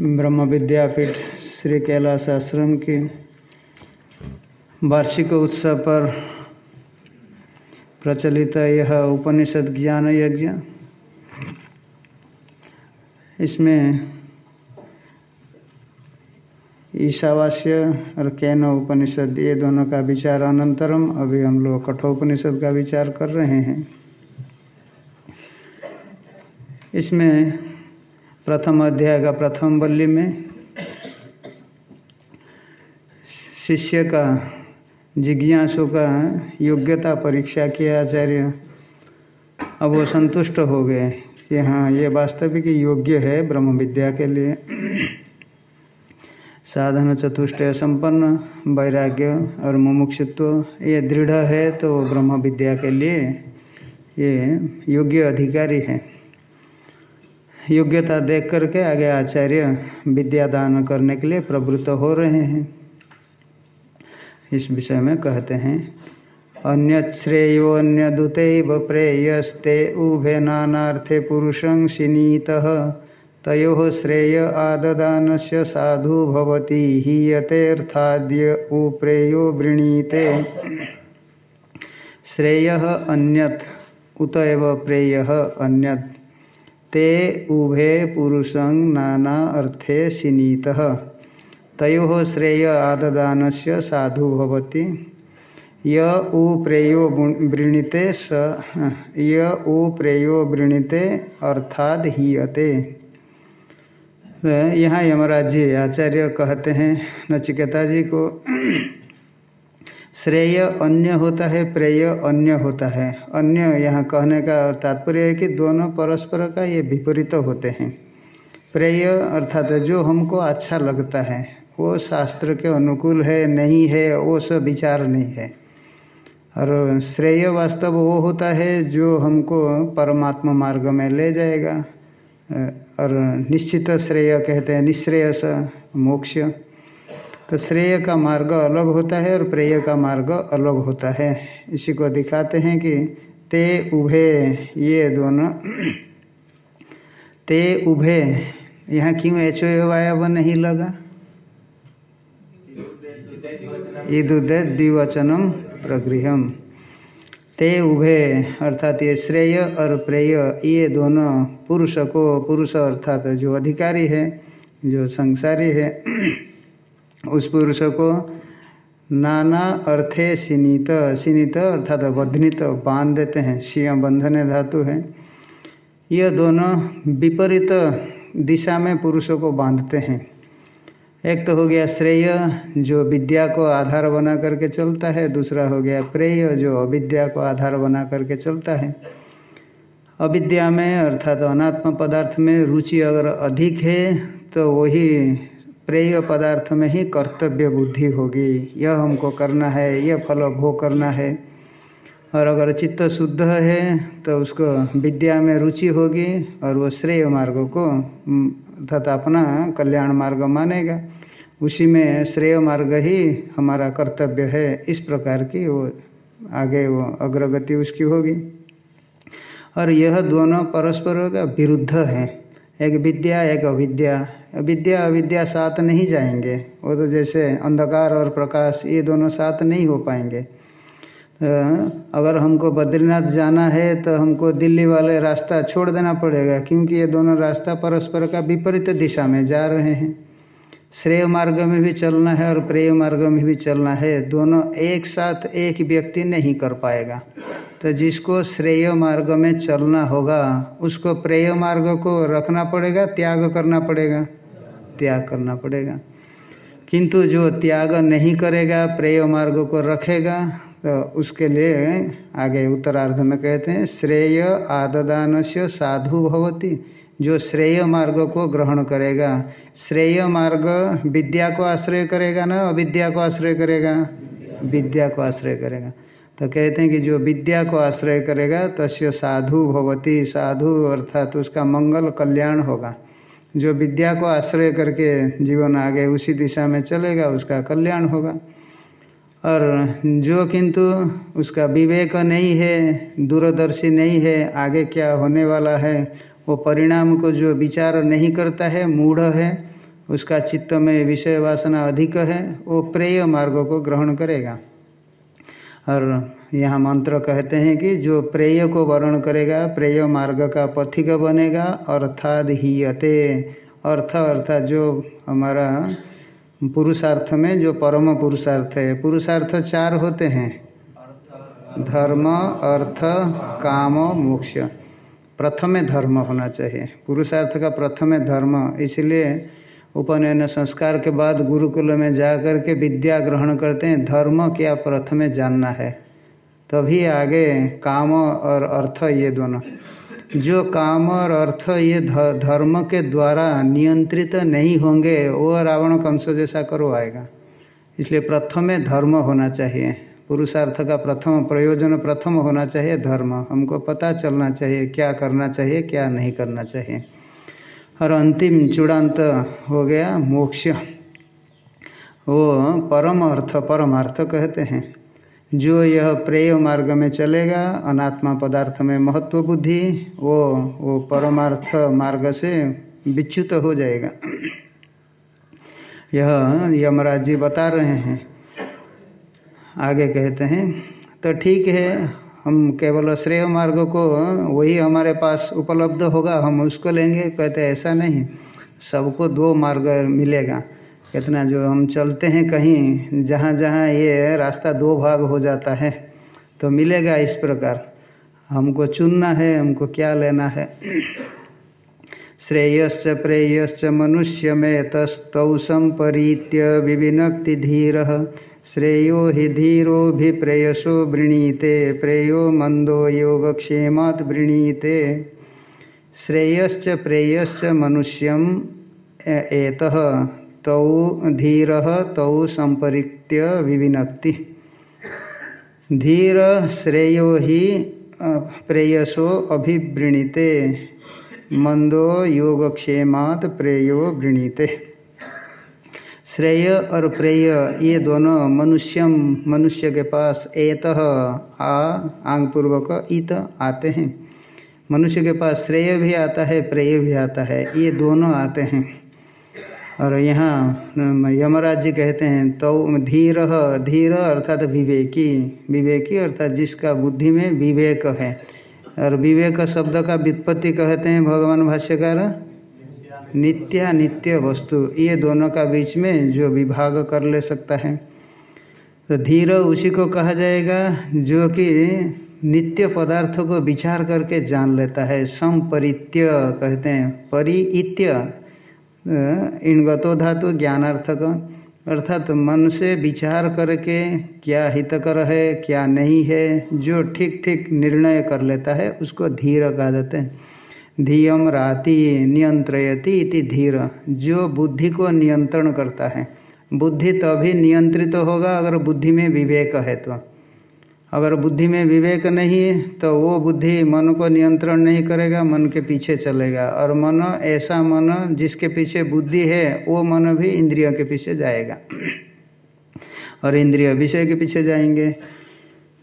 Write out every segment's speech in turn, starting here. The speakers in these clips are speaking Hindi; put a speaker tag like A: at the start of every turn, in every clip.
A: ब्रह्म विद्यापीठ श्री कैलाश आश्रम की वार्षिक उत्सव पर प्रचलित यह उपनिषद ज्ञान यज्ञ। इसमें ईशावास्य और कैन उपनिषद, ये दोनों का विचार अनंतरम। अभी हम लोग कठोपनिषद का विचार कर रहे हैं। इसमें प्रथम अध्याय का प्रथम बल्ली में शिष्य का जिज्ञासु का योग्यता परीक्षा किया आचार्य, अब वो संतुष्ट हो गए कि हाँ ये वास्तविक योग्य है ब्रह्म विद्या के लिए। साधन चतुष्ट संपन्न, वैराग्य और मुमुक्षुत्व, ये दृढ़ है तो ब्रह्म विद्या के लिए ये योग्य अधिकारी है। योग्यता देख करके आगे आचार्य विद्या दान करने के लिए प्रवृत्त हो रहे हैं। इस विषय में कहते हैं अन्य श्रेयो अन्य दूत प्रेयस्ते उभे नानार्थे पुरुषं शिनीत, तयो श्रेय आददान से साधु भवती, हीयतेऽर्थाद्य उप्रेयो वृणीते। श्रेय अन्यत, उत एव प्रेय अन्यत। ते उभे पुरुषं नाना अर्थें सिनीत तयो श्रेय आददान से साधु भवति। य उ प्रेयो वृणीते स, य उ प्रेयो वृणीते अर्थात हीयते। यहाँ यमराज जी आचार्य कहते हैं, नचिकेता जी को श्रेय अन्य होता है, प्रेय अन्य होता है। अन्य यहाँ कहने का तात्पर्य है कि दोनों परस्पर का ये विपरीत होते हैं। प्रेय अर्थात जो हमको अच्छा लगता है, वो शास्त्र के अनुकूल है, नहीं है, वो सब विचार नहीं है। और श्रेय वास्तव वो होता है जो हमको परमात्मा मार्ग में ले जाएगा। और निश्चित श्रेय कहते हैं, निश्रेयस मोक्ष। तो श्रेय का मार्ग अलग होता है और प्रेय का मार्ग अलग होता है। इसी को दिखाते हैं कि ते उभे, ये दोनों ते उभे। यहाँ क्यों एच ओ वायव नहीं लगा? ईदुदे द्विवचनम प्रगृहम ते उभे, अर्थात ये श्रेय और प्रेय, ये दोनों पुरुष को, पुरुष अर्थात जो अधिकारी है, जो संसारी है उस पुरुष को नाना अर्थे सीनित सीनित अर्थात बधनित बाँध देते हैं, सिंह बंधन धातु है। यह दोनों विपरीत दिशा में पुरुषों को बांधते हैं। एक तो हो गया श्रेय, जो विद्या को आधार बना करके चलता है। दूसरा हो गया प्रेय, जो अविद्या को आधार बना करके चलता है। अविद्या में, अर्थात अनात्म पदार्थ में, रुचि अगर अधिक है तो वही प्रेय पदार्थ में ही कर्तव्य बुद्धि होगी। यह हमको करना है, यह फल भोग करना है। और अगर चित्त शुद्ध है तो उसको विद्या में रुचि होगी और वो श्रेय मार्ग को अर्थात अपना कल्याण मार्ग मानेगा। उसी में श्रेय मार्ग ही हमारा कर्तव्य है। इस प्रकार की वो आगे वो अग्रगति उसकी होगी। और यह दोनों परस्पर का विरुद्ध है। एक विद्या, एक अविद्या। विद्या, अविद्या साथ नहीं जाएँगे। वो तो जैसे अंधकार और प्रकाश, ये दोनों साथ नहीं हो पाएँगे। तो अगर हमको बद्रीनाथ जाना है तो हमको दिल्ली वाले रास्ता छोड़ देना पड़ेगा, क्योंकि ये दोनों रास्ता परस्पर का विपरीत दिशा में जा रहे हैं। श्रेय मार्ग में भी चलना है और प्रेय मार्ग में भी चलना है। दोनों एक साथ एक व्यक्ति नहीं कर पाएगा। तो जिसको श्रेय मार्ग में चलना होगा, उसको प्रेय मार्ग को रखना पड़ेगा, त्याग करना पड़ेगा। त्याग करना पड़ेगा। किंतु जो त्याग नहीं करेगा, प्रेय मार्ग को रखेगा तो उसके लिए आगे उत्तरार्ध में कहते हैं, श्रेय आददान से साधु भवती। जो श्रेय मार्ग को ग्रहण करेगा। श्रेय मार्ग विद्या को आश्रय करेगा ना अविद्या को आश्रय करेगा? विद्या को आश्रय करेगा। तो कहते हैं कि जो विद्या को आश्रय करेगा, तस्य साधु भवती। साधु अर्थात उसका मंगल कल्याण होगा। जो विद्या को आश्रय करके जीवन आगे उसी दिशा में चलेगा, उसका कल्याण होगा। और जो किंतु उसका विवेक नहीं है, दूरदर्शी नहीं है, आगे क्या होने वाला है वो परिणाम को जो विचार नहीं करता है, मूढ़ है, उसका चित्त में विषय वासना अधिक है, वो प्रेय मार्ग को ग्रहण करेगा। और यहाँ मंत्र कहते हैं कि जो प्रेय को वर्ण करेगा, प्रेय मार्ग का पथिक बनेगा अर्थात हीयते। अर्थ अर्थात जो हमारा पुरुषार्थ में जो परम पुरुषार्थ है, पुरुषार्थ चार होते हैं। धर्म, अर्थ, काम, मोक्ष। प्रथम धर्म होना चाहिए। पुरुषार्थ का प्रथम धर्म। इसलिए उपनयन संस्कार के बाद गुरुकुल में जा कर के विद्या ग्रहण करते हैं। धर्म क्या प्रथम जानना है। तभी आगे काम और अर्थ ये दोनों। जो काम और अर्थ ये धर्म के द्वारा नियंत्रित नहीं होंगे, वो रावण कंस जैसा करो आएगा। इसलिए प्रथम धर्म होना चाहिए। पुरुषार्थ का प्रथम प्रयोजन प्रथम होना चाहिए धर्म। हमको पता चलना चाहिए क्या करना चाहिए, क्या नहीं करना चाहिए। और अंतिम चूड़ांत हो गया मोक्ष। वो परम अर्थ, परमार्थ कहते हैं। जो यह प्रेय मार्ग में चलेगा, अनात्मा पदार्थ में महत्व बुद्धि, वो वो परमार्थ मार्ग से विच्युत हो जाएगा। यह यमराज जी बता रहे हैं। आगे कहते हैं तो ठीक है, हम केवल श्रेय मार्ग को, वही हमारे पास उपलब्ध होगा, हम उसको लेंगे। कहते ऐसा नहीं, सबको दो मार्ग मिलेगा। कितना जो हम चलते हैं कहीं जहाँ जहाँ ये रास्ता दो भाग हो जाता है तो मिलेगा इस प्रकार। हमको चुनना है, हमको क्या लेना है? श्रेयश्च प्रेयश्च मनुष्य में तस्तौ संपरीत्य विविनक्ति धीर श्रेयो हि धीरो भी प्रेयसो वृणीते, प्रेयो मंदो योगक्षेमात् वृणीते। श्रेयश्च प्रेयश्च मनुष्यम एतः तौ धीर तौ संपरीत्य विविनक्ति। धीर श्रेयो ही प्रेयसो अभिवृणीते मंदो योगक्षेमात प्रेयो वृणीते। श्रेय और प्रेय, ये दोनों मनुष्यम, मनुष्य के पास एत, आ आंग पूर्वक इत आते हैं। मनुष्य के पास श्रेय भी आता है, प्रेय भी आता है, ये दोनों आते हैं। और यहाँ यमराज जी कहते हैं तो धीर धीर अर्थात विवेकी विवेकी अर्थात जिसका बुद्धि में विवेक है। और विवेक शब्द का व्युत्पत्ति कहते हैं भगवान भाष्यकार। नित्या नित्य वस्तु, ये दोनों का बीच में जो विभाग कर ले सकता है। तो धीर उसी को कहा जाएगा, जो कि नित्य पदार्थों को विचार करके जान लेता है। संपरित्य कहते हैं, परित्य इनगतो धातु ज्ञानार्थक। अर्थात तो मन से विचार करके क्या हितकर है, क्या नहीं है, जो ठीक ठीक निर्णय कर लेता है, उसको धीर कहा जाते हैं। धीयम राति नियंत्रयति इति धीर। जो बुद्धि को नियंत्रण करता है। बुद्धि तभी नियंत्रित तो होगा अगर बुद्धि में विवेक है तो। अगर बुद्धि में विवेक नहीं तो वो बुद्धि मन को नियंत्रण नहीं करेगा, मन के पीछे चलेगा। और मन, ऐसा मन जिसके पीछे बुद्धि है, वो मन भी इंद्रियों के पीछे जाएगा। और इंद्रिय विषय के पीछे जाएँगे।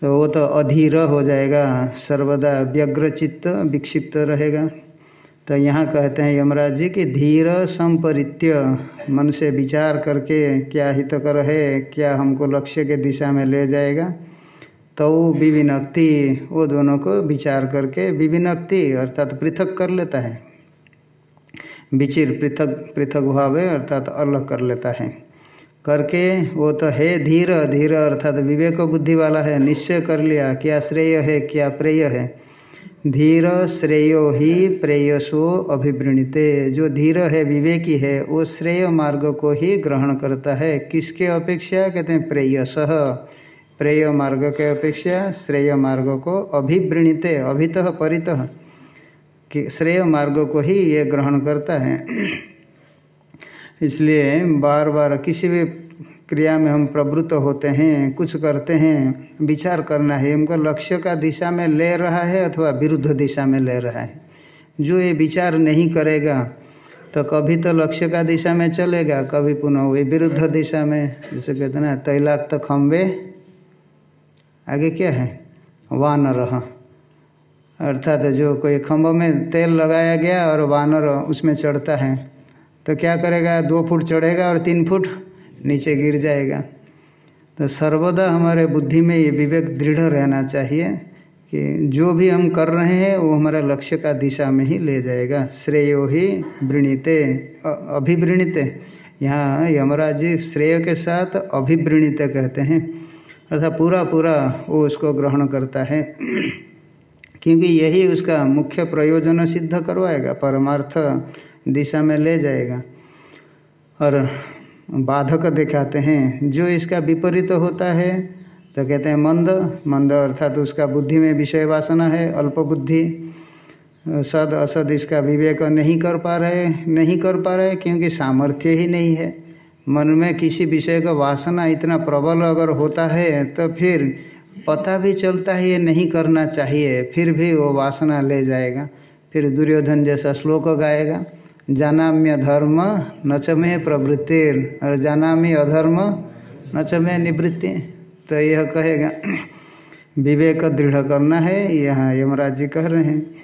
A: तो वो तो अधीर हो जाएगा, सर्वदा व्यग्र चित्त विक्षिप्त रहेगा। तो यहाँ कहते हैं यमराज जी कि धीर संपरित्य, मन से विचार करके क्या हितकर है, क्या हमको लक्ष्य के दिशा में ले जाएगा। तो विविनक्ति, वो दोनों को विचार करके विविनक्ति अर्थात पृथक कर लेता है। विचिर पृथक पृथक भाव है अर्थात अलग कर लेता है। करके वो तो है धीर धीर अर्थात विवेक बुद्धि वाला है, निश्चय कर लिया, क्या श्रेय है, क्या प्रेय है? धीर श्रेयो ही प्रेयसो अभिवृणिते। जो धीर है, विवेकी है, वो श्रेय मार्ग को ही ग्रहण करता है। किसके अपेक्षा? कहते हैं प्रेयस। प्रेय मार्ग के अपेक्षा श्रेय मार्ग को अभिवृणित, अभित परित। श्रेय मार्ग को ही ये ग्रहण करता है। इसलिए बार बार किसी भी क्रिया में हम प्रवृत्त होते हैं, कुछ करते हैं, विचार करना है हमको लक्ष्य का दिशा में ले रहा है अथवा विरुद्ध दिशा में ले रहा है। जो ये विचार नहीं करेगा तो कभी तो लक्ष्य का दिशा में चलेगा, कभी पुनः वही विरुद्ध दिशा में, जैसे कहते हैं ना, तैलाक तो खम्बे आगे क्या है? वानर अर्थात जो कोई खम्भ में तेल लगाया गया और वानर उसमें चढ़ता है तो क्या करेगा? दो फुट चढ़ेगा और तीन फुट नीचे गिर जाएगा। तो सर्वदा हमारे बुद्धि में ये विवेक दृढ़ रहना चाहिए कि जो भी हम कर रहे हैं, वो हमारा लक्ष्य का दिशा में ही ले जाएगा। श्रेयो ही वृणीते अभिवृणीते। यहाँ यमराज जी श्रेय के साथ अभिवृणीते कहते हैं। अर्थात पूरा पूरा वो उसको ग्रहण करता है। क्योंकि यही उसका मुख्य प्रयोजन सिद्ध करवाएगा। परमार्थ दिशा में ले जाएगा। और बाधक दिखाते हैं, जो इसका विपरीत होता है तो कहते हैं मंद। मंद अर्थात तो उसका बुद्धि में विषय वासना है, अल्प बुद्धि। सद असद इसका विवेक नहीं कर पा रहे, नहीं कर पा रहे, क्योंकि सामर्थ्य ही नहीं है। मन में किसी विषय का वासना इतना प्रबल अगर होता है तो फिर पता भी चलता है ये नहीं करना चाहिए, फिर भी वो वासना ले जाएगा। फिर दुर्योधन जैसा श्लोक गाएगा। जानाम्य धर्म नच में प्रवृत्तिर और जानामी अधर्म नच में निवृत्ति। तो यह कहेगा, विवेक दृढ़ करना है, यहाँ यमराज जी कह रहे हैं।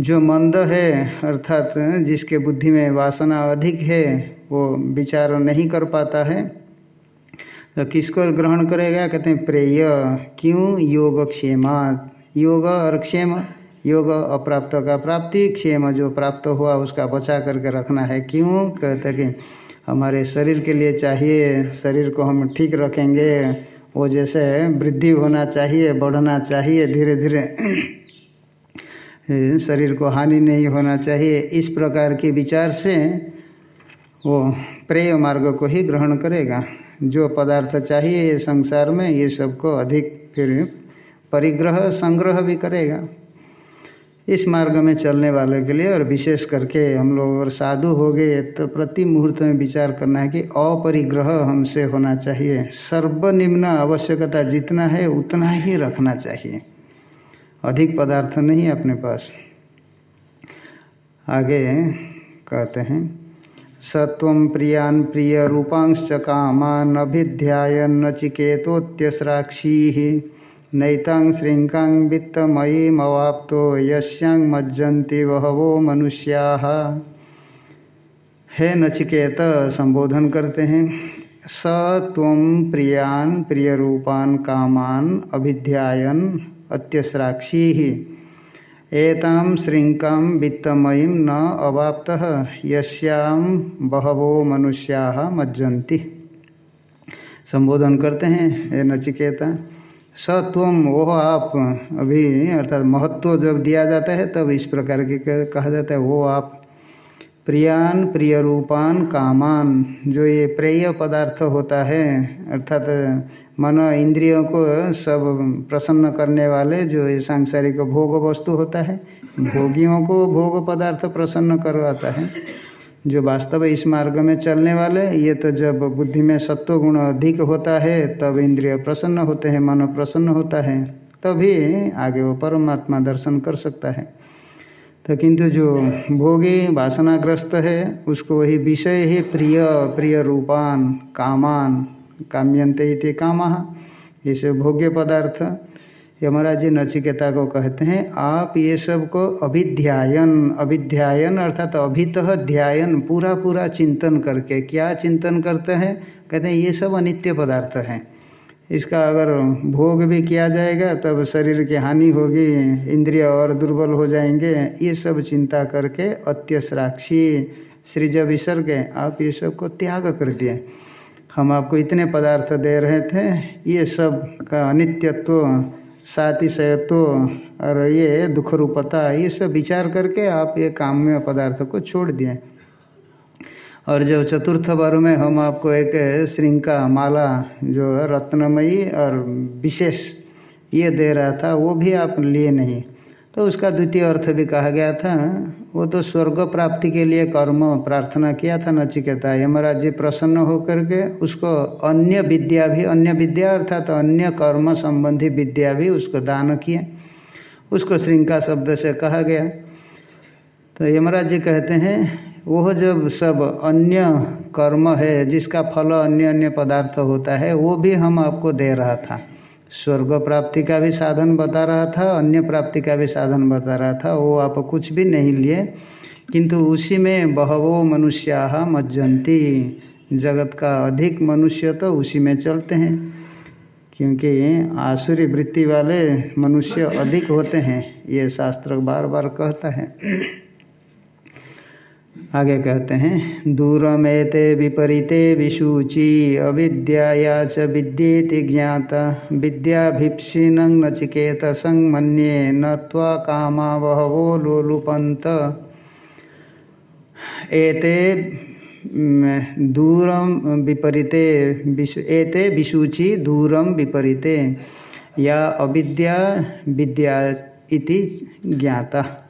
A: जो मंद है, अर्थात जिसके बुद्धि में वासना अधिक है, वो विचार नहीं कर पाता है। तो किसको ग्रहण करेगा? कहते हैं, प्रेय। क्यों? योग क्षेमात। योग और क्षेम। योग अप्राप्त का प्राप्ति, क्षेम जो प्राप्त हुआ उसका बचा करके रखना है। क्यों? कहते कि हमारे शरीर के लिए चाहिए, शरीर को हम ठीक रखेंगे, वो जैसे वृद्धि होना चाहिए, बढ़ना चाहिए धीरे धीरे शरीर को हानि नहीं होना चाहिए। इस प्रकार के विचार से वो प्रेय मार्ग को ही ग्रहण करेगा। जो पदार्थ चाहिए संसार में, ये सबको अधिक फिर परिग्रह संग्रह भी करेगा। इस मार्ग में चलने वाले के लिए और विशेष करके हम लोग अगर साधु हो गए तो प्रति मुहूर्त में विचार करना है कि अपरिग्रह हमसे होना चाहिए। सर्वनिम्न आवश्यकता जितना है, उतना ही रखना चाहिए। अधिक पदार्थ नहीं अपने पास। आगे कहते हैं, सत्व प्रियान प्रिय रूपांश कामान अभिध्यायन नचिकेतोत्यस्राक्षी नैतांग श्रृंकांग वित्तमयीमवाप्तो यस्यांग मज्जंती बहवो मनुष्या। हे नचिकेत, संबोधन करते हैं। स तम प्रियान प्रिय रूपान कामान, अभिध्यायन, अत्यस्राक्षी। ही एताम श्रृंकाम वित्तमयीम न अवाप्त यश्याम बहवो मनुष्या मज्जंती संबोधन करते हैं, हे नचिकेता। सत्वम वह आप, अभी अर्थात महत्व जब दिया जाता है, तब इस प्रकार के कहा जाता है वो आप। प्रियान प्रिय रूपान कामान, जो ये प्रेय पदार्थ होता है, अर्थात मन इंद्रियों को सब प्रसन्न करने वाले, जो ये सांसारिक भोग वस्तु होता है, भोगियों को भोग पदार्थ प्रसन्न करवाता है। जो वास्तव इस मार्ग में चलने वाले, ये तो जब बुद्धि में सत्व गुण अधिक होता है, तब इंद्रिय प्रसन्न होते हैं, मन प्रसन्न होता है, तभी आगे वो परमात्मा दर्शन कर सकता है। तो किंतु जो भोगी वासनाग्रस्त है, उसको वही विषय ही प्रिय प्रिय रूपान, कामान काम्यंते काम, इसे भोग्य पदार्थ। यमराज जी नचिकेता को कहते हैं, आप ये सबको अभिध्यायन अभिध्यायन अर्थात अभित ध्यायन पूरा पूरा चिंतन करके क्या चिंतन करते हैं? कहते हैं, ये सब अनित्य पदार्थ हैं। इसका अगर भोग भी किया जाएगा, तब शरीर की हानि होगी, इंद्रिय और दुर्बल हो जाएँगे। ये सब चिंता करके अत्यसराक्षी सृज विसर्ग आप ये सबको त्याग कर दिए। हम आपको इतने पदार्थ दे रहे थे, ये सब का अनित्यत्व साति सयत्व और ये दुख रूपता, ये सब विचार करके आप ये काम्य पदार्थ को छोड़ दिए। और जो चतुर्थ बार में हम आपको एक श्रृंखला, माला, जो रत्नमयी और विशेष ये दे रहा था, वो भी आप लिए नहीं। तो उसका द्वितीय अर्थ भी कहा गया था, वो तो स्वर्ग प्राप्ति के लिए कर्म प्रार्थना किया था नचिकेता। यमराज जी प्रसन्न होकर के उसको अन्य विद्या भी, अन्य विद्या अर्थात तो अन्य कर्म संबंधी विद्या भी उसको दान किए। उसको श्रृंखा शब्द से कहा गया। तो यमराज जी कहते हैं, वह जब सब अन्य कर्म है, जिसका फल अन्य अन्य पदार्थ होता है, वो भी हम आपको दे रहा था। स्वर्ग प्राप्ति का भी साधन बता रहा था, अन्य प्राप्ति का भी साधन बता रहा था, वो आप कुछ भी नहीं लिए। किंतु उसी में बहवो मनुष्या मज्जंती जगत का अधिक मनुष्य तो उसी में चलते हैं, क्योंकि आसुरी वृत्ति वाले मनुष्य अधिक होते हैं, ये शास्त्र बार बार कहता है। आगे कहते हैं, दूरमेते विपरीते विशूचि अविद्याया च विद्येति ज्ञाता, विद्याभिप्सिन नचिकेत संगमन्ये न कामा बहवो लोलुपंत एते दूरम विपरीते एते विशुचि दूरम विपरीते, या अविद्या, विद्या इति ज्ञाता।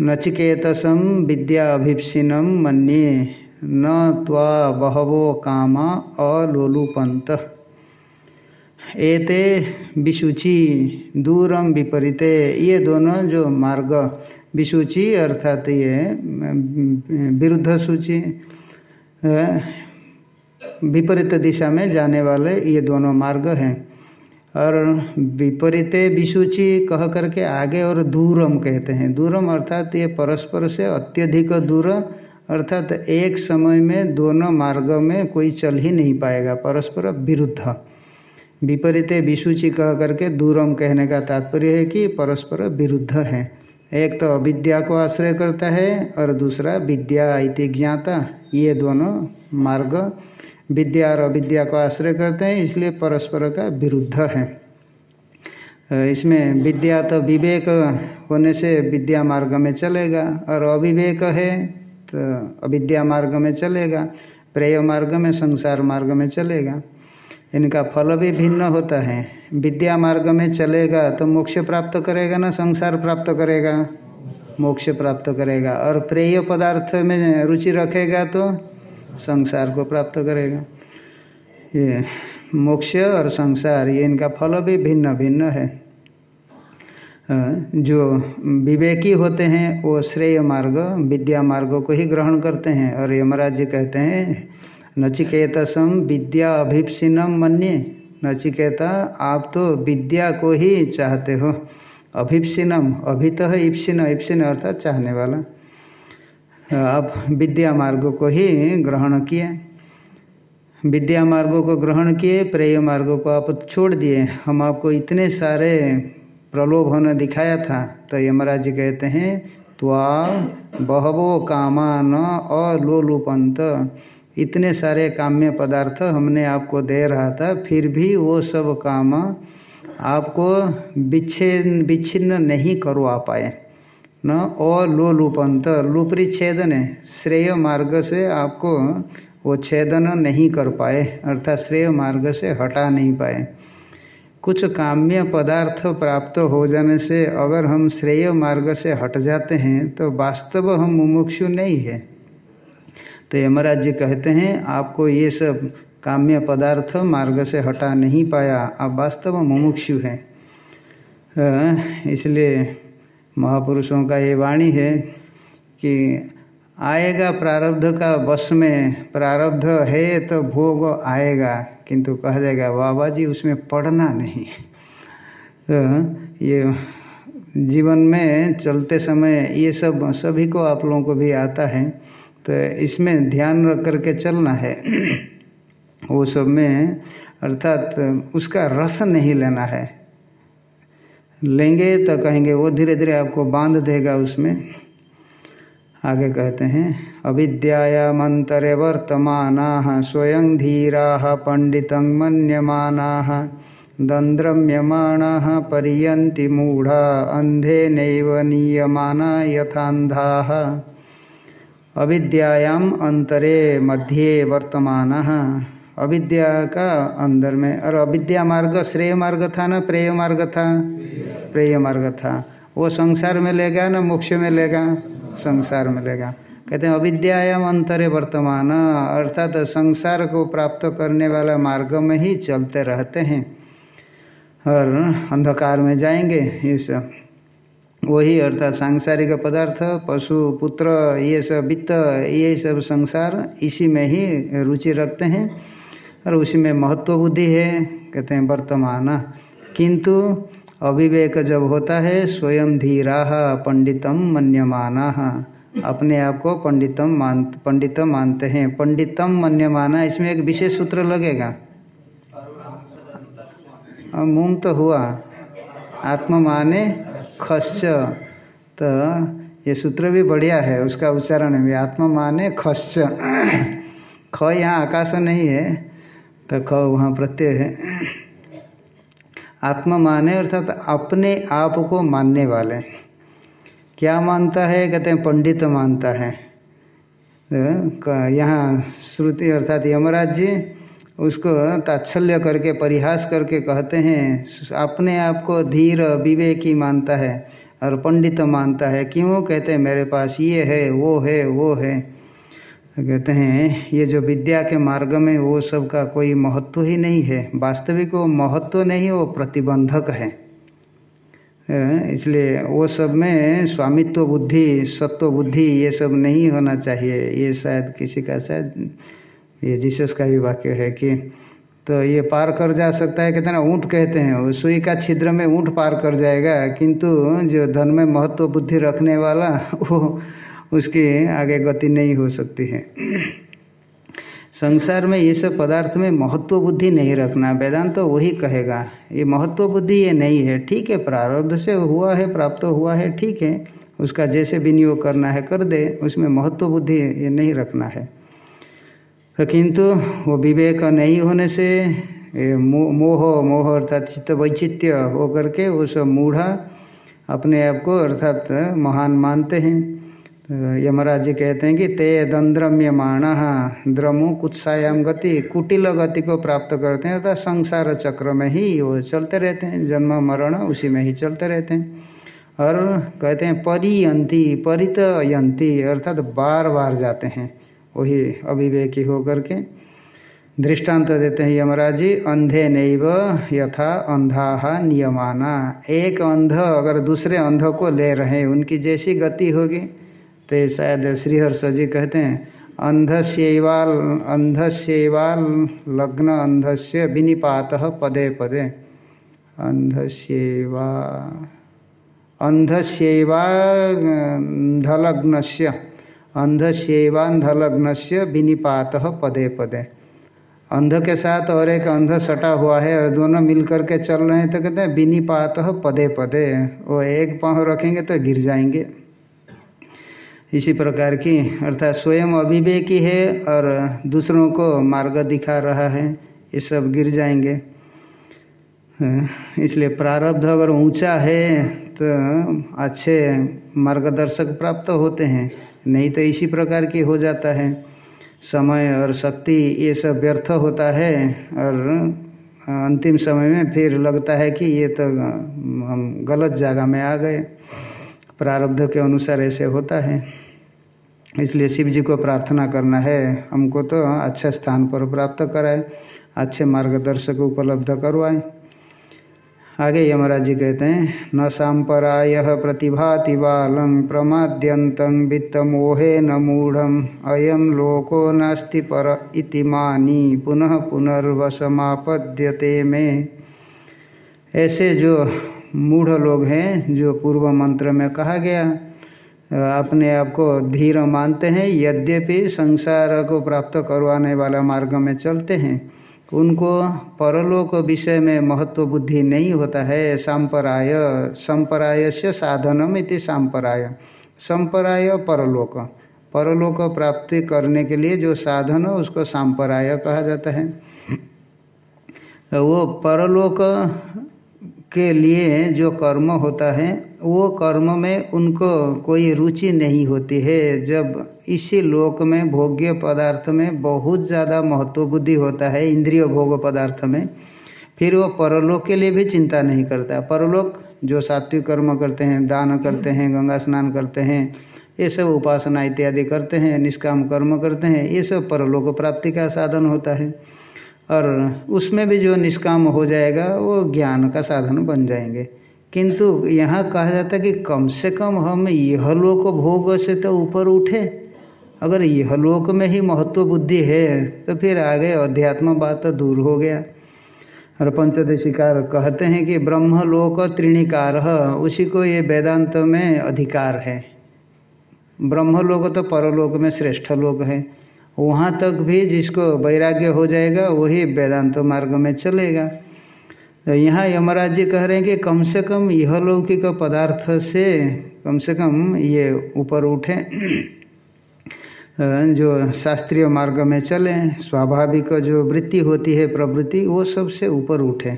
A: नचिकेतसम विद्या अभिप्सिनम न त्वा बहवो कामा अलोलुपंत एते विशुचि दूरम विपरीते। ये दोनों जो मार्ग विसूचि अर्थात ये विरुद्ध सूची विपरीत दिशा में जाने वाले ये दोनों मार्ग हैं। और विपरीत विसूचि कह करके आगे और दूरम कहते हैं। दूरम अर्थात ये परस्पर से अत्यधिक दूर, अर्थात एक समय में दोनों मार्ग में कोई चल ही नहीं पाएगा, परस्पर विरुद्ध। विपरीत विसूचि कह करके दूरम कहने का तात्पर्य है कि परस्पर विरुद्ध है। एक तो अविद्या को आश्रय करता है और दूसरा विद्या इति ज्ञाता, ये दोनों मार्ग विद्या और अविद्या को आश्रय करते हैं, इसलिए परस्पर का विरुद्ध है। इसमें विद्या तो विवेक होने से विद्या मार्ग में चलेगा, और अविवेक है तो अविद्या मार्ग में चलेगा, प्रेय मार्ग में, संसार मार्ग में चलेगा। इनका फल भी भिन्न होता है। विद्या मार्ग में चलेगा तो मोक्ष प्राप्त करेगा ना संसार प्राप्त करेगा? मोक्ष प्राप्त करेगा। और प्रेय पदार्थ में रुचि रखेगा तो संसार को प्राप्त करेगा। ये मोक्ष और संसार, ये इनका फल भी भिन्न भिन्न है जो विवेकी होते हैं, वो श्रेय मार्ग, विद्या मार्ग को ही ग्रहण करते हैं। और यमराज जी कहते हैं नचिकेतसम विद्या अभिप्सिनम मन्ये। नचिकेता, आप तो विद्या को ही चाहते हो। अभिप्सिनम अभित है इप्सिन इप्सिन अर्थात चाहने वाला। आप विद्या मार्ग को ही ग्रहण किए। विद्या मार्गों को ग्रहण किए, प्रेय मार्गों को आप छोड़ दिए। हम आपको इतने सारे प्रलोभन दिखाया था तो यमराज जी कहते हैं, त्वा बहवो कामा न अलोलुपंत इतने सारे काम्य पदार्थ हमने आपको दे रहा था, फिर भी वो सब काम आपको विच्छिन्न विच्छिन्न नहीं करवा पाए। न अलोलुपंत लुपरी छेदन श्रेय मार्ग से आपको वो छेदन नहीं कर पाए, अर्थात श्रेय मार्ग से हटा नहीं पाए। कुछ काम्य पदार्थ प्राप्त हो जाने से अगर हम श्रेय मार्ग से हट जाते हैं तो वास्तव हम मुमुक्षु नहीं है। तो यमराज जी कहते हैं, आपको ये सब काम्य पदार्थ मार्ग से हटा नहीं पाया, आप वास्तव मुमुक्षु हैं। इसलिए महापुरुषों का ये वाणी है कि आएगा प्रारब्ध का बस में, प्रारब्ध है तो भोग आएगा, किंतु कह जाएगा बाबा जी उसमें पढ़ना नहीं। तो ये जीवन में चलते समय ये सब, सभी को आप लोगों को भी आता है तो इसमें ध्यान रख करके चलना है। वो सब में अर्थात उसका रस नहीं लेना है। लेंगे तो कहेंगे, वो धीरे धीरे आपको बाँध देगा उसमें। आगे कहते हैं अविद्याया मंतरे वर्तमान स्वयं धीरा पंडित मन्यमाना दंद्रम्यमाण पर्यंति मूढ़ा अंधे नैव नीयमाना यथाधा अविद्यायाम अंतरे मध्य वर्तमान। अविद्या का अंदर में, और अविद्या मार्ग, श्रेय मार्ग था ना, प्रेय मार्ग था? प्रेय मार्ग था वो संसार में लेगा ना मोक्ष में लेगा? संसार में लेगा। कहते हैं, अविद्यायाम अंतरे वर्तमान। अर्थात संसार को प्राप्त करने वाला मार्ग में ही चलते रहते हैं। और अंधकार में जाएँगे सब वही अर्थात सांसारिक पदार्थ, पशु, पुत्र, ये सब वित्त, ये सब संसार इसी में ही रुचि रखते हैं। और उसी में महत्व बुद्धि है। कहते हैं, वर्तमान। किंतु अविवेक जब होता है, स्वयं धीरा पंडितम मन्यमाना। अपने आप को पंडितम मान पंडित मानते हैं। पंडितम मन्यमाना, इसमें एक विशेष सूत्र लगेगा। मूंग तो हुआ। आत्म माने खश्च। तो ये सूत्र भी बढ़िया है, उसका उच्चारण भी आत्म माने खश्च। ख यहाँ आकाश नहीं है तो ख वहाँ प्रत्यय है। आत्म माने अर्थात अपने आप को मानने वाले क्या मानता है? कहते हैं, पंडित मानता है। तो यहाँ श्रुति अर्थात यमराज जी उसको ताच्छल्य करके, परिहास करके कहते हैं, अपने आप को धीर विवेकी मानता है और पंडित मानता है। क्यों? कहते हैं, मेरे पास ये है, वो है वो है। कहते हैं, ये जो विद्या के मार्ग में वो सब का कोई महत्व ही नहीं है। वास्तविक वो महत्व नहीं, वो प्रतिबंधक है। इसलिए वो सब में स्वामित्व बुद्धि, सत्व बुद्धि, ये सब नहीं होना चाहिए। ये शायद किसी का शायद, ये जीसस का भी वाक्य है कि तो ये पार कर जा सकता है कहते ना ऊँट कहते हैं। सुई का छिद्र में ऊँट पार कर जाएगा, किंतु जो धन में महत्व बुद्धि रखने वाला, वो उसकी आगे गति नहीं हो सकती है। संसार में ये सब पदार्थ में महत्व बुद्धि नहीं रखना, वेदांत तो वही कहेगा, ये महत्व बुद्धि ये नहीं है, ठीक है, प्रारब्ध से हुआ है, प्राप्त हुआ है, ठीक है, उसका जैसे विनियोग करना है, कर दे, उसमें महत्व बुद्धि ये नहीं रखना है। तो किंतु वो विवेक नहीं होने से मोह मोह अर्थात चित्त वैचित्य हो करके वो सब मूढ़ा अपने आप को अर्थात महान मानते हैं। यमराज जी कहते हैं कि ते दंद्रम्यमाण द्रमु कुत्सायाम गति कुटिल गति को प्राप्त करते हैं, अर्थात संसार चक्र में ही वो चलते रहते हैं, जन्म, मरण उसी में ही चलते रहते हैं। और कहते हैं परियंती परित यंती अर्थात बार बार जाते हैं, वही अविवेकी होकर के दृष्टांत देते हैं यमराज जी अंधे नैव यथा अंधा नियमाना। एक अंध अगर दूसरे अंध को ले रहे हैं, उनकी जैसी गति होगी तो शायद श्रीहर्ष जी कहते हैं, अंधस्यवाल अंधस्यवाल, लग्न अंधस्य विनिपात पदे पदे। अंधस्यवा अंधस्यवांधलग्नस्य अंध सेवांधलग्न से विनिपात पदे पदे। अंध के साथ और एक अंध सटा हुआ है और दोनों मिल करके चल रहे हैं तो कहते हैं, विनिपात पदे पदे। वो एक पाँव रखेंगे तो गिर जाएँगे। इसी प्रकार की, अर्थात स्वयं अभिवेकी है और दूसरों को मार्ग दिखा रहा है, ये सब गिर जाएँगे। इसलिए प्रारब्ध अगर ऊँचा है तो अच्छे मार्गदर्शक प्राप्त होते हैं, नहीं तो इसी प्रकार की हो जाता है। समय और शक्ति, ये सब व्यर्थ होता है और अंतिम समय में फिर लगता है कि ये तो हम गलत जगह में आ गए। प्रारब्ध के अनुसार ऐसे होता है। इसलिए शिव जी को प्रार्थना करना है। हमको तो अच्छे स्थान पर प्राप्त कराए, अच्छे मार्गदर्शक उपलब्ध करवाएँ। आगे यमराज जी कहते हैं, न सांपराय प्रतिभाति बालम प्रमाद्यंत वित्तमोहे न मूढ़ अयम लोको नास्ति पर इति मानी पुनः पुनर्वसमापद्यते में। ऐसे जो मूढ़ लोग हैं, जो पूर्व मंत्र में कहा गया अपने आप को धीर मानते हैं, यद्यपि संसार को प्राप्त करवाने वाला मार्ग में चलते हैं। उनको परलोक विषय में महत्व बुद्धि नहीं होता है। सांपराय संपराय से साधनम इति सांपराय। संपराय परलोक। परलोक प्राप्ति करने के लिए जो साधन हो उसको सांपराय कहा जाता है। वो परलोक के लिए जो कर्म होता है, वो कर्म में उनको कोई रुचि नहीं होती है। जब इसी लोक में भोग्य पदार्थ में बहुत ज़्यादा महत्व बुद्धि होता है, इंद्रिय भोग पदार्थ में, फिर वो परलोक के लिए भी चिंता नहीं करता। परलोक जो सात्विक कर्म करते हैं, दान करते हैं, गंगा स्नान करते हैं, ये सब उपासना इत्यादि करते हैं, निष्काम कर्म करते हैं, ये सब परलोक प्राप्ति का साधन होता है। और उसमें भी जो निष्काम हो जाएगा, वो ज्ञान का साधन बन जाएँगे। किंतु यहाँ कहा जाता है कि कम से कम हम यह लोक भोग से तो ऊपर उठे। अगर यह लोक में ही महत्व बुद्धि है तो फिर आगे अध्यात्म बात तो दूर हो गया। और पंचदशिकार कहते हैं कि ब्रह्मलोक त्रिणिकार, उसी को ये वेदांत में अधिकार है। ब्रह्मलोक तो परलोक में श्रेष्ठ लोक है। वहाँ तक भी जिसको वैराग्य हो जाएगा, वही वेदांत मार्ग में चलेगा। तो यहाँ यमराज जी कह रहे हैं कि कम से कम यह लौकिक पदार्थ से कम से कम ये ऊपर उठे जो शास्त्रीय मार्ग में चले, स्वाभाविक जो वृत्ति होती है प्रवृत्ति, वो सबसे ऊपर उठे।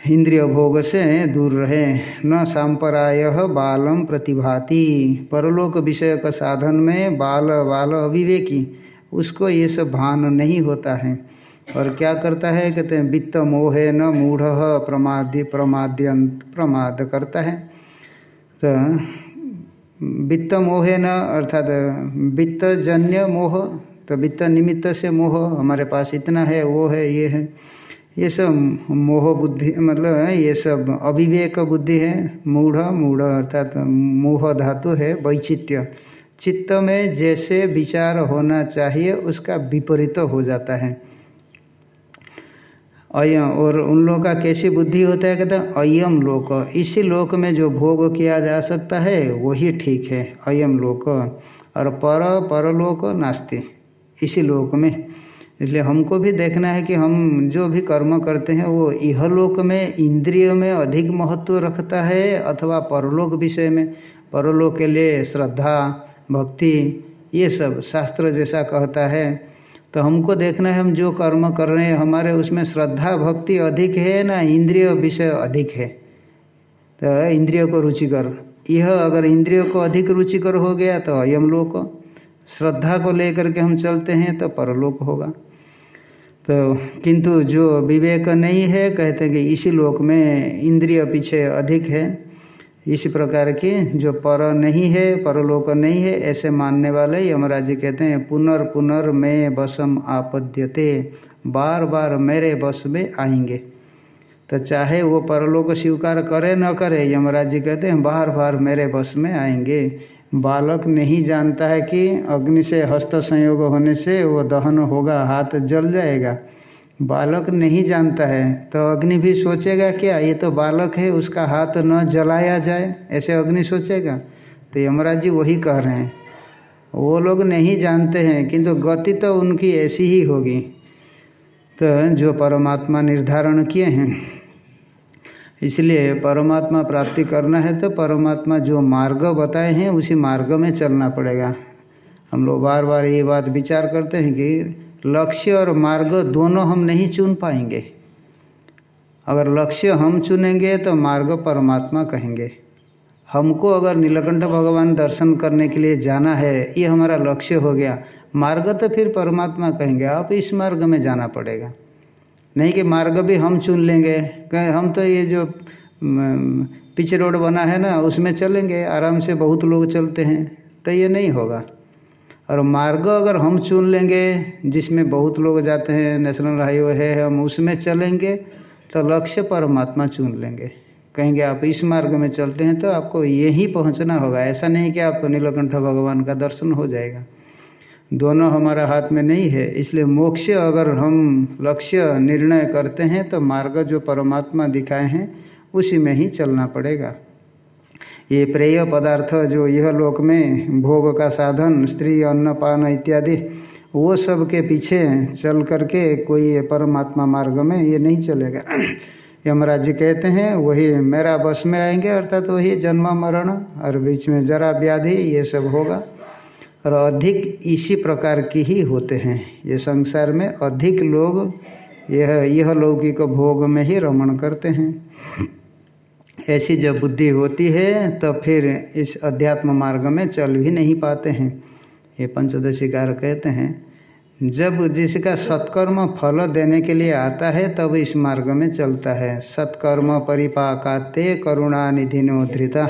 A: इंद्रिय भोग से दूर रहे। न सांपराय बालम प्रतिभाति। परलोक विषय का साधन में बाल बाल अविवेकी। उसको ये सब भान नहीं होता है। और क्या करता है? कहते हैं, वित्त मोहे न मूढ़ प्रमाद्य प्रमाद्यंत, प्रमाद करता है। तो वित्त मोहे न, अर्थात वित्त जन्य मोह तो वित्त निमित्त से मोह, हमारे पास इतना है, वो है, ये है। ये सब मोह बुद्धि मतलब ये सब अविवेक बुद्धि है, मूढ़ मूढ़ अर्थात मोह धातु है वैचित्य चित्त में जैसे विचार होना चाहिए, उसका विपरीत हो जाता है। अयम और उन लोगों का कैसी बुद्धि होता है, कहते हैं अयम लोक। इसी लोक में जो भोग किया जा सकता है, वही ठीक है अयम लोक। और पर, परलोक नास्ति, इसी लोक में। इसलिए हमको भी देखना है कि हम जो भी कर्म करते हैं, वो यह लोक में, इंद्रिय में अधिक महत्व रखता है अथवा परलोक विषय में? परलोक के लिए श्रद्धा, भक्ति, ये सब शास्त्र जैसा कहता है। तो हमको देखना है हम जो कर्म कर रहे हैं, हमारे उसमें श्रद्धा, भक्ति अधिक है ना इंद्रिय विषय अधिक है? तो इंद्रिय को रुचिकर, यह अगर इंद्रियों को अधिक रुचिकर हो गया तो अयम लोक, श्रद्धा को लेकर के हम चलते हैं तो परलोक होगा। तो किंतु जो विवेक नहीं है, कहते हैं कि इसी लोक में इंद्रिय पीछे अधिक है। इसी प्रकार की जो पर नहीं है, परलोक नहीं है, ऐसे मानने वाले यमराज जी कहते हैं, पुनर् पुनर् मैं बसम आपद्यते, बार बार मेरे बस में आएँगे। तो चाहे वो परलोक स्वीकार करे, न करे, यमराज जी कहते हैं, बार बार मेरे बस में आएँगे। बालक नहीं जानता है कि अग्नि से हस्त संयोग होने से वो दहन होगा, हाथ जल जाएगा। बालक नहीं जानता है तो अग्नि भी सोचेगा क्या? ये तो बालक है, उसका हाथ न जलाया जाए, ऐसे अग्नि सोचेगा? तो यमराज जी वही कह रहे हैं। वो लोग नहीं जानते हैं, किंतु गति तो उनकी ऐसी ही होगी। तो जो परमात्मा निर्धारण किए हैं इसलिए परमात्मा प्राप्ति करना है तो परमात्मा जो मार्ग बताए हैं, उसी मार्ग में चलना पड़ेगा। हम लोग बार बार ये बात विचार करते हैं कि लक्ष्य और मार्ग दोनों हम नहीं चुन पाएँगे। अगर लक्ष्य हम चुनेंगे तो मार्ग परमात्मा कहेंगे। हमको अगर नीलकंठ भगवान दर्शन करने के लिए जाना है, ये हमारा लक्ष्य हो गया। मार्ग तो फिर परमात्मा कहेंगे, आप इस मार्ग में जाना पड़ेगा। नहीं कि मार्ग भी हम चुन लेंगे। कहें, हम तो ये जो पिच रोड बना है ना, उसमें चलेंगे, आराम से बहुत लोग चलते हैं तो ये नहीं होगा। और मार्ग अगर हम चुन लेंगे, जिसमें बहुत लोग जाते हैं, नेशनल हाईवे है, हम उसमें चलेंगे तो लक्ष्य परमात्मा चुन लेंगे। कहेंगे, आप इस मार्ग में चलते हैं तो आपको यहीं पहुँचना होगा। ऐसा नहीं कि आप नीलकंठ भगवान का दर्शन हो जाएगा। दोनों हमारा हाथ में नहीं है, इसलिए मोक्ष अगर हम लक्ष्य निर्णय करते हैं तो मार्ग जो परमात्मा दिखाए हैं, उसी में ही चलना पड़ेगा। ये प्रेय पदार्थ जो यह लोक में भोग का साधन, स्त्री अन्नपान इत्यादि, वो सब के पीछे चल करके कोई परमात्मा मार्ग में ये नहीं चलेगा। यमराज जी कहते हैं, वही मेरा बस में आएँगे, अर्थात तो वही जन्म, मरण, और बीच में जरा व्याधि, ये सब होगा। और अधिक इसी प्रकार की ही होते हैं। ये संसार में अधिक लोग यह यह लौकिक भोग में ही रमण करते हैं। ऐसी जब बुद्धि होती है तो फिर इस अध्यात्म मार्ग में चल भी नहीं पाते हैं। ये पंचदशिकार कहते हैं, जब जिसका सत्कर्म फल देने के लिए आता है, तब इस मार्ग में चलता है। सत्कर्म परिपाकाते करुणा निधिनो धृता।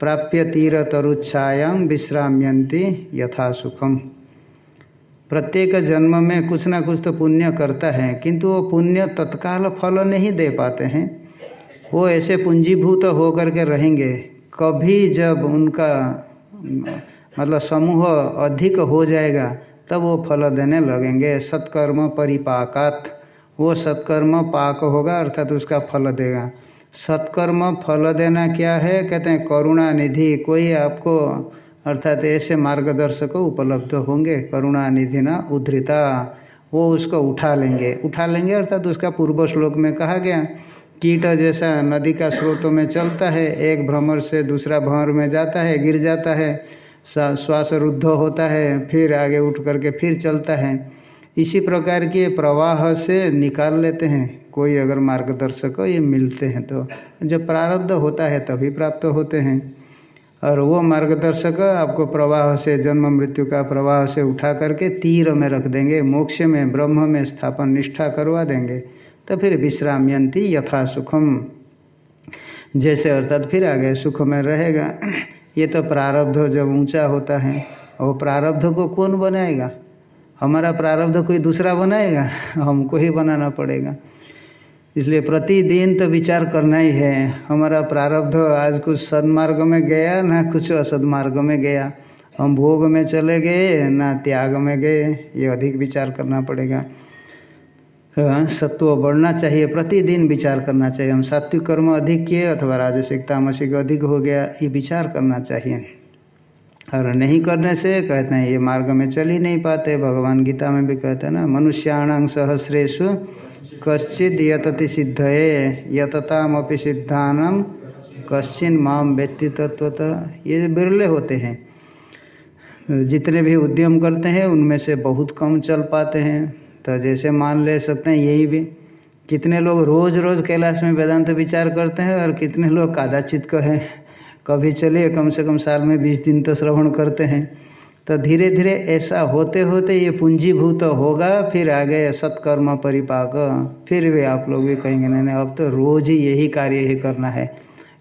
A: प्राप्य तीर तरुच्छायाम विश्राम्यंती यथा सुखम प्रत्येक जन्म में कुछ ना कुछ तो पुण्य करता है, किंतु वो पुण्य तत्काल फल नहीं दे पाते हैं। वो ऐसे पूंजीभूत हो करके रहेंगे, कभी जब उनका मतलब समूह अधिक हो जाएगा, तब वो फल देने लगेंगे। सत्कर्म परिपाकात। वो सत्कर्म पाक होगा, अर्थात उसका फल देगा। सत्कर्म फल देना क्या है? कहते हैं करुणा निधि कोई आपको, अर्थात ऐसे मार्गदर्शक उपलब्ध होंगे करुणा निधि ना उद्धृता, वो उसको उठा लेंगे। उठा लेंगे, अर्थात उसका पूर्व श्लोक में कहा गया, कीट जैसा नदी का स्रोतों में चलता है, एक भ्रमर से दूसरा भंवर में जाता है, गिर जाता है श्वास रुद्ध होता है, फिर आगे उठ करके फिर चलता है। इसी प्रकार के प्रवाह से निकाल लेते हैं। कोई अगर मार्गदर्शक ये मिलते हैं तो जब प्रारब्ध होता है तभी प्राप्त होते हैं। और वो मार्गदर्शक आपको प्रवाह से, जन्म, मृत्यु का प्रवाह से उठा करके तीर में रख देंगे, मोक्ष में, ब्रह्म में स्थापन, निष्ठा करवा देंगे तो फिर विश्रामयंती यथा सुखम। जैसे अर्थात फिर आगे सुख में रहेगा। ये तो प्रारब्ध जब ऊँचा होता है, वो प्रारब्ध को कौन बनाएगा? हमारा प्रारब्ध कोई दूसरा बनाएगा? हमको ही बनाना पड़ेगा। इसलिए प्रतिदिन तो विचार करना ही है। हमारा प्रारब्ध आज कुछ सदमार्ग में गया ना कुछ असदमार्ग में गया। हम भोग में चले गए ना त्याग में गए। ये अधिक विचार करना पड़ेगा। हाँ, सत्व बढ़ना चाहिए प्रतिदिन विचार करना चाहिए। हम सात्विक कर्म अधिक किए अथवा राजसिक तामसिक अधिक हो गया ये विचार करना चाहिए। और नहीं करने से कहते हैं, ये मार्ग में चल ही नहीं पाते। भगवान गीता में भी कहते हैं ना मनुष्याणांग सहस्रेशु कश्चिद यतति सिद्ध सिद्धये, यततामपि सिद्धानम कश्चिन माम व्यक्ति तत्वतः ये बिरले होते हैं। जितने भी उद्यम करते हैं, उनमें से बहुत कम चल पाते हैं। तो जैसे मान ले सकते हैं, यही भी। कितने लोग रोज़ रोज़ कैलाश में वेदांत विचार करते हैं और कितने लोग कादाचित को है कभी चलिए, कम से कम साल में बीस दिन तो श्रवण करते हैं। तो धीरे धीरे ऐसा होते होते ये पूंजीभूत होगा, फिर आगे सत्कर्म परिपाक, फिर भी आप लोग भी कहेंगे, नहीं नहीं, अब तो रोज़ ही यही कार्य ही करना है।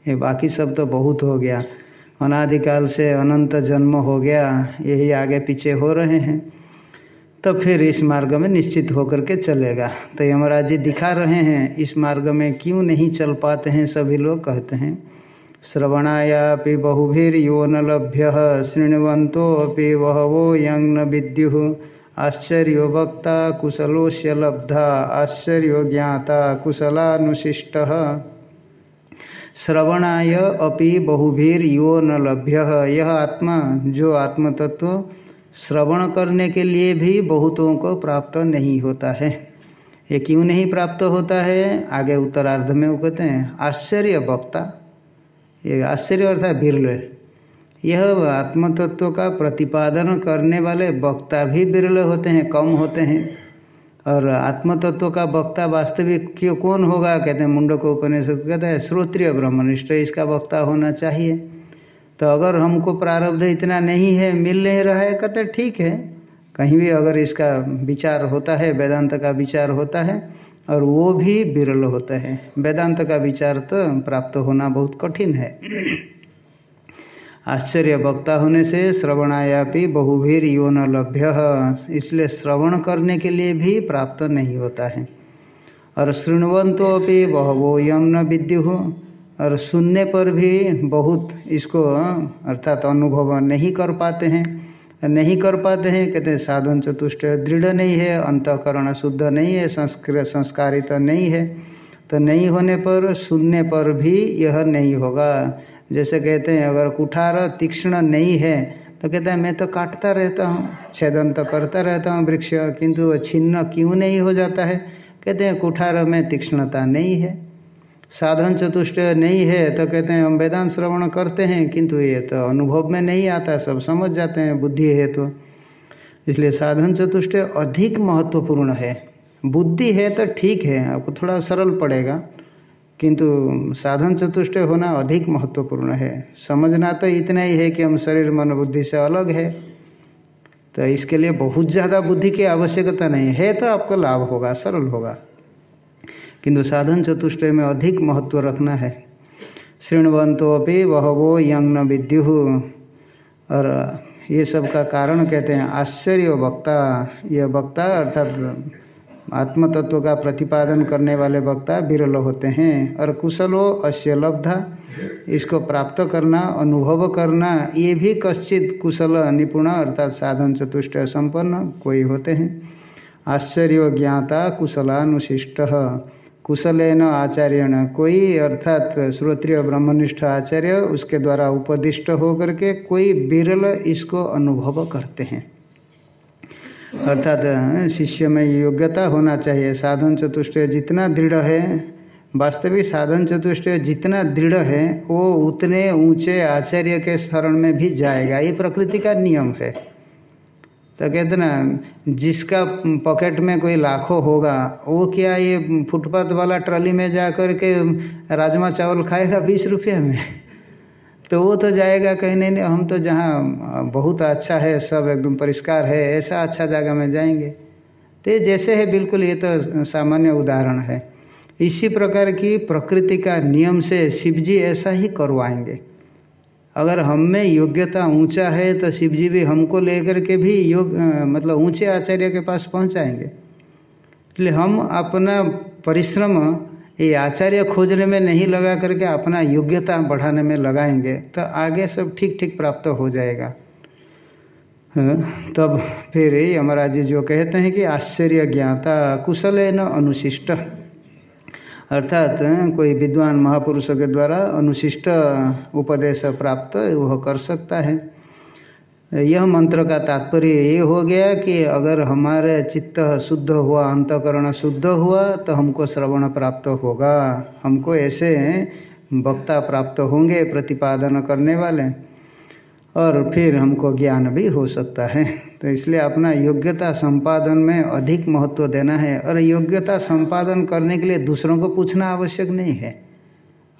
A: ये बाकी सब तो बहुत हो गया। अनादिकाल से अनंत जन्म हो गया, यही आगे पीछे हो रहे हैं। तो फिर इस मार्ग में निश्चित होकर के चलेगा। तो यमराज जी दिखा रहे हैं, इस मार्ग में क्यों नहीं चल पाते हैं, सभी लोग कहते हैं। श्रवणायापि बहुभिर्यो न लभ्य, शृण्वन्तोऽपि बहवो यं न विद्युः। आश्चर्यो वक्ता कुशलोस्य लब्धा, आश्चर्यो ज्ञाता कुशलानुशिष्टः। श्रवणाय अपि बहुभिर्यो न लभ्य यह आत्मा, जो आत्मतत्व श्रवण करने के लिए भी बहुतों को प्राप्त नहीं होता है। ये क्यों नहीं प्राप्त होता है? आगे उत्तरार्ध में वो कहते हैं, आश्चर्य वक्ता ये आश्चर्य अर्थात बिरल यह आत्मतत्व का प्रतिपादन करने वाले वक्ता भी बिरल होते हैं, कम होते हैं। और आत्मतत्व का वक्ता वास्तविक क्यों कौन होगा? कहते हैं मुंडक उपनिषद कहते हैं, श्रोत्रिय ब्रह्मनिष्ठ इसका वक्ता होना चाहिए। तो अगर हमको प्रारब्ध इतना नहीं है, मिल नहीं रहा है, कहते ठीक है। कहीं भी अगर इसका विचार होता है, वेदांत का विचार होता है और वो भी विरल होता है। वेदांत का विचार तो प्राप्त होना बहुत कठिन है। आश्चर्य वक्ता होने से श्रवणायापि बहुभीर यो न लभ्य, इसलिए श्रवण करने के लिए भी प्राप्त नहीं होता है। और शृण्वंतो अभी बहवो यम न विद्यु, और सुनने पर भी बहुत इसको, अर्थात अनुभव नहीं कर पाते हैं। नहीं कर पाते हैं, कहते हैं, साधन चतुष्ट दृढ़ नहीं है, अंतकरण शुद्ध नहीं है, संस्कृत संस्कारित नहीं है। तो नहीं होने पर, सुनने पर भी यह नहीं होगा। जैसे कहते हैं, अगर कुठार तीक्ष्ण नहीं है तो कहते हैं, मैं तो काटता रहता हूँ, छेदन तो करता रहता हूँ वृक्ष, किंतु छिन्न क्यों नहीं हो जाता है? कहते हैं, कुठार में तीक्ष्णता नहीं है। साधन चतुष्ट नहीं है तो कहते हैं, हम वेदांत श्रवण करते हैं, किंतु ये तो अनुभव में नहीं आता, सब समझ जाते हैं बुद्धि है तो इसलिए साधन चतुष्ट अधिक महत्वपूर्ण है। बुद्धि है तो ठीक है, आपको थोड़ा सरल पड़ेगा, किंतु साधन चतुष्ट होना अधिक महत्वपूर्ण है। समझना तो इतना ही है कि हम शरीर मन बुद्धि से अलग है तो इसके लिए बहुत ज़्यादा बुद्धि की आवश्यकता नहीं है तो आपको लाभ होगा, सरल होगा। किंतु साधन चतुष्टय में अधिक महत्व रखना है। शृण्वंतो अभी बहवो यंग न विद्यु। और ये सब का कारण कहते हैं, आश्चर्य वक्ता यह वक्ता अर्थात आत्म तत्व का प्रतिपादन करने वाले वक्ता विरल होते हैं। और कुशलो अश्य लब्धा इसको प्राप्त करना, अनुभव करना, ये भी कश्चित कुशल, निपुण अर्थात साधन चतुष्ट संपन्न कोई होते हैं। आश्चर्य ज्ञाता कुशलानुशिष्ट। कुशलेन आचार्य न कोई अर्थात श्रोत्रिय ब्रह्मनिष्ठ आचार्य उसके द्वारा उपदिष्ट होकर के कोई विरल इसको अनुभव करते हैं। अर्थात, शिष्य में योग्यता होना चाहिए। साधन चतुष्ट जितना दृढ़ है, वास्तविक साधन चतुष्ट जितना दृढ़ है, वो उतने ऊँचे आचार्य के शरण में भी जाएगा। ये प्रकृति का नियम है। तो कहते ना, जिसका पॉकेट में कोई लाखों होगा, वो क्या ये फुटपाथ वाला ट्रॉली में जा कर के राजमा चावल खाएगा बीस रुपये में? तो वो तो जाएगा कहीं, नहीं नहीं, हम तो जहाँ बहुत अच्छा है, सब एकदम परिष्कार है, ऐसा अच्छा जगह में जाएँगे। तो ये जैसे है, बिल्कुल ये तो सामान्य उदाहरण है। इसी प्रकार की प्रकृति का नियम से शिव जी ऐसा ही करवाएँगे। अगर हम में योग्यता ऊँचा है तो शिव जी भी हमको लेकर के भी योग मतलब ऊँचे आचार्य के पास पहुंचाएँगे। इसलिए हम अपना परिश्रम ये आचार्य खोजने में नहीं लगा करके अपना योग्यता बढ़ाने में लगाएँगे तो आगे सब ठीक ठीक प्राप्त हो जाएगा। तब फिर यमराज जी जो कहते हैं कि आश्चर्य ज्ञाता कुशल न अनुशिष्ट। अर्थात कोई विद्वान महापुरुषों के द्वारा अनुशिष्ट उपदेश प्राप्त, वह कर सकता है। यह मंत्र का तात्पर्य ये हो गया कि अगर हमारे चित्त शुद्ध हुआ, अंतकरण शुद्ध हुआ तो हमको श्रवण प्राप्त होगा। हमको ऐसे वक्ता प्राप्त होंगे, प्रतिपादन करने वाले। और फिर हमको ज्ञान भी हो सकता है। तो इसलिए अपना योग्यता संपादन में अधिक महत्व देना है और योग्यता संपादन करने के लिए दूसरों को पूछना आवश्यक नहीं है।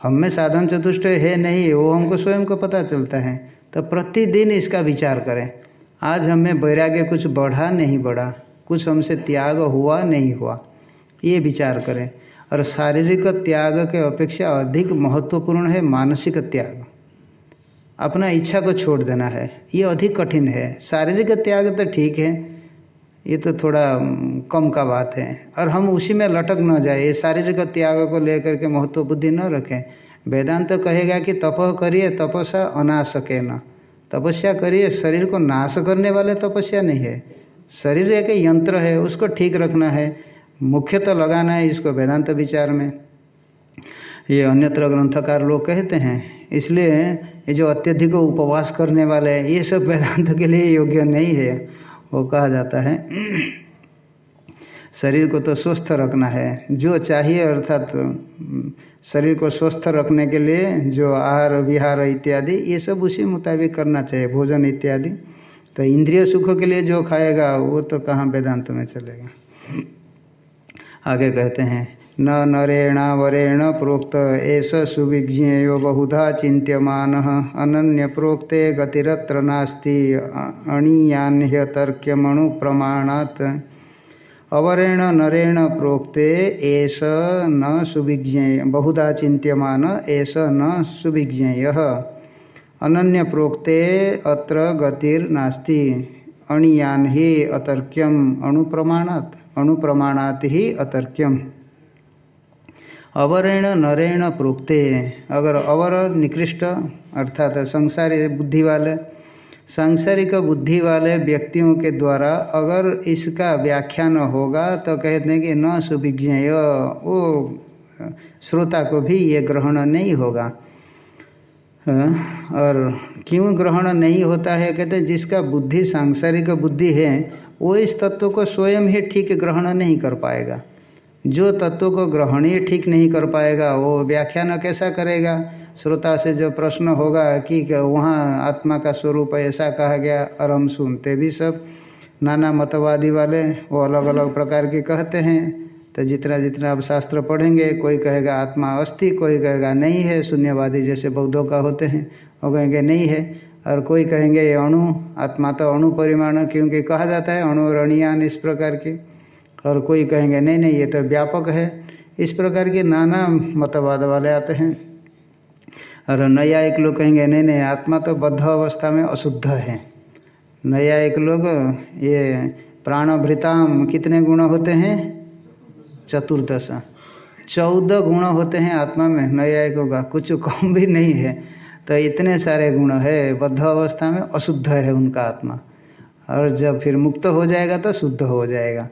A: हम में साधन चतुष्ट है नहीं, वो हमको स्वयं को पता चलता है। तो प्रतिदिन इसका विचार करें। आज हमें वैराग्य कुछ बढ़ा नहीं बढ़ा, कुछ हमसे त्याग हुआ नहीं हुआ, ये विचार करें। और शारीरिक त्याग के अपेक्षा अधिक महत्वपूर्ण है मानसिक त्याग। अपना इच्छा को छोड़ देना है। ये अधिक कठिन है। शारीरिक त्याग तो ठीक है। ये तो थोड़ा कम का बात है। और हम उसी में लटक न जाए। ये शारीरिक त्याग को लेकर के महत्व बुद्धि न रखें। वेदांत तो कहेगा कि तप करिए तपस्या अनाशके न। तपस्या करिए शरीर को नाश करने वाले तपस्या नहीं है। शरीर एक यंत्र है, उसको ठीक रखना है। मुख्य तो लगाना है इसको वेदांत विचार में। ये अन्यत्र ग्रंथकार लोग कहते हैं, इसलिए ये जो अत्यधिक उपवास करने वाले हैं, ये सब वेदांत के लिए योग्य नहीं है, वो कहा जाता है। शरीर को तो स्वस्थ रखना है। जो चाहिए, अर्थात तो शरीर को स्वस्थ रखने के लिए जो आहार, विहार इत्यादि, ये सब उसी मुताबिक करना चाहिए, भोजन इत्यादि। तो इंद्रिय सुख के लिए जो खाएगा, वो तो कहाँ वेदांत में चलेगा। आगे कहते हैं न नरेण वरेण प्रोक्त, एष सुविज्ञेय बहुधा चिंत्यमान अनन्य प्रोक्ते गतिरत्र नास्ति अणीयान्ह्यतर्क्यमणु प्रमाणात् अवरेण नरेण प्रोक्ते, एष न सुविज्ञेय, बहुधा चिंत्यमान एष न सुविज्ञेय। अनन्य प्रोक्ते अत्र गतिर्नास्ति अणियान ही अतर्क्यम, अणुप्रमाणात अणुप्रमाणात ही अतर्क्यम। अवरेण नरेण प्रोक्ते। अगर अवर निकृष्ट, अर्थात संसारी बुद्धि वाले, सांसारिक बुद्धि वाले व्यक्तियों के द्वारा अगर इसका व्याख्यान होगा तो कहते हैं कि न सुविज्ञेय। वो श्रोता को भी ये ग्रहण नहीं होगा। और क्यों ग्रहण नहीं होता है? कहते हैं, जिसका बुद्धि सांसारिक बुद्धि है, वो इस तत्व को स्वयं ही ठीक ग्रहण नहीं कर पाएगा। जो तत्व को ग्रहण ही ठीक नहीं कर पाएगा, वो व्याख्यान कैसा करेगा? श्रोता से जो प्रश्न होगा कि वहाँ आत्मा का स्वरूप ऐसा कहा गया, और हम सुनते भी सब नाना मतवादी वाले, वो अलग अलग प्रकार के कहते हैं। तो जितना जितना अब शास्त्र पढ़ेंगे, कोई कहेगा आत्मा अस्थि कोई कहेगा नहीं है, शून्यवादी जैसे बौद्धों का होते हैं, वो कहेंगे नहीं है। और कोई कहेंगे ये अणु, आत्मा तो अणु परिमाण, क्योंकि कहा जाता है अणु रणियान इस प्रकार के। और कोई कहेंगे, नहीं नहीं, ये तो व्यापक है। इस प्रकार के नाना मतवाद वाले आते हैं। और नया एक लोग कहेंगे, नहीं नहीं, आत्मा तो बद्ध अवस्था में अशुद्ध है। नया एक लोग, ये प्राणभृताम कितने गुण होते हैं? चतुर्दश। चौदह गुण होते हैं आत्मा में। नया एक होगा, कुछ कम भी नहीं है। तो इतने सारे गुण है, बद्ध अवस्था में अशुद्ध है उनका आत्मा। और जब फिर मुक्त हो जाएगा तो शुद्ध हो जाएगा।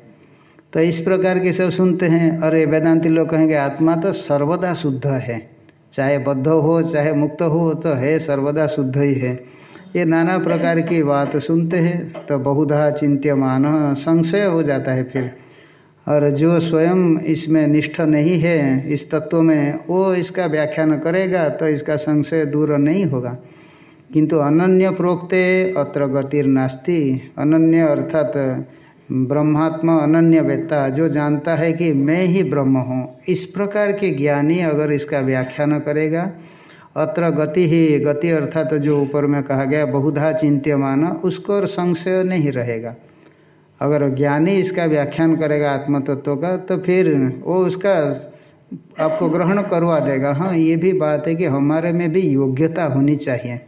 A: तो इस प्रकार के सब सुनते हैं। और ये वेदांति लोग कहेंगे, आत्मा तो सर्वदा शुद्ध है। चाहे बद्ध हो, चाहे मुक्त हो तो है सर्वदा शुद्ध ही है। ये नाना प्रकार की बात सुनते हैं तो बहुधा चिंत्यमान संशय हो जाता है फिर। और जो स्वयं इसमें निष्ठ नहीं है, इस तत्व में, वो इसका व्याख्यान करेगा तो इसका संशय दूर नहीं होगा। किंतु अनन्य प्रोक्ते, अत्र गतिर नास्ति अनन्य अर्थात ब्रह्मात्मा अनन्य वेत्ता जो जानता है कि मैं ही ब्रह्म हूँ। इस प्रकार के ज्ञानी अगर इसका व्याख्यान करेगा, अत्र गति ही गति अर्थात जो ऊपर में कहा गया बहुधा चिंत्यमान, उसको और संशय नहीं रहेगा। अगर ज्ञानी इसका व्याख्यान करेगा आत्म तत्व का तो फिर वो उसका आपको ग्रहण करवा देगा। हाँ ये भी बात है कि हमारे में भी योग्यता होनी चाहिए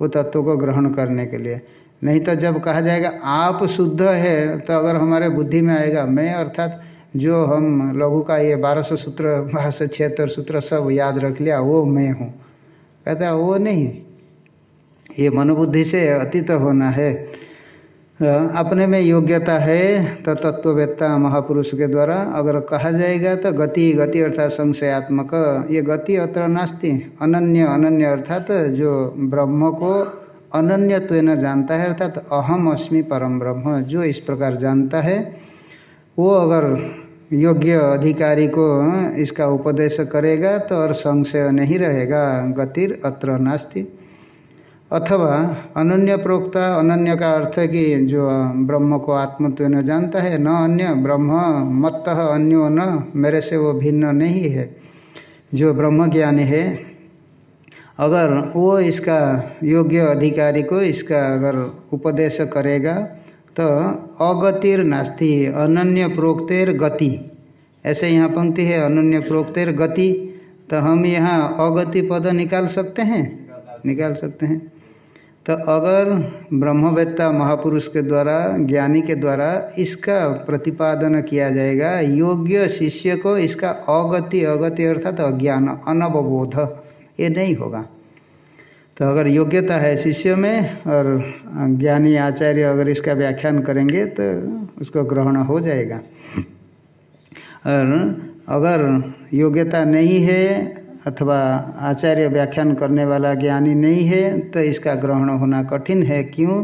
A: वो तत्व को ग्रहण करने के लिए। नहीं तो जब कहा जाएगा, आप शुद्ध है तो अगर हमारे बुद्धि में आएगा, मैं, अर्थात जो हम लघु का ये बारह सौ सूत्र बारह सौ छिहत्तर सूत्र सब याद रख लिया, वो मैं हूँ। कहता है, वो नहीं ये मनोबुद्धि से अतीत होना है। अपने में योग्यता है तो तत्ववेत्ता महापुरुष के द्वारा अगर कहा जाएगा तो गति गति अर्थात संशयात्मक। ये गति अत्र नास्ति, अनन्य अनन्य अर्थात जो ब्रह्म को अनन्यत्व न जानता है, अर्थात अहम अस्मि परम ब्रह्म, जो इस प्रकार जानता है, वो अगर योग्य अधिकारी को इसका उपदेश करेगा तो और संशय नहीं रहेगा, गतिर अत्र नास्ति। अथवा अनन्य प्रोक्ता, अनन्य का अर्थ है कि जो ब्रह्म को आत्मत्व न जानता है, न अन्य, ब्रह्म मत्त अन्यो न, मेरे से वो भिन्न नहीं है। जो ब्रह्म ज्ञानी है अगर वो इसका योग्य अधिकारी को इसका अगर उपदेश करेगा तो अगतिर नास्ति, अनन्य प्रोक्तेर गति। ऐसे यहाँ पंक्ति है, अनन्य प्रोक्तेर गति। तो हम यहाँ अगति पद निकाल सकते हैं? निकाल सकते हैं। तो अगर ब्रह्मवेत्ता महापुरुष के द्वारा, ज्ञानी के द्वारा इसका प्रतिपादन किया जाएगा, योग्य शिष्य को इसका अगति अगति अर्थात अज्ञान, अनवबोध। ये नहीं होगा। तो अगर योग्यता है शिष्य में और ज्ञानी आचार्य अगर इसका व्याख्यान करेंगे तो उसको ग्रहण हो जाएगा। और अगर योग्यता नहीं है अथवा आचार्य व्याख्यान करने वाला ज्ञानी नहीं है तो इसका ग्रहण होना कठिन है। क्यों?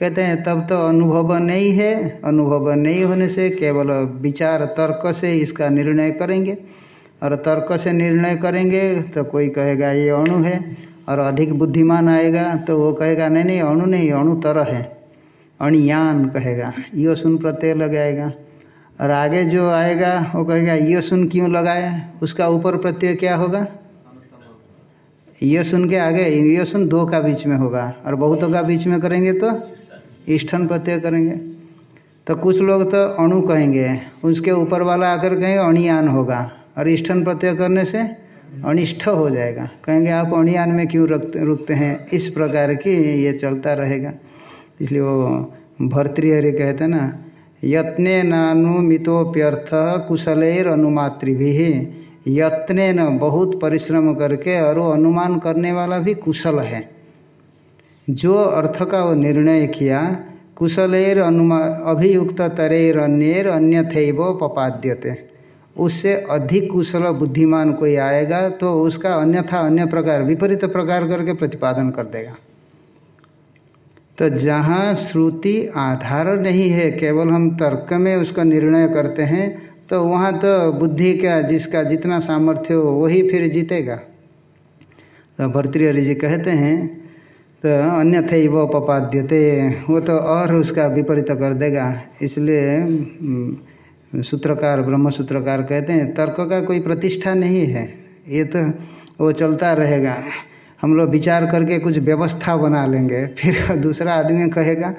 A: कहते हैं, तब तो अनुभव नहीं है। अनुभव नहीं होने से केवल विचार तर्क से इसका निर्णय करेंगे। और तर्क से निर्णय करेंगे तो कोई कहेगा, ये अणु है। और अधिक बुद्धिमान आएगा तो वो कहेगा, नहीं नहीं, अणु नहीं, अणु तरह है। अणियान कहेगा, यो सुन प्रत्यय लगाएगा। और आगे जो आएगा, वो कहेगा, यो सुन क्यों लगाए उसका ऊपर प्रत्यय क्या होगा? ये सुन के आगे, ये सुन दो का बीच में होगा, और बहुतों का बीच में करेंगे तो ईष्ठन प्रत्यय करेंगे। तो कुछ लोग तो अणु कहेंगे, उसके ऊपर वाला आकर कहेंगे, अणियान होगा। और ईष्ठन प्रत्यय करने से अनिष्ठ हो जाएगा। कहेंगे, आप अणियान में क्यों रुकते रुकते हैं? इस प्रकार की ये चलता रहेगा। इसलिए वो भर्तृहरि कहते ना, यत्ने नानुमितोप्यर्थ कुशलेर अनुमातृ भी यत्ने न बहुत परिश्रम करके और वो अनुमान करने वाला भी कुशल है। जो अर्थ का वो निर्णय किया, कुशलेर अनुमा, अभियुक्त तरेर अन्यर अन्यथ पपाद्यते। उससे अधिक कुशल बुद्धिमान कोई आएगा तो उसका अन्यथा अन्य प्रकार, विपरीत प्रकार करके प्रतिपादन कर देगा। तो जहाँ श्रुति आधार नहीं है, केवल हम तर्क में उसका निर्णय करते हैं तो वहाँ तो बुद्धि का, जिसका जितना सामर्थ्य हो, वही फिर जीतेगा। तो भर्तृहरि जी कहते हैं तो अन्यथा ही वो पपाद्यते, वो तो और उसका विपरीत कर देगा, इसलिए सूत्रकार ब्रह्म सूत्रकार कहते हैं, तर्क का कोई प्रतिष्ठा नहीं है। ये तो वो चलता रहेगा। हम लोग विचार करके कुछ व्यवस्था बना लेंगे। फिर दूसरा आदमी कहेगा,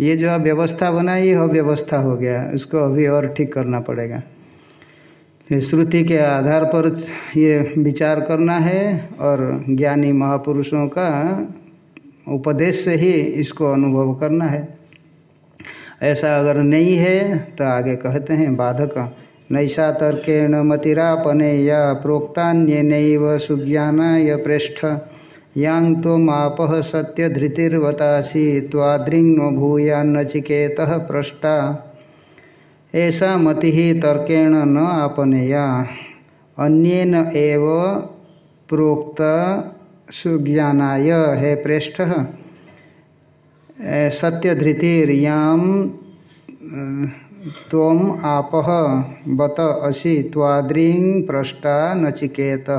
A: ये जो है व्यवस्था बना ये व्यवस्था हो गया। उसको अभी और ठीक करना पड़ेगा। श्रुति के आधार पर ये विचार करना है और ज्ञानी महापुरुषों का उपदेश से ही इसको अनुभव करना है। ऐसा अगर नहीं है तो आगे कहते हैं बाधक, नैषा तर्केण मतिरापने या प्रोक्तान्य य पृष्ठ। यांग तो माप सत्य धृतिर्वतासी त्वाद्रिंग नो भूया नचिकेत पृष्ठा ऐसा मति ही तर्केण न आपनेया। अन्यन एव प्रोक्त सुज्ञानाय, है प्रेष्ठ सत्यधृतिर्याम तम आप बत असी त्वाद्रिंग प्रष्टा नचिकेत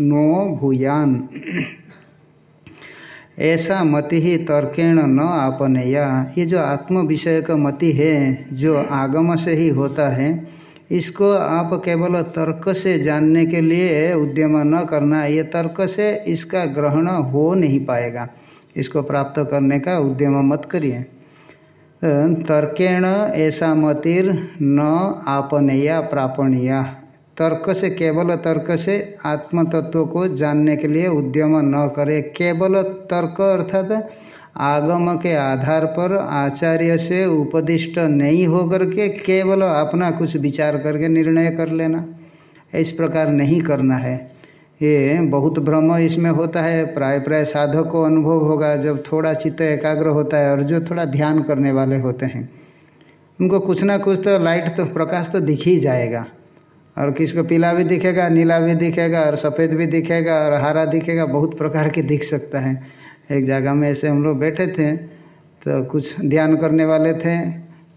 A: नो भूयान। ऐसा मति ही तर्केण न आपनेया। ये जो आत्म विषय का मति है, जो आगम से ही होता है, इसको आप केवल तर्क से जानने के लिए उद्यम न करना, ये तर्क से इसका ग्रहण हो नहीं पाएगा। इसको प्राप्त करने का उद्यम मत करिए। तर्केण ऐसा मतिर न आपनेया प्रापणिया। तर्क से केवल तर्क से आत्मतत्व को जानने के लिए उद्यम न करे। केवल तर्क अर्थात आगम के आधार पर आचार्य से उपदिष्ट नहीं होकर के केवल अपना कुछ विचार करके निर्णय कर लेना। इस प्रकार नहीं करना है। ये बहुत भ्रम इसमें होता है, प्राय प्राय साधक को अनुभव होगा, जब थोड़ा चित्त एकाग्र होता है और जो थोड़ा ध्यान करने वाले होते हैं। उनको कुछ ना कुछ तो लाइट तो प्रकाश तो दिख ही जाएगा। और किसको पीला भी दिखेगा, नीला भी दिखेगा, और सफ़ेद भी दिखेगा, और हरा दिखेगा, बहुत प्रकार के दिख सकता है। एक जगह में ऐसे हम लोग बैठे थे तो कुछ ध्यान करने वाले थे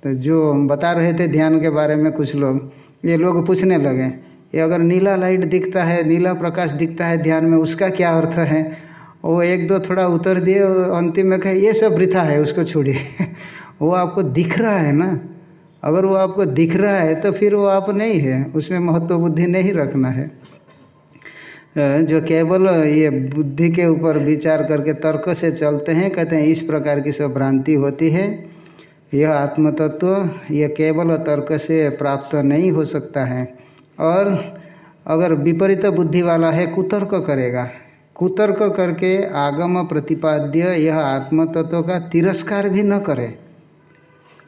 A: तो जो बता रहे थे ध्यान के बारे में कुछ लोग, ये लोग पूछने लगे ये अगर नीला लाइट दिखता है, नीला प्रकाश दिखता है ध्यान में, उसका क्या अर्थ है? वो एक दो थोड़ा उतर दिए, अंतिम में कहे, ये सब वृथा है, उसको छोड़िए। वो आपको दिख रहा है ना? अगर वो आपको दिख रहा है तो फिर वो आप नहीं है। उसमें महत्व बुद्धि नहीं रखना है। जो केवल ये बुद्धि के ऊपर विचार करके तर्क से चलते हैं, कहते हैं, इस प्रकार की सब भ्रांति होती है। यह आत्मतत्व, यह केवल तर्क से प्राप्त नहीं हो सकता है। और अगर विपरीत बुद्धि वाला है, कुतर्क करेगा। कुतर्क करके आगम प्रतिपाद्य यह आत्म तत्व का तिरस्कार भी न करे।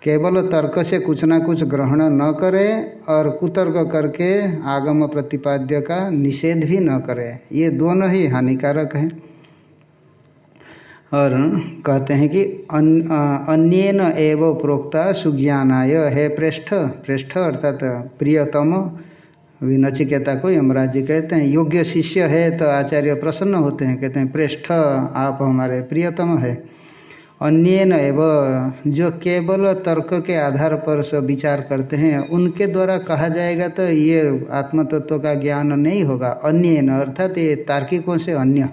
A: केवल तर्क से कुछ ना कुछ ग्रहण न करे और कुतर्क करके आगम प्रतिपाद्य का निषेध भी न करे। ये दोनों ही हानिकारक हैं। और कहते हैं कि अन्यन एव प्रोक्ता सुज्ञानाय, है पृष्ठ पृष्ठ अर्थात प्रियतम अभी नचिकेता को यमराज जी कहते हैं, योग्य शिष्य है तो आचार्य प्रसन्न होते हैं। कहते हैं पृष्ठ आप हमारे प्रियतम है। अन्यन एव, जो केवल तर्क के आधार पर सब विचार करते हैं, उनके द्वारा कहा जाएगा तो ये आत्मतत्व का ज्ञान नहीं होगा। अन्य अर्थात ये तार्किकों से अन्य,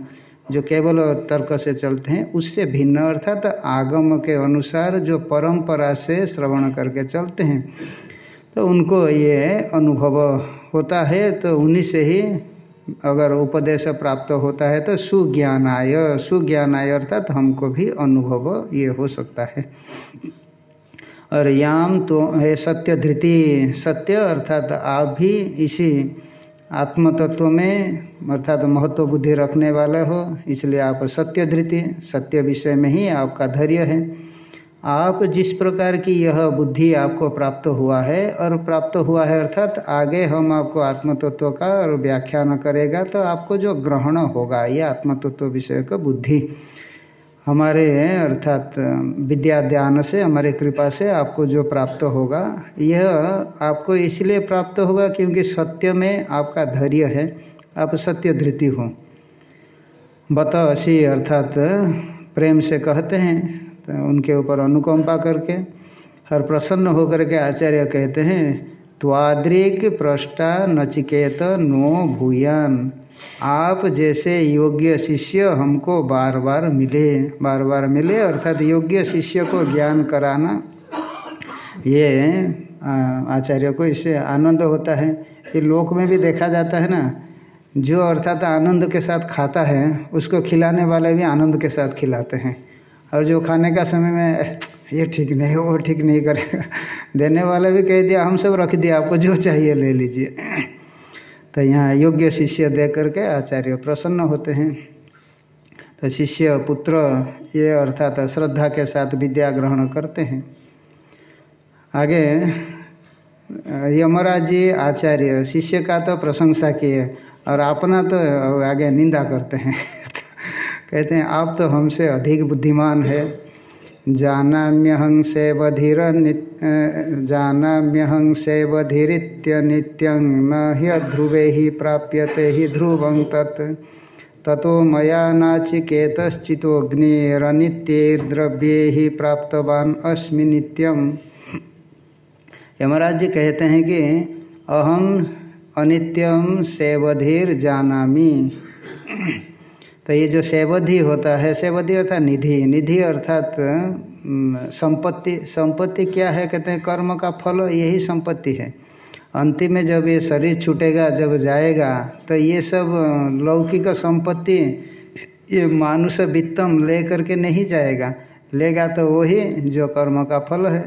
A: जो केवल तर्क से चलते हैं, उससे भिन्न, अर्थात आगम के अनुसार जो परंपरा से श्रवण करके चलते हैं। तो उनको ये अनुभव होता है तो उन्हीं से ही अगर उपदेश प्राप्त होता है तो सुज्ञानाय सुज्ञानाय अर्थात हमको भी अनुभव ये हो सकता है। और याम तो है सत्य धृति, सत्य अर्थात आप भी इसी आत्म तत्व में अर्थात महत्व बुद्धि रखने वाले हो, इसलिए आप सत्य धृति, सत्य विषय में ही आपका धैर्य है। आप जिस प्रकार की यह बुद्धि आपको प्राप्त हुआ है और प्राप्त हुआ है अर्थात आगे हम आपको आत्मतत्व का और व्याख्यान करेगा तो आपको जो ग्रहण होगा, ये आत्मतत्व विषय का बुद्धि। हमारे, अर्थात, विद्या ध्यान से, हमारे कृपा से आपको जो प्राप्त होगा, यह आपको इसलिए प्राप्त होगा क्योंकि सत्य में आपका धैर्य है, आप सत्य धृति हो। बत अर्थात, प्रेम से कहते हैं तो उनके ऊपर अनुकंपा करके हर प्रसन्न होकर के आचार्य कहते हैं, त्वाद्रिक प्रष्टा नचिकेत नो भूयान। आप जैसे योग्य शिष्य हमको बार बार मिले। बार बार मिले, अर्थात योग्य शिष्य को ज्ञान कराना, ये आचार्य को इससे आनंद होता है। ये लोक में भी देखा जाता है ना, जो अर्थात आनंद के साथ खाता है, उसको खिलाने वाले भी आनंद के साथ खिलाते हैं। और जो खाने का समय में, ये ठीक नहीं, वो ठीक नहीं करेगा देने वाले भी कह दिया, हम सब रख दिया, आपको जो चाहिए ले लीजिए। तो यहाँ योग्य शिष्य दे करके आचार्य प्रसन्न होते हैं। तो शिष्य पुत्र, ये अर्थात श्रद्धा के साथ विद्या ग्रहण करते हैं। आगे, यमराज जी आचार्य, शिष्य का तो प्रशंसा किए, और अपना तो आगे निंदा करते हैं। कहते हैं, आप तो हमसे अधिक बुद्धिमान है। जानाम्यहं सेवधिर जानाम्यहं सेवधिरित्य नित्यं न ह्यध्रुवे हि प्राप्यते हि ध्रुवं तत्। ततो मया नाचिकेतश्चितोग्निरनित्यैर्द्रव्ये ही प्राप्तवान अस्मि नित्यम। यमराज जी कहते हैं कि अहम अनित्यम सेवधीर जानामी तो ये जो सेवधि होता है, सेवधि अर्थात निधि निधि अर्थात संपत्ति संपत्ति क्या है कहते हैं, कर्म का फल, यही संपत्ति है। अंतिम में जब ये शरीर छूटेगा, जब जाएगा तो ये सब लौकिक संपत्ति, ये मानुष वित्तम ले करके नहीं जाएगा। लेगा तो वही जो कर्म का फल है।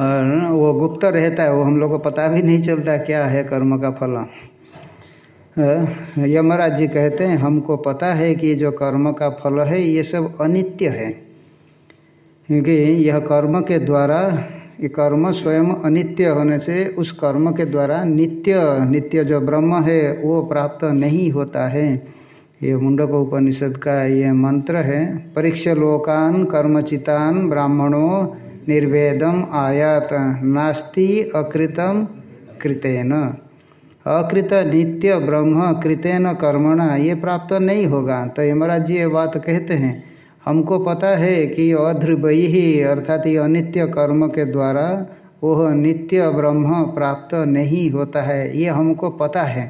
A: और वो गुप्त रहता है, वो हम लोग को पता भी नहीं चलता क्या है कर्म का फल। यमराज जी कहते हैं, हमको पता है कि जो कर्म का फल है, ये सब अनित्य है। क्योंकि यह कर्म के द्वारा, ये कर्म स्वयं अनित्य होने से, उस कर्म के द्वारा नित्य नित्य जो ब्रह्म है, वो प्राप्त नहीं होता है। ये मुंडक उपनिषद का ये मंत्र है, परीक्ष लोकान कर्मचितान ब्राह्मणों निर्वेदम आयात, नास्ति अकृतम कृतेन। अकृत नित्य ब्रह्म कृतेन कर्मणा, ये प्राप्त नहीं होगा। तो यमराज जी ये बात कहते हैं। हमको पता है कि अध्रुवयी ही अर्थात ये अनित्य कर्म के द्वारा वह नित्य ब्रह्म प्राप्त नहीं होता है, ये हमको पता है।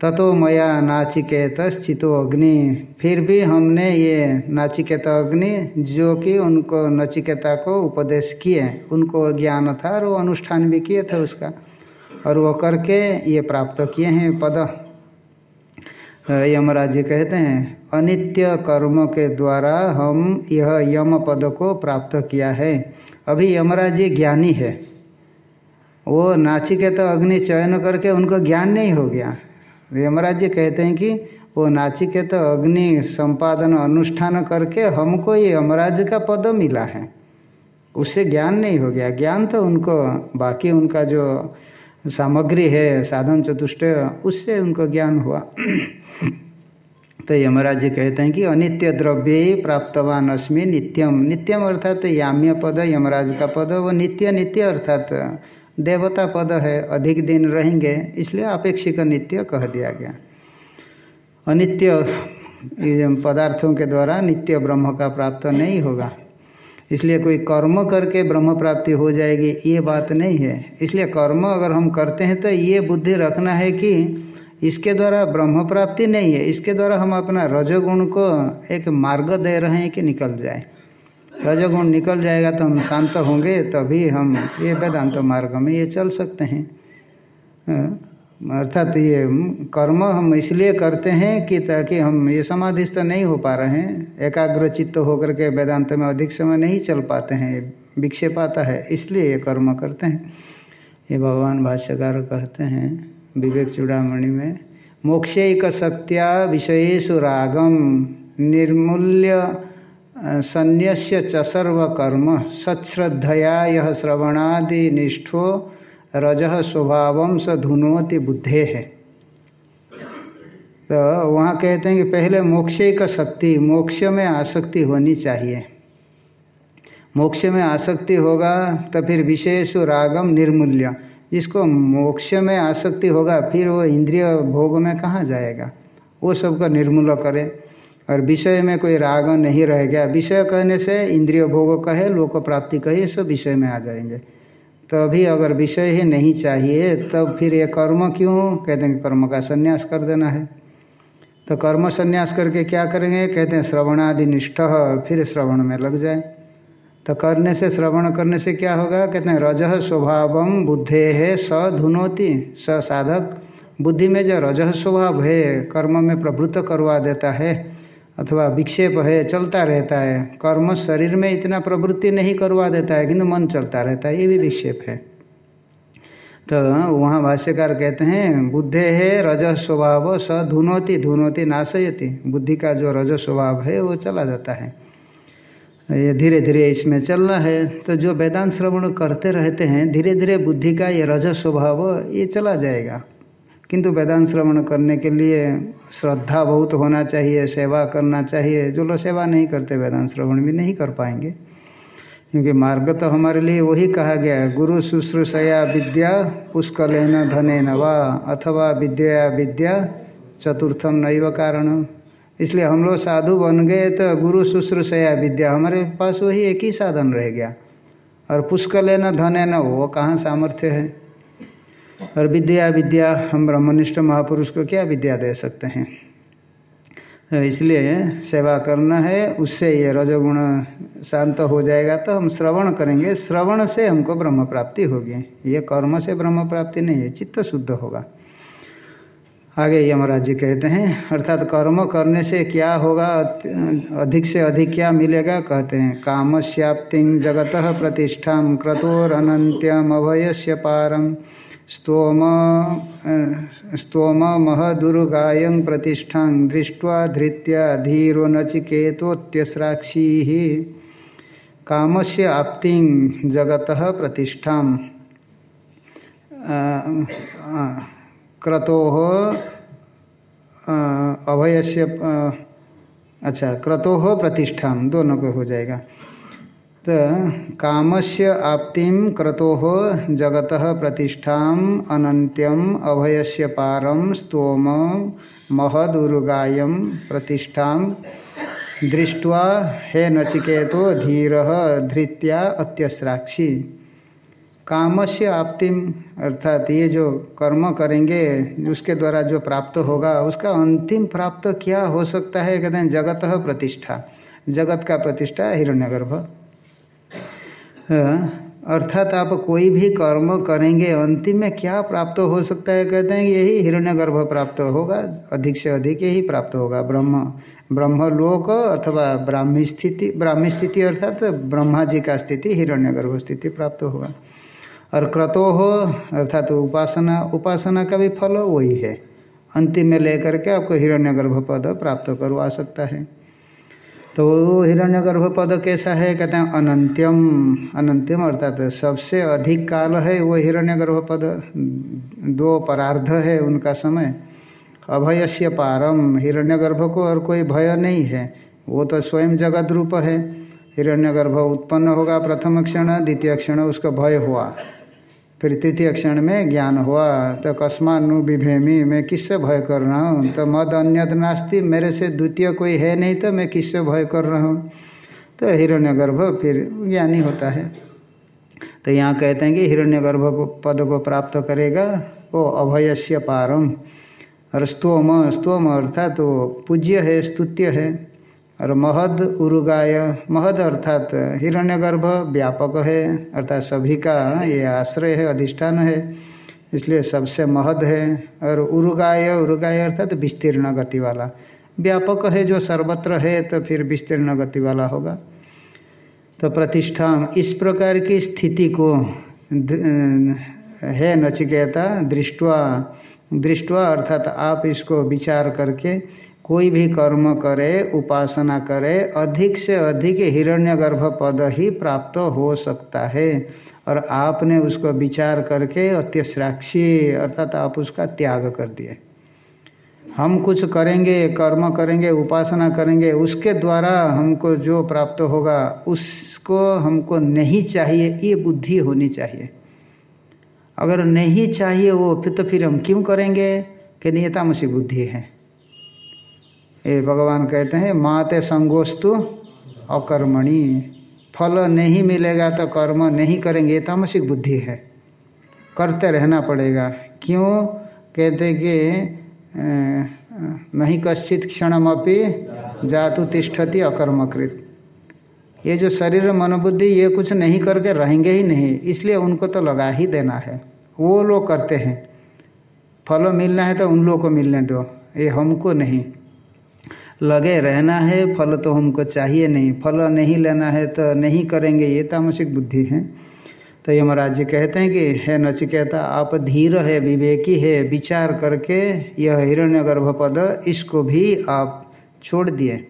A: ततो मया नाचिकेत चितो अग्नि। फिर भी हमने ये नाचिकेत अग्नि, जो कि उनको नचिकेता को उपदेश किए, उनको ज्ञान था और अनुष्ठान भी किए थे उसका। और वो करके ये प्राप्त किए हैं पद। यमराज जी कहते हैं, अनित्य कर्म के द्वारा हम यह यम पद को प्राप्त किया है। अभी यमराज जी ज्ञानी है। वो नाचिकेत अग्नि चयन करके उनको ज्ञान नहीं हो गया। यमराज जी कहते हैं कि वो नाचिकेत तो अग्नि संपादन अनुष्ठान करके हमको ये यमराज का पद मिला है। उससे ज्ञान नहीं हो गया। ज्ञान तो उनको, बाकी उनका जो सामग्री है, साधन चतुष्ट उससे उनको ज्ञान हुआ। तो यमराज जी कहते हैं कि अनित्य द्रव्य प्राप्तवान अस्मि नित्यम। नित्यम अर्थात याम्य पद, यमराज का पद, वो नित्य नित्य अर्थात देवता पद है, अधिक दिन रहेंगे, इसलिए अपेक्षिक नित्य कह दिया गया। अनित्य पदार्थों के द्वारा नित्य ब्रह्म का प्राप्त नहीं होगा। इसलिए कोई कर्म करके ब्रह्म प्राप्ति हो जाएगी, ये बात नहीं है। इसलिए कर्म अगर हम करते हैं तो ये बुद्धि रखना है कि इसके द्वारा ब्रह्म प्राप्ति नहीं है, इसके द्वारा हम अपना रजोगुण को एक मार्ग दे रहे हैं कि निकल जाए। रजोगुण निकल जाएगा तो हम शांत होंगे, तभी हम ये वेदांत मार्ग में ये चल सकते हैं। अर्थात ये कर्म हम इसलिए करते हैं कि ताकि हम ये समाधिस्थ नहीं हो पा रहे हैं। एकाग्र चित्त होकर के वेदांत में अधिक समय नहीं चल पाते हैं विक्षेप आता है, इसलिए ये कर्म करते हैं। ये भगवान भाष्यकार कहते हैं, विवेक चूड़ामणि में, मोक्षैक शक्तिया विषयेशु रागम निर्मूल्य संन्यास्य च सर्वकर्म, सच्छ्रद्धया यह श्रवणादि निष्ठो रज स्वभाव स धुनोति बुद्धे। है तो वहाँ कहते हैं कि पहले मोक्ष का शक्ति, मोक्ष में आसक्ति होनी चाहिए। मोक्ष में आसक्ति होगा तो फिर विशेष रागम निर्मूल्य। जिसको मोक्ष में आसक्ति होगा, फिर वो इंद्रिय भोग में कहाँ जाएगा? वो सबका निर्मूल करे। और विषय में कोई राग नहीं रह गया। विषय कहने से इंद्रिय भोग कहे, लोक प्राप्ति कहे सब विषय में आ जाएँगे। तो अभी अगर विषय ही नहीं चाहिए, तब फिर ये कर्म क्यों? कहते हैं कर्म का संन्यास कर देना है। तो कर्म संन्यास करके क्या करेंगे? कहते हैं श्रवणादि निष्ठ फिर श्रवण में लग जाए। तो करने से, श्रवण करने से क्या होगा? कहते हैं रज स्वभाव बुद्धे है स धुनोति स साधक। बुद्धि में जो रज स्वभाव है, कर्म में प्रवृत्त करवा देता है। अथवा विक्षेप है, चलता रहता है। कर्म शरीर में इतना प्रवृत्ति नहीं करवा देता है, किंतु मन चलता रहता है, ये भी विक्षेप है। तो वहाँ भाष्यकार कहते हैं, बुद्धे है, रज स्वभाव, स धुनोति धुनोति नाशयति। बुद्धि का जो रज स्वभाव है, वो चला जाता है। ये धीरे धीरे इसमें चलना है। तो जो वेदांत श्रवण करते रहते हैं धीरे धीरे बुद्धि का ये रज स्वभाव, ये चला जाएगा। किंतु वेदांत श्रवण करने के लिए श्रद्धा बहुत होना चाहिए, सेवा करना चाहिए। जो लोग सेवा नहीं करते, वेदांत श्रवण भी नहीं कर पाएँगे। क्योंकि मार्ग तो हमारे लिए वही कहा गया है, गुरु शुश्रूषया विद्या पुष्कलेन धनेन वा अथवा विद्या विद्या चतुर्थम नैव कारण। इसलिए हम लोग साधु बन गए तो गुरु शुश्रूषया विद्या, हमारे पास वही एक ही साधन रह गया। और पुष्कलेन न वो कहाँ सामर्थ्य है? और विद्या विद्या, हम ब्रह्मनिष्ठ महापुरुष को क्या विद्या दे सकते हैं? तो इसलिए सेवा करना है, उससे ये रजोगुण शांत हो जाएगा तो हम श्रवण करेंगे। श्रवण से हमको ब्रह्म प्राप्ति होगी। ये कर्म से ब्रह्म प्राप्ति नहीं है, चित्त शुद्ध होगा। आगे यमराज जी कहते हैं, अर्थात कर्म करने से क्या होगा, अधिक से अधिक क्या मिलेगा? कहते हैं कामश्याप्ति जगत प्रतिष्ठा क्रतोर अनंत्यम अभयस्य पारम स्तोम स्तोम महदुर्गाय प्रतिष्ठा दृष्ट्वा धृत्या धीरो नचिकेतोत्यस्राक्षी काम से आप्ति जगत प्रतिष्ठा क्रतो अभय अच्छा क्रतो प्रतिष्ठा, दोनों को हो जाएगा। तो काम से आप्ति क्रतो जगत प्रतिष्ठा अनंत्यम अभय से पारम स्तोम महदुर्गाय प्रतिष्ठा दृष्ट्वा हे नचिकेतो धीर धृत्या अत्यस्राक्षी। काम से आप्ति अर्थात ये जो कर्म करेंगे, उसके द्वारा जो प्राप्त होगा, उसका अंतिम प्राप्त क्या हो सकता है? कहते हैं, जगत प्रतिष्ठा। जगत का प्रतिष्ठा हिरण्यगर्भ। अर्थात आप कोई भी कर्म करेंगे, अंतिम में क्या प्राप्त हो सकता है? कहते हैं यही हिरण्यगर्भ प्राप्त होगा, अधिक से अधिक यही प्राप्त होगा। ब्रह्म, ब्रह्मलोक अथवा ब्राह्मी स्थिति ब्राह्मी स्थिति अर्थात ब्रह्मा जी का स्थिति, हिरण्यगर्भ स्थिति प्राप्त होगा। और क्रतो हो अर्थात उपासना उपासना का भी फल वही है। अंतिम में लेकर के आपको हिरण्यगर्भ पद प्राप्त करवा सकता है। तो वो हिरण्यगर्भ पद कैसा है? कहते हैं, अनंत्यम। अनंत्यम अर्थात सबसे अधिक काल है वो हिरण्यगर्भ पद। दो परार्ध है उनका समय। अभयस्य पारम। हिरण्यगर्भ को और कोई भय नहीं है। वो तो स्वयं जगत रूप है। हिरण्यगर्भ उत्पन्न होगा प्रथम क्षण, द्वितीय क्षण उसका भय हुआ। फिर तृतीय क्षण में ज्ञान हुआ तो कस्मानु विभेमी मैं किससे भय कर रहा हूँ? तो मद अन्य नास्ति, मेरे से द्वितीय कोई है नहीं तो मैं किससे भय कर रहा हूँ? तो हिरण्यगर्भ फिर ज्ञानी होता है। तो यहाँ कहते हैं कि हिरण्यगर्भ को, पद को प्राप्त करेगा, वो अभयस्य पारम और स्तोम स्तोम अर्थात वो पूज्य है, स्तुत्य है। और महद उरुगाय, महद अर्थात हिरण्यगर्भ व्यापक है, अर्थात सभी का ये आश्रय है, अधिष्ठान है, इसलिए सबसे महद है। और उरुगाय उरुगाय अर्थात विस्तीर्ण गति वाला। व्यापक है जो सर्वत्र है तो फिर विस्तीर्ण गति वाला होगा। तो प्रतिष्ठा इस प्रकार की स्थिति को है नचिकेता, दृष्टवा दृष्टवा अर्थात आप इसको विचार करके कोई भी कर्म करे, उपासना करे, अधिक से अधिक हिरण्यगर्भ पद ही प्राप्त हो सकता है। और आपने उसको विचार करके अत्यश्राक्षी अर्थात आप उसका त्याग कर दिए। हम कुछ करेंगे, कर्म करेंगे, उपासना करेंगे, उसके द्वारा हमको जो प्राप्त होगा, उसको हमको नहीं चाहिए, ये बुद्धि होनी चाहिए। अगर नहीं चाहिए वो, फिर तो फिर हम क्यों करेंगे? कि नहीं तामसी बुद्धि है। ये भगवान कहते हैं, माते संगोस्तु अकर्मणि। फल नहीं मिलेगा तो कर्म नहीं करेंगे तामसिक बुद्धि है। करते रहना पड़ेगा। क्यों? कहते कि नहीं कश्चित क्षणमपि जातु तिष्ठति अकर्मकृत। ये जो शरीर, मनोबुद्धि, ये कुछ नहीं करके रहेंगे ही नहीं, इसलिए उनको तो लगा ही देना है। वो लोग करते हैं। फल मिलना है तो उन लोगों को मिलने दो। ये हमको नहीं। लगे रहना है, फल तो हमको चाहिए नहीं। फल नहीं लेना है तो नहीं करेंगे, ये तामसिक बुद्धि है। तो यमराज जी कहते हैं कि, है नचिकेता, आप धीर है, विवेकी है, विचार करके यह हिरण्यगर्भ पद इसको भी आप छोड़ दिए।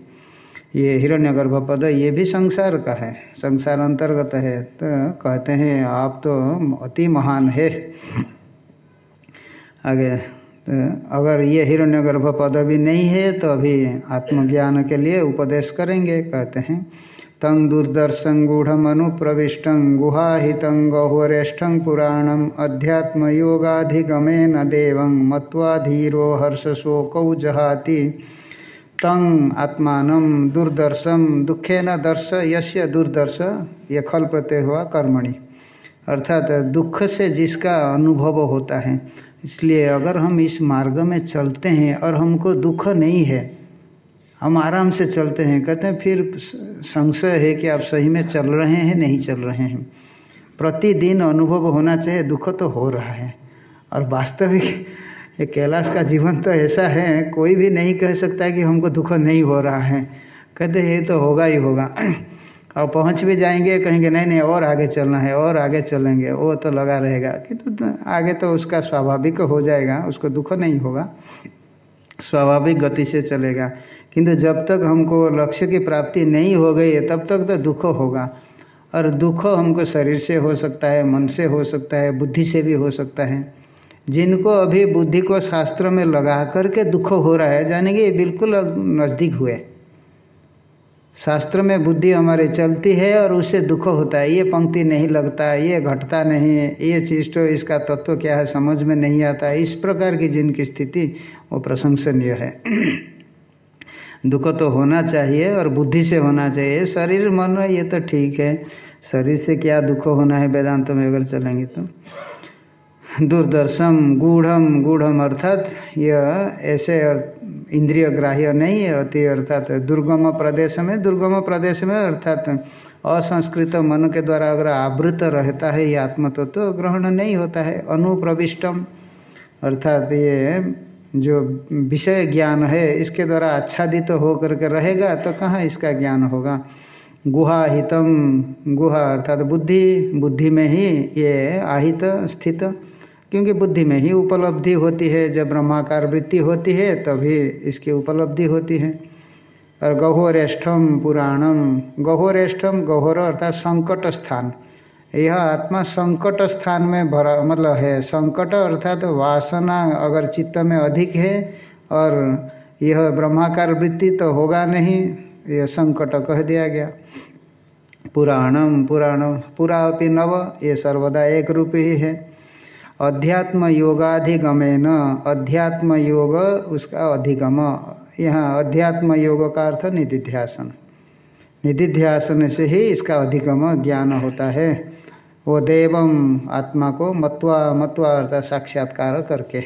A: ये हिरण्यगर्भ पद ये भी संसार का है, संसार अंतर्गत है। तो कहते हैं, आप तो अति महान है। आगे तो अगर ये हिरण्यगर्भ पदवी नहीं है तो अभी आत्मज्ञान के लिए उपदेश करेंगे, कहते हैं। तं दुर्दर्शन गूढ़मनुप्रविष्ट गुहाहित गौरेष्ठं पुराणम अध्यात्मयोगाधिगमेन देव मत्वा हर्ष हर्षशोकौ जहाति। तंग आत्मान दुर्दर्शम दुखे न दर्श यश्य दुर्दर्श, ये खल प्रत्यय हुआ कर्मणि। अर्थात दुख से जिसका अनुभव होता है इसलिए अगर हम इस मार्ग में चलते हैं और हमको दुख नहीं है, हम आराम से चलते हैं, कहते हैं, फिर संशय है कि आप सही में चल रहे हैं, नहीं चल रहे हैं। प्रतिदिन अनुभव होना चाहिए, दुख तो हो रहा है। और वास्तविक ये कैलाश का जीवन तो ऐसा है, कोई भी नहीं कह सकता कि हमको दुख नहीं हो रहा है। कहते हैं तो होगा ही होगा। और पहुँच भी जाएँगे, कहेंगे, नहीं नहीं, और आगे चलना है, और आगे चलेंगे। वो तो लगा रहेगा किंतु तो आगे तो उसका स्वाभाविक हो जाएगा, उसको दुख नहीं होगा, स्वाभाविक गति से चलेगा। किंतु जब तक हमको लक्ष्य की प्राप्ति नहीं हो गई है, तब तक तो दुख होगा। और दुख हमको शरीर से हो सकता है, मन से हो सकता है, बुद्धि से भी हो सकता है। जिनको अभी बुद्धि को शास्त्र में लगा करके दुख हो रहा है, जानेंगे बिल्कुल नज़दीक हुए। शास्त्र में बुद्धि हमारे चलती है और उससे दुख होता है। ये पंक्ति नहीं लगता, ये घटता नहीं है। ये चीज़ तो इसका तत्व क्या है, समझ में नहीं आता। इस प्रकार की जिनकी स्थिति, वो प्रशंसनीय है। दुख तो होना चाहिए और बुद्धि से होना चाहिए। शरीर मन ये तो ठीक है। शरीर से क्या दुख होना है, वेदांत में अगर चलेंगे तो। दूरदर्शम, गूढ़म गूढ़म अर्थात यह ऐसे इंद्रिय ग्राह्य नहीं है, अति अर्थात दुर्गम प्रदेश में, दुर्गम प्रदेश में अर्थात असंस्कृत मन के द्वारा अगर आवृत रहता है, ये आत्मतत्व तो ग्रहण नहीं होता है, अनुप्रविष्टम। अर्थात ये जो विषय ज्ञान है, इसके द्वारा आच्छादित तो हो करके रहेगा तो कहाँ इसका ज्ञान होगा? गुहा हितम, गुहा अर्थात बुद्धि बुद्धि में ही ये आहित स्थित। क्योंकि बुद्धि में ही उपलब्धि होती है, जब ब्रह्माकार वृत्ति होती है, तभी इसकी उपलब्धि होती है। और गहोरेष्ठम पुराणम गहोरेष्ठम गहोर अर्थात संकट स्थान। यह आत्मा संकट स्थान में भरा मतलब है संकट अर्थात तो वासना अगर चित्त में अधिक है और यह ब्रह्माकार वृत्ति तो होगा नहीं, यह संकट कह दिया गया। पुराणम पुराणम पुरा अपनी नव, ये सर्वदा एक रूप ही है। अध्यात्म योगाधिगमे न अध्यात्म योग उसका अधिगम। यहाँ अध्यात्म योग का अर्थ निधिध्यासन। निधिध्यासन से ही इसका अधिगम ज्ञान होता है। वो देवम आत्मा को मत्वा मत्वा अर्थात साक्षात्कार करके।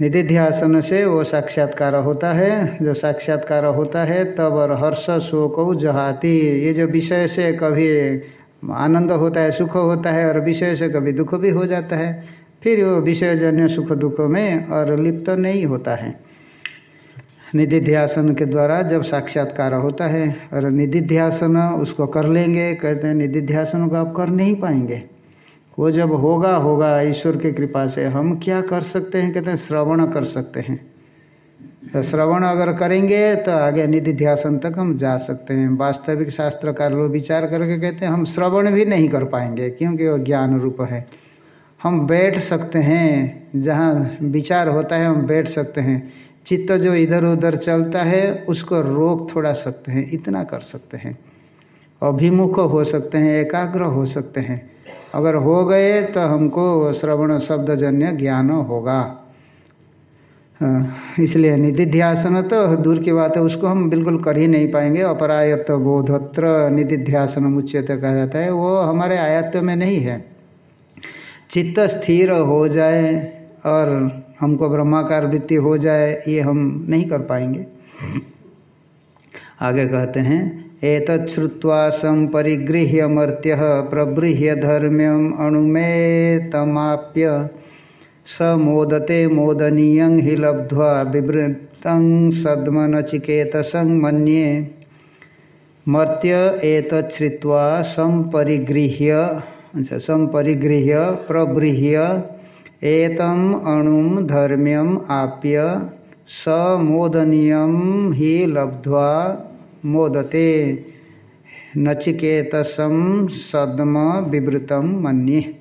A: निधिध्यासन से वो साक्षात्कार होता है। जो साक्षात्कार होता है, तब हर्ष शोक जहाती। ये जो विषय से कभी आनंद होता है, सुख होता है और विषय से कभी दुख भी हो जाता है। फिर वो विषयजन्य सुख दुख में और लिप्त नहीं होता है। निधिध्यासन के द्वारा जब साक्षात्कार होता है और निधिध्यासन उसको कर लेंगे, कहते हैं, निधिध्यासन को आप कर नहीं पाएँगे। वो जब होगा होगा, ईश्वर की कृपा से हम क्या कर सकते हैं? कहते हैं, श्रवण कर सकते हैं। तो श्रवण अगर करेंगे तो आगे निधिध्यासन तक हम जा सकते हैं। वास्तविक शास्त्रकार लोग विचार करके कहते हैं, हम श्रवण भी नहीं कर पाएँगे क्योंकि वो ज्ञान रूप है। हम बैठ सकते हैं, जहाँ विचार होता है हम बैठ सकते हैं। चित्त जो इधर उधर चलता है, उसको रोक थोड़ा सकते हैं, इतना कर सकते हैं। अभिमुख हो सकते हैं, एकाग्र हो सकते हैं। अगर हो गए तो हमको श्रवण शब्दजन्य ज्ञान होगा। इसलिए निधिध्यासन तो दूर की बात है, उसको हम बिल्कुल कर ही नहीं पाएँगे। अपरायत्त बोधत्र निधिध्यासन मुच्यत कहा जाता है, वो हमारे आयत्व में नहीं है। चित्त स्थिर हो जाए और हमको ब्रह्माकार वृत्ति हो जाए, ये हम नहीं कर पाएँगे। आगे कहते हैं एतच्छ्रुत्वा संपरिगृह्य मर्त्य प्रबृह्य धर्म्यम अणुमेतमाप्य स मोदते मोदनीय हि लब्ध्वा बिवृत सद्मनचिकेतसं मन्ये। मर्त्य एतच्छ्रुत्वा संपरिगृह्य अच्छा संपरिगृह्य, प्रबृह्य, एतम अणुम धर्म्यम आप्य समोदनीय ही लब्ध्वा मोदते। नचिकेतसम सद्म विवृतम मन्ये।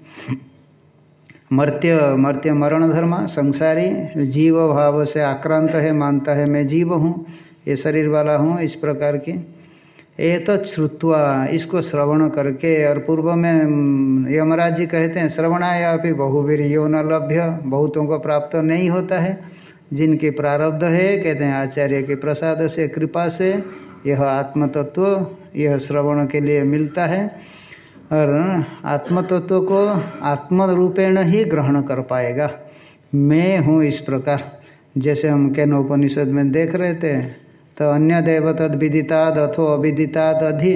A: मर्त्य मर्त्य मरण धर्म संसारी जीव भाव से आक्रांत है, मानता है, मैं जीव हूँ, ये शरीर वाला हूँ, इस प्रकार की। ये तो श्रुत्वा इसको श्रवण करके, और पूर्व में यमराज जी कहते हैं, श्रवणाया अभी बहुवीर यो न लभ्य, बहुतों को प्राप्त नहीं होता है। जिनके प्रारब्ध है, कहते हैं, आचार्य के प्रसाद से, कृपा से, यह आत्मतत्व, यह श्रवण के लिए मिलता है। और आत्म तत्व को आत्म रूपेण ही ग्रहण कर पाएगा। मैं हूँ इस प्रकार। जैसे हम कैन उपनिषद में देख रहे थे तो अन्य देव तद विदिताद अथो अविदिताद अधि।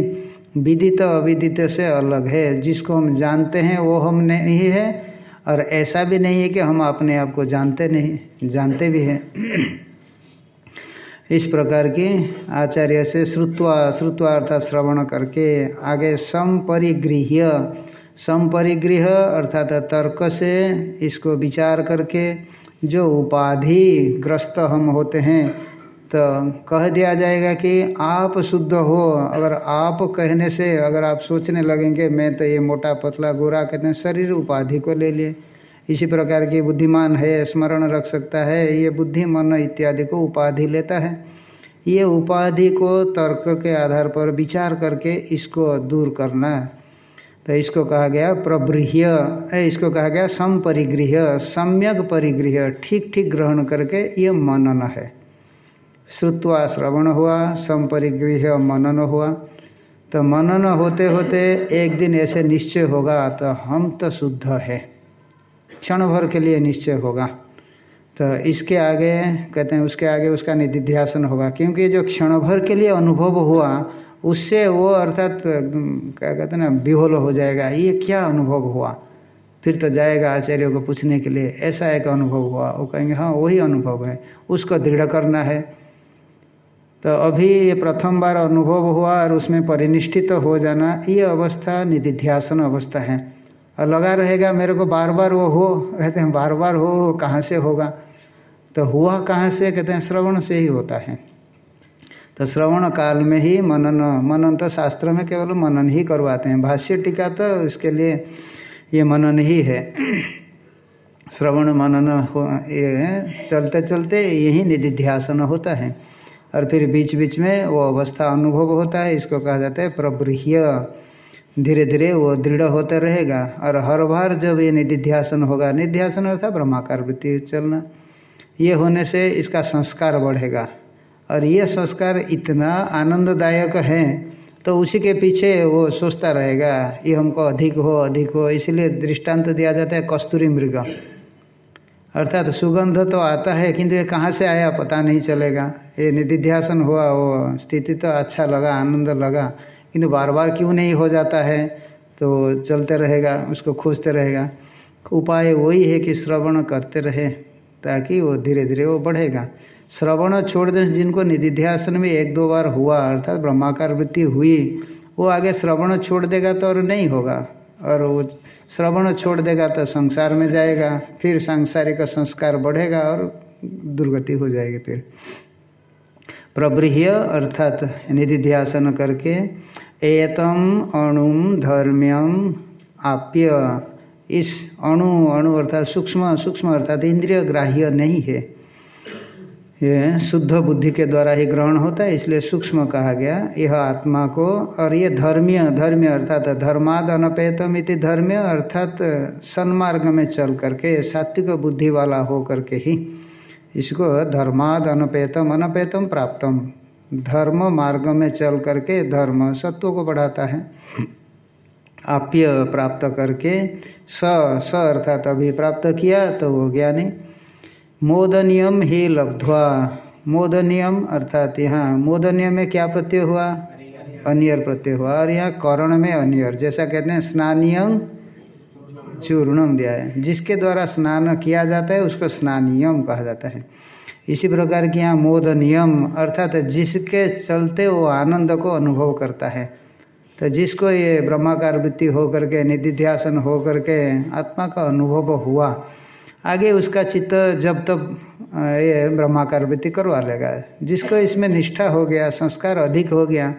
A: विदित अविदित से अलग है। जिसको हम जानते हैं, वो हम नहीं है। और ऐसा भी नहीं है कि हम अपने आप को जानते नहीं, जानते भी हैं। इस प्रकार की आचार्य से श्रुत्वा श्रुत्वा अर्थात श्रवण करके आगे संपरिगृह्य संपरिगृह अर्थात तर्क से इसको विचार करके जो उपाधि ग्रस्त हम होते हैं तो कह दिया जाएगा कि आप शुद्ध हो। अगर आप कहने से, अगर आप सोचने लगेंगे, मैं तो ये मोटा पतला गोरा कहते हैं, शरीर उपाधि को ले लिए। इसी प्रकार की बुद्धिमान है, स्मरण रख सकता है, ये बुद्धि मन इत्यादि को उपाधि लेता है। ये उपाधि को तर्क के आधार पर विचार करके इसको दूर करना। तो इसको कहा गया प्रबृह्य इसको कहा गया संपरिगृह सम्यक परिगृह ठीक ठीक ग्रहण करके ये मनन है। श्रुत्वा श्रवण हुआ संपरिगृह मनन हुआ। तो मनन होते होते एक दिन ऐसे निश्चय होगा तो हम तो शुद्ध है। क्षण भर के लिए निश्चय होगा। तो इसके आगे कहते हैं, उसके आगे उसका निधिध्यासन होगा। क्योंकि जो क्षण भर के लिए अनुभव हुआ, उससे वो अर्थात, क्या कहते हैं ना, विहोल हो जाएगा। ये क्या अनुभव हुआ? फिर तो जाएगा आचार्य को पूछने के लिए, ऐसा एक अनुभव हुआ। वो कहेंगे हाँ वही अनुभव है। उसको दृढ़ करना है। तो अभी ये प्रथम बार अनुभव हुआ और उसमें परिनिष्ठित तो हो जाना, ये अवस्था निधिध्यासन अवस्था है। और लगा रहेगा, मेरे को बार बार वो हो, कहते हैं बार बार हो, कहाँ से होगा? तो हुआ कहाँ से? कहते हैं, श्रवण से ही होता है। तो श्रवण काल में ही मनन मनन तो शास्त्र में केवल मनन ही करवाते हैं। भाष्य टीका तो इसके लिए ये मनन ही है। श्रवण, मनन हो, ये चलते चलते यही निधिध्यासन होता है। और फिर बीच बीच में वो अवस्था अनुभव होता है, इसको कहा जाता है प्रबृह्य। धीरे धीरे वो दृढ़ होता रहेगा और हर बार जब ये निधिध्यासन होगा निध्यासन अर्थात ब्रह्माकार वृत्ति चलना, ये होने से इसका संस्कार बढ़ेगा। और ये संस्कार इतना आनंददायक है तो उसी के पीछे वो सोचता रहेगा, ये हमको अधिक हो अधिक हो, इसलिए दृष्टांत दिया जाता है कस्तूरी मृग। अर्थात तो सुगंध तो आता है, किंतु ये कहाँ से आया पता नहीं चलेगा। ये निधिध्यासन हुआ, वो स्थिति तो अच्छा लगा, आनंद लगा। किंतु बार बार क्यों नहीं हो जाता है? तो चलते रहेगा, उसको खोजते रहेगा। उपाय वही है कि श्रवण करते रहे, ताकि वो धीरे धीरे वो बढ़ेगा। श्रवण छोड़ दें जिनको निधिध्यासन में एक दो बार हुआ, अर्थात ब्रह्माकार वृत्ति हुई, वो आगे श्रवण छोड़ देगा तो और नहीं होगा। और वो श्रवण छोड़ देगा तो संसार में जाएगा, फिर सांसारिक संस्कार बढ़ेगा और दुर्गति हो जाएगी फिर। प्रबृह्य अर्थात निधिध्यासन करके एतम अणुम धर्म्यम आप्य इस अणु अणु अर्थात सूक्ष्म सूक्ष्म अर्थात इंद्रिय ग्राह्य नहीं है। ये शुद्ध बुद्धि के द्वारा ही ग्रहण होता है, इसलिए सूक्ष्म कहा गया, यह आत्मा को, और ये धर्मीय, धर्म्य अर्थात धर्माद अनपेतम इति धर्म्य अर्थात सन्मार्ग में चल करके, सात्विक बुद्धि वाला हो करके ही इसको धर्माद अनपेतम अनपेतम प्राप्तम। धर्म मार्ग में चल करके धर्म सत्व को बढ़ाता है। आप्य प्राप्त करके स स अर्थात अभी प्राप्त किया तो वो ज्ञानी। मोदनियम ही लब्ध्वा। मोदनियम अर्थात यहाँ, मोदनियम में क्या प्रत्यय हुआ? अनियर प्रत्यय हुआ। और यहाँ करण में अनियर, जैसा कहते हैं, स्नानियम चूर्णम दिया है। जिसके द्वारा स्नान किया जाता है, उसको स्नानियम कहा जाता है। इसी प्रकार की यहाँ मोद नियम अर्थात जिसके चलते वो आनंद को अनुभव करता है। तो जिसको ये ब्रह्माकार वृत्ति हो करके निधिध्यासन हो करके आत्मा का अनुभव हुआ, आगे उसका चित्त जब तब ये ब्रह्माकार वृत्ति करवा लेगा। जिसको इसमें निष्ठा हो गया, संस्कार अधिक हो गया,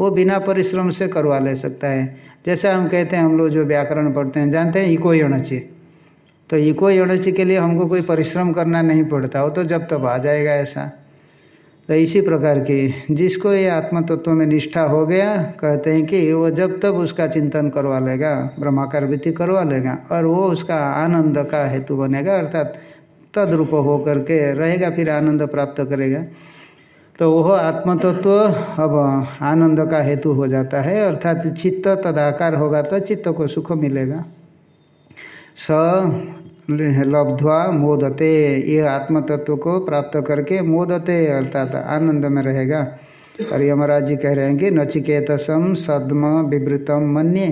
A: वो बिना परिश्रम से करवा ले सकता है। जैसे हम कहते हैं, हम लोग जो व्याकरण पढ़ते हैं, जानते हैं इको यणची। तो इको यणची के लिए हमको कोई परिश्रम करना नहीं पड़ता, वो तो जब तब आ जाएगा ऐसा। तो इसी प्रकार की जिसको ये आत्म तत्व में निष्ठा हो गया, कहते हैं कि वो जब तब उसका चिंतन करवा लेगा, ब्रह्माकार वृत्ति करवा लेगा और वो उसका आनंद का हेतु बनेगा, अर्थात तद्रूप हो करके रहेगा, फिर आनंद प्राप्त करेगा। तो वह आत्मतत्व अब आनंद का हेतु हो जाता है, अर्थात चित्त तदाकार होगा तो चित्त को सुख मिलेगा। स लब्ध्वा, मोदते, ये आत्म तत्व को प्राप्त करके मोदते, अर्थात आनंद में रहेगा। और यमराज जी कह रहे हैं कि नचिकेतसम सद्म विवृतम मन्य।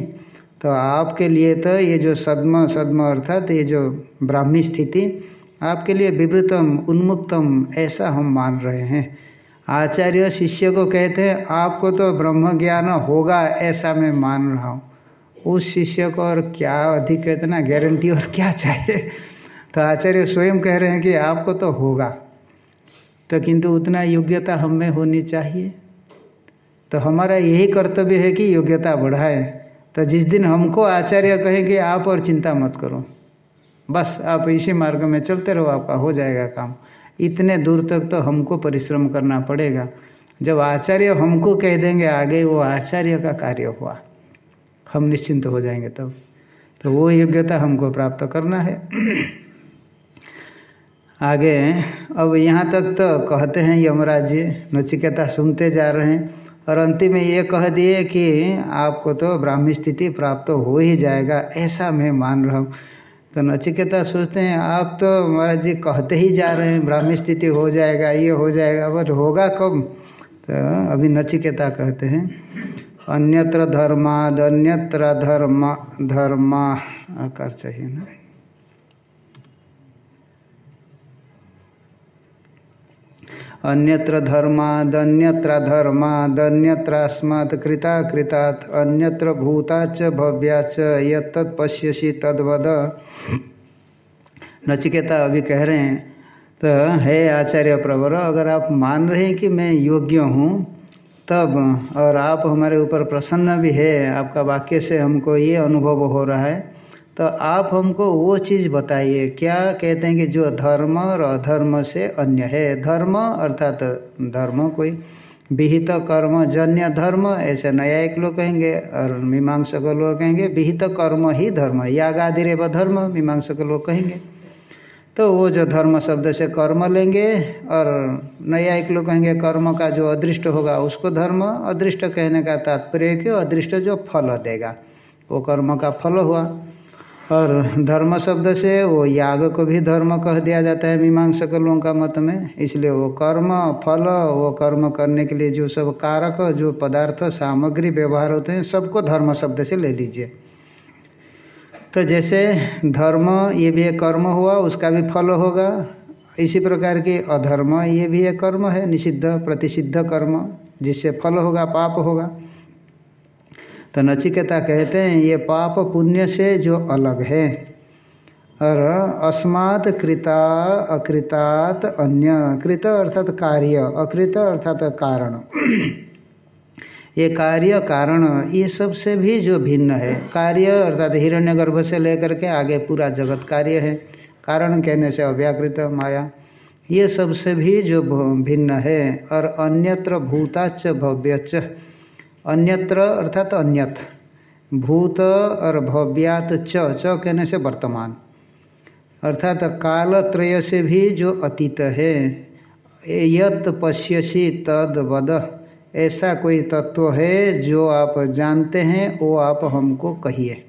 A: तो आपके लिए तो ये जो सद्म सद्म अर्थात ये जो ब्राह्मी स्थिति, आपके लिए विवृतम, उन्मुक्तम, ऐसा हम मान रहे हैं। आचार्य शिष्य को कहते हैं, आपको तो ब्रह्म ज्ञान होगा, ऐसा मैं मान रहा हूँ। उस शिष्य को और क्या अधिक इतना गारंटी और क्या चाहिए? तो आचार्य स्वयं कह रहे हैं कि आपको तो होगा तो किंतु उतना योग्यता हम में होनी चाहिए। तो हमारा यही कर्तव्य है कि योग्यता बढ़ाए। तो जिस दिन हमको आचार्य कहेंगे आप और चिंता मत करो, बस आप इसी मार्ग में चलते रहो, आपका हो जाएगा काम। इतने दूर तक तो हमको परिश्रम करना पड़ेगा। जब आचार्य हमको कह देंगे, आगे वो आचार्य का कार्य हुआ। हम निश्चिंत हो जाएँगे तब। तो वो योग्यता हमको प्राप्त करना है। आगे, अब यहाँ तक तो कहते हैं यमराज जी, नचिकेता सुनते जा रहे हैं और अंतिम में ये कह दिए कि आपको तो ब्राह्मी स्थिति प्राप्त हो ही जाएगा, ऐसा मैं मान रहा हूँ। तो नचिकेता सोचते हैं, आप तो महाराज जी कहते ही जा रहे हैं, ब्राह्मी स्थिति हो जाएगा, ये हो जाएगा पर होगा कब? तो अभी नचिकेता कहते हैं अन्यत्र धर्माद अन्यत्र धर्म, धर्मा। आकार चाहिए ना? अन्यत्र धर्मादन्यत्र धर्मादन्यत्रास्मात् कृता कृतात् अन्यत्र भूताच भव्याच यत्तत् पश्यसि तद्वद। नचिकेता अभी कह रहे हैं तो है आचार्य प्रवर, अगर आप मान रहे हैं कि मैं योग्य हूँ तब, और आप हमारे ऊपर प्रसन्न भी है, आपका वाक्य से हमको ये अनुभव हो रहा है। तो आप हमको वो चीज़ बताइए, क्या कहते हैं कि जो धर्म और अधर्म से अन्य है? धर्म अर्थात धर्म कोई, विहित कर्म, जन्य धर्म, ऐसे न्यायिक लोग कहेंगे, और मीमांसक लोग कहेंगे, विहित कर्म ही धर्म यागादि रेव धर्म, मीमांसक लोग कहेंगे। तो वो जो धर्म शब्द से कर्म लेंगे और नया एक लोग कहेंगे कर्म का जो अदृष्ट होगा, उसको धर्म अदृष्ट कहने का तात्पर्य कि अदृष्ट जो फल देगा, वो कर्म का फल हुआ। और धर्म शब्द से वो याग को भी धर्म कह दिया जाता है मीमांसक लोगों का मत में। इसलिए वो कर्म, फल, वो कर्म करने के लिए जो सब कारक, जो पदार्थ, सामग्री, व्यवहार होते हैं, सबको धर्म शब्द से ले लीजिए। तो जैसे धर्म ये भी एक कर्म हुआ, उसका भी फल होगा। इसी प्रकार के अधर्म ये भी एक कर्म है, निषिद्ध, प्रतिषिद्ध कर्म, जिससे फल होगा, पाप होगा। तो नचिकेता कहते हैं, ये पाप पुण्य से जो अलग है। और अस्मात् कृता, अकृतात् अन्य। कृत अर्थात कार्य, अकृत अर्थात कारण। ये कार्य कारण, ये सबसे भी जो भिन्न है। कार्य अर्थात हिरण्य गर्भ से लेकर के आगे पूरा जगत कार्य है। कारण कहने से अव्याकृत माया। ये सबसे भी जो भिन्न है और अन्यत्र भूताच भव्यच अन्यत्र अर्थात अन्यत। भूत और भव्यात च च कहने से वर्तमान। अर्थात काल त्रय से भी जो अतीत है, यत पश्यसी तद वद ऐसा कोई तत्व है जो आप जानते हैं, वो आप हमको कहिए।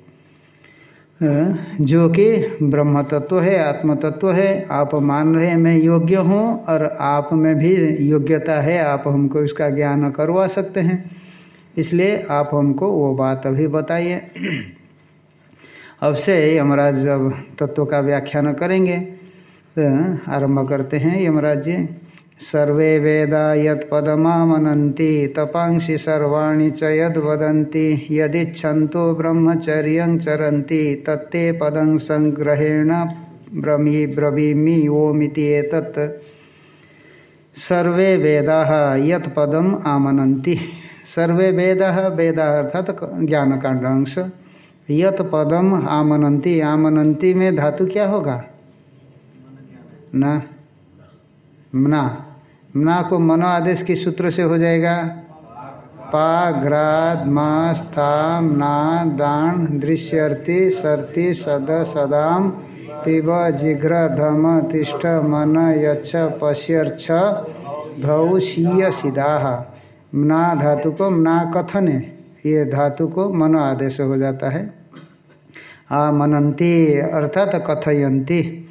A: जो कि ब्रह्म तत्व है आत्म तत्व है, आप मान रहे हैं, मैं योग्य हूँ, और आप में भी योग्यता है, आप हमको इसका ज्ञान करवा सकते हैं। इसलिए आप हमको वो बात अभी बताइए। अब से यमराज जब तत्व का व्याख्यान करेंगे। तो आरंभ करते हैं यमराज जी। सर्वे वेदा यत्पदमामनन्ति, तपांसि सर्वाणि च यद्वदन्ति, यदिच्छन्तो ब्रह्मचर्य चरती तत्ते पदं संग्रहेण ब्रमी ब्रवीमि ओमिति एतत्। सर्वे वेदा यत्पदम आमनन्ति। सर्वे वेद, वेदा अर्थात ज्ञान कांड अंश यत पदम आमनंती आमनंती में धातु क्या होगा? न। मना। मना को मनो आदेश किस सूत्र से हो जाएगा? पा ग्राद मास थाम ना, दान दृश्यर्थी सर्ति, सद, सदाम, पिब, जिघ्र, धम, तिष्ठ, मन, यच्छ, पश्यर्छ, धौ, शीय सीधा मना धातु को मना कथन ये धातु को मनो आदेश हो जाता है। आ, मनंती, अर्थात कथयंती।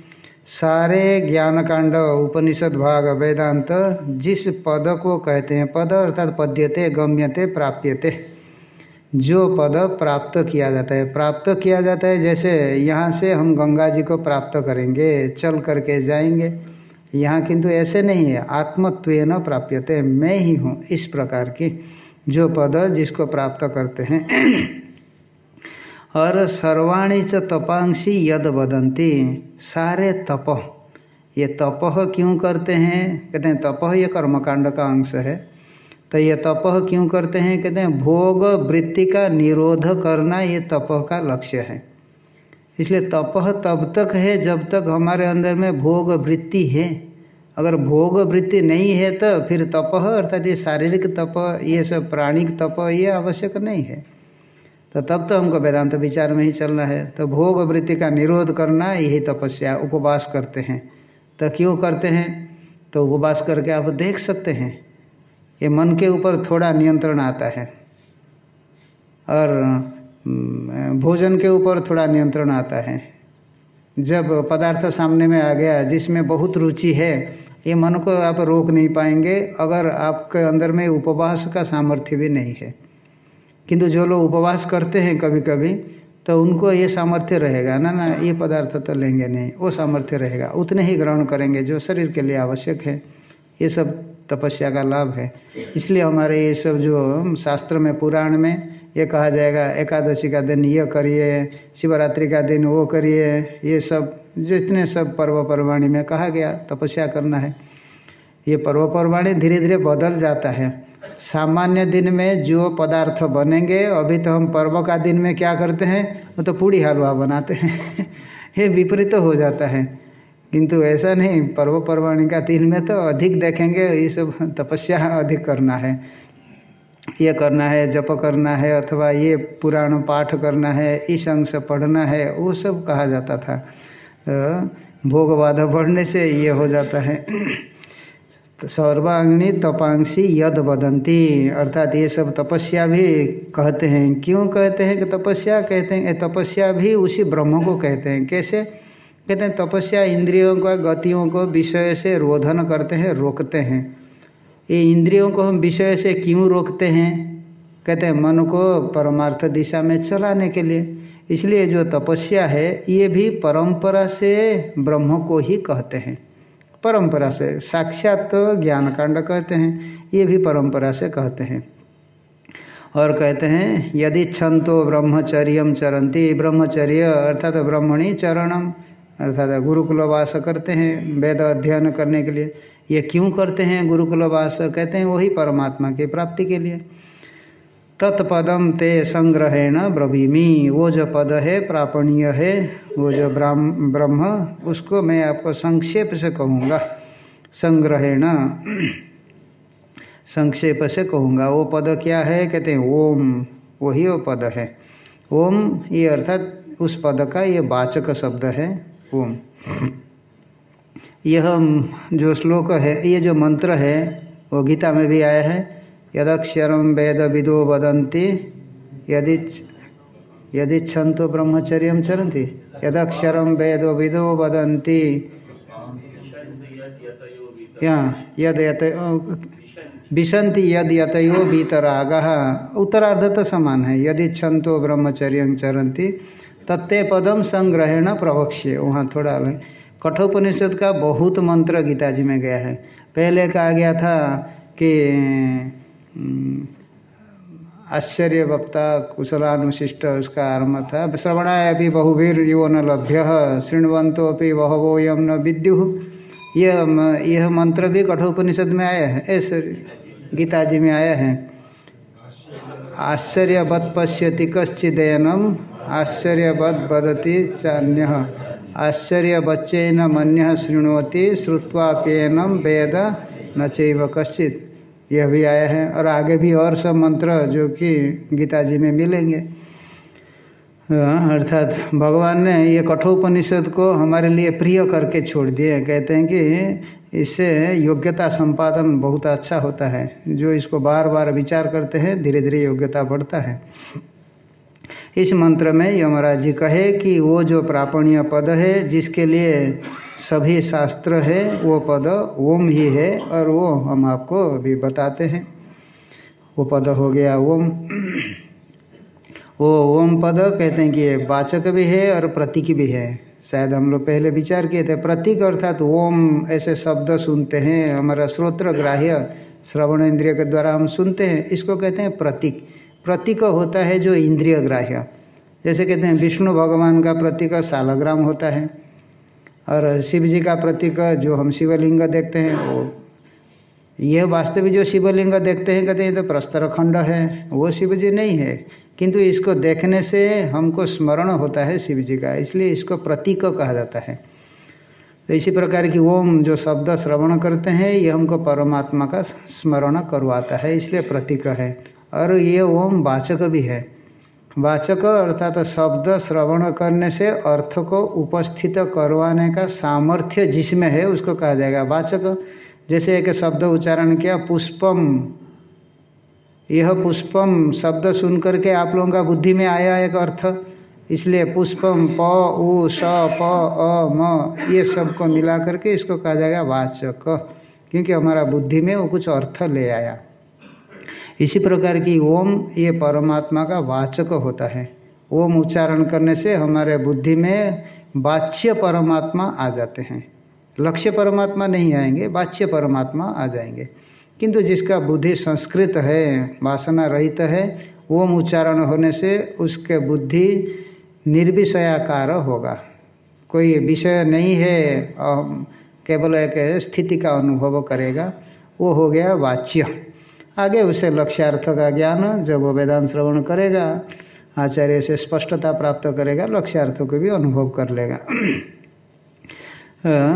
A: सारे ज्ञान कांड उपनिषद भाग, वेदांत जिस पद को कहते हैं, पद अर्थात पद्यते, गम्यते, प्राप्यते, जो पद प्राप्त किया जाता है। प्राप्त किया जाता है जैसे यहाँ से हम गंगा जी को प्राप्त करेंगे, चल करके जाएँगे। यहाँ किंतु ऐसे नहीं है आत्मत्व न प्राप्यते, मैं ही हूँ, इस प्रकार की जो पद जिसको प्राप्त करते हैं। और सर्वाणी च तपांशी यद बदंती सारे तप। ये तप क्यों करते हैं? कहते हैं, तप ये कर्मकांड का अंश है। तो ये तप क्यों करते हैं? कहते हैं, भोग वृत्ति का निरोध करना ये तप का लक्ष्य है। इसलिए तप तब तक है जब तक हमारे अंदर में भोग वृत्ति है। अगर भोग वृत्ति नहीं है तो फिर तप, अर्थात ये शारीरिक तप, ये सब प्राणिक तप, ये आवश्यक नहीं है। तो तब तो हमको वेदांत विचार में ही चलना है। तो भोग वृत्ति का निरोध करना यही तपस्या, उपवास करते हैं। तो क्यों करते हैं? तो उपवास करके आप देख सकते हैं, ये मन के ऊपर थोड़ा नियंत्रण आता है और भोजन के ऊपर थोड़ा नियंत्रण आता है। जब पदार्थ सामने में आ गया, जिसमें बहुत रुचि है, ये मन को आप रोक नहीं पाएँगे, अगर आपके अंदर में उपवास का सामर्थ्य भी नहीं है। किंतु जो लोग उपवास करते हैं कभी कभी तो उनको ये सामर्थ्य रहेगा। ना ना, ये पदार्थ तो लेंगे नहीं, वो सामर्थ्य रहेगा। उतने ही ग्रहण करेंगे जो शरीर के लिए आवश्यक है। ये सब तपस्या का लाभ है। इसलिए हमारे ये सब जो शास्त्र में, पुराण में ये कहा जाएगा, एकादशी का दिन ये करिए, शिवरात्रि का दिन वो करिए, ये सब, जितने सब पर्व परवाणी में कहा गया, तपस्या करना है। ये पर्व परवाणी धीरे धीरे बदल जाता है। सामान्य दिन में जो पदार्थ बनेंगे, अभी तो हम पर्व का दिन में क्या करते हैं, वो तो पूड़ी हलवा बनाते हैं। ये विपरीत तो हो जाता है। किंतु ऐसा नहीं, पर्व परवाणी का दिन में तो अधिक देखेंगे, ये सब तपस्या अधिक करना है। ये करना है, जप करना है, अथवा ये पुराण पाठ करना है इस अंश पढ़ना है, वो सब कहा जाता था। तो भोग बाधा बढ़ने से ये हो जाता है। तो सर्वांगनी तपांशी यद बदंती अर्थात ये सब तपस्या भी कहते हैं। क्यों कहते हैं कि तपस्या? कहते हैं तपस्या भी उसी ब्रह्म को कहते हैं। कैसे? कहते हैं, तपस्या इंद्रियों का, गतियों को विषय से रोधन करते हैं, रोकते हैं। ये इंद्रियों को हम विषय से क्यों रोकते हैं? कहते हैं, मन को परमार्थ दिशा में चलाने के लिए। इसलिए जो तपस्या है, ये भी परंपरा से ब्रह्म को ही कहते हैं। परंपरा से, साक्षात तो ज्ञान कांड कहते हैं, ये भी परंपरा से कहते हैं। और कहते हैं, यदि छंतो ब्रह्मचर्य चरंती ब्रह्मचर्य अर्थात ब्रह्मणी चरणम अर्थात गुरुकुलवास करते हैं, वेद अध्ययन करने के लिए। ये क्यों करते हैं गुरुकुलवास कहते हैं, वही परमात्मा की प्राप्ति के लिए। तत्पदम ते संग्रहेण ब्रवीमी। वो जो पद है, प्रापणीय है, वो जो ब्रह्म, उसको मैं आपको संक्षेप से कहूँगा। संग्रहेण। संक्षेप से कहूँगा। वो पद क्या है? कहते हैं, ओम। वही वो पद है। ओम, ये अर्थात उस पद का ये वाचक शब्द है, ओम। यह, जो श्लोक है, ये जो मंत्र है, वो गीता में भी आया है। यदक्षरम वेद विदो वदंती यदि यदि छंतो ब्रह्मचर्य चरंती यदक्षर वेद विदो वदंती यद यत विशंति यद यतयो भीतराग। उत्तरार्ध तो समान है। यदि छंतो ब्रह्मचर्य चरंती तत्ते पदम संग्रहण प्रवक्ष्य। वहाँ थोड़ा अलग। कठोपनिषद का बहुत मंत्र गीता जी में गया है। पहले कहा गया था कि आश्चर्य वक्ता कुशलानुशिष्ट उसका आरंभ था। श्रवणाय अभी बहुवीर यो न लभ्य शृण्वंतो अभी बहवोयम न विद्यु। यह यह मंत्र भी कठोपनिषद में आया है। ऐसे गीता जी में आया है। आश्चर्यवत पश्यति कश्चिदयनम आश्चर्यवद बदती चान्य। आश्चर्य बच्चे न मन्य शृणवती श्रुत्वाप्यनम वेद न चैव कश्चित। यह भी आया है और आगे भी और सब मंत्र जो कि गीता जी में मिलेंगे। अर्थात भगवान ने ये कठोपनिषद को हमारे लिए प्रिय करके छोड़ दिए कहते हैं कि इससे योग्यता संपादन बहुत अच्छा होता है। जो इसको बार बार विचार करते हैं धीरे धीरे योग्यता बढ़ता है। इस मंत्र में यमराज जी कहे कि वो जो प्रापणीय पद है, जिसके लिए सभी शास्त्र है, वो पद ओम ही है और वो हम आपको अभी बताते हैं। वो पद हो गया ओम। वो ओम पद कहते हैं कि वाचक भी है और प्रतीक भी है। शायद हम लोग पहले विचार किए थे, प्रतीक अर्थात तो ओम, ऐसे शब्द सुनते हैं, हमारा श्रोत्र ग्राह्य श्रवण इंद्रिय के द्वारा हम सुनते हैं, इसको कहते हैं प्रतीक। प्रतीक होता है जो इंद्रिय ग्राह्य जैसे कहते हैं, विष्णु भगवान का प्रतीक सालग्राम होता है। और शिव जी का प्रतीक जो हम शिवलिंग देखते हैं, वो यह वास्तविक जो शिवलिंग देखते हैं, कहते हैं तो प्रस्तर खंड है, वो शिव जी नहीं है। किंतु इसको देखने से हमको स्मरण होता है शिव जी का, इसलिए इसको प्रतीक कहा जाता है। तो इसी प्रकार की ओम जो शब्द श्रवण करते हैं, ये हमको परमात्मा का स्मरण करवाता है, इसलिए प्रतीक है। और ये ओम वाचक भी है। वाचक अर्थात शब्द श्रवण करने से अर्थ को उपस्थित करवाने का सामर्थ्य जिसमें है, उसको कहा जाएगा। वाचक, जैसे एक शब्द उच्चारण किया, पुष्पम। यह पुष्पम शब्द सुन करके आप लोगों का बुद्धि में आया एक अर्थ। इसलिए पुष्पम, प, उ, स, प, अ, म, ये सबको मिला करके इसको कहा जाएगा वाचक। क्योंकि हमारा बुद्धि में वो कुछ अर्थ ले आया। इसी प्रकार की ओम ये परमात्मा का वाचक होता है। ओम उच्चारण करने से हमारे बुद्धि में वाच्य परमात्मा आ जाते हैं। लक्ष्य परमात्मा नहीं आएँगे, वाच्य परमात्मा आ जाएँगे। किंतु जिसका बुद्धि संस्कृत है, वासना रहित है, ओम उच्चारण होने से उसके बुद्धि निर्विषयाकार होगा। कोई विषय नहीं है केवल एक स्थिति का अनुभव करेगा, वो हो गया वाच्य। आगे उसे लक्ष्यार्थ का ज्ञान जब वो वेदांत श्रवण करेगा, आचार्य से स्पष्टता प्राप्त करेगा लक्ष्यार्थों को भी अनुभव कर लेगा।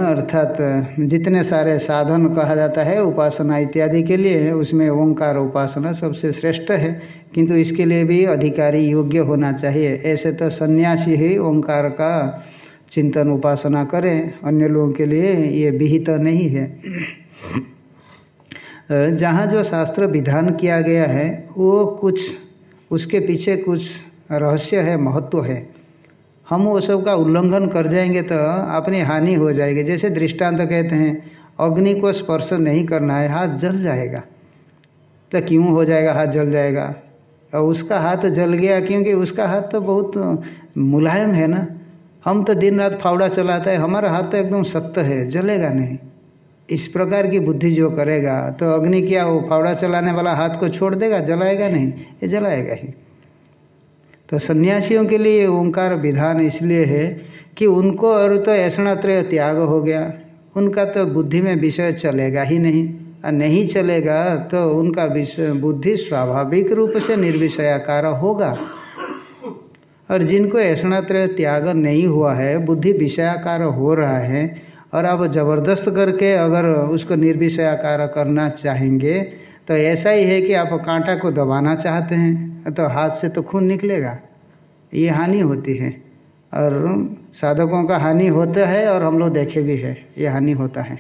A: अर्थात जितने सारे साधन कहा जाता है, उपासना इत्यादि के लिए, उसमें ओंकार उपासना सबसे श्रेष्ठ है। किंतु इसके लिए भी अधिकारी योग्य होना चाहिए। ऐसे तो सन्यासी ही ओंकार का चिंतन उपासना करें, अन्य लोगों के लिए ये विहित तो नहीं है। जहाँ जो शास्त्र विधान किया गया है, वो कुछ, उसके पीछे कुछ रहस्य है, महत्व है। हम वो सब का उल्लंघन कर जाएँगे तो अपनी हानि हो जाएगी। जैसे दृष्टांत कहते हैं, अग्नि को स्पर्श नहीं करना है, हाथ जल जाएगा। तो क्यों हो जाएगा, हाथ जल जाएगा? और उसका हाथ जल गया क्योंकि उसका हाथ तो बहुत मुलायम है ना। हम तो दिन रात फावड़ा चलाता है, हमारा हाथ तो एकदम सख्त है, जलेगा नहीं। इस प्रकार की बुद्धि जो करेगा तो अग्नि क्या वो फावड़ा चलाने वाला हाथ को छोड़ देगा? जलाएगा नहीं, ये जलाएगा ही। तो सन्यासियों के लिए ओंकार विधान इसलिए है कि उनको और तो ऐसणात्रय त्याग हो गया। उनका तो बुद्धि में विषय चलेगा ही नहीं। और नहीं चलेगा तो उनका विषय बुद्धि स्वाभाविक रूप से निर्विषयाकार होगा। और जिनको ऐसणात्रय त्याग नहीं हुआ है, बुद्धि विषयाकार हो रहा है और आप ज़बरदस्त करके अगर उसको निर्विषयाकार करना चाहेंगे तो ऐसा ही है कि आप कांटा को दबाना चाहते हैं तो हाथ से तो खून निकलेगा। ये हानि होती है। और साधकों का हानि होता है और हम लोग देखे भी है, ये हानि होता है।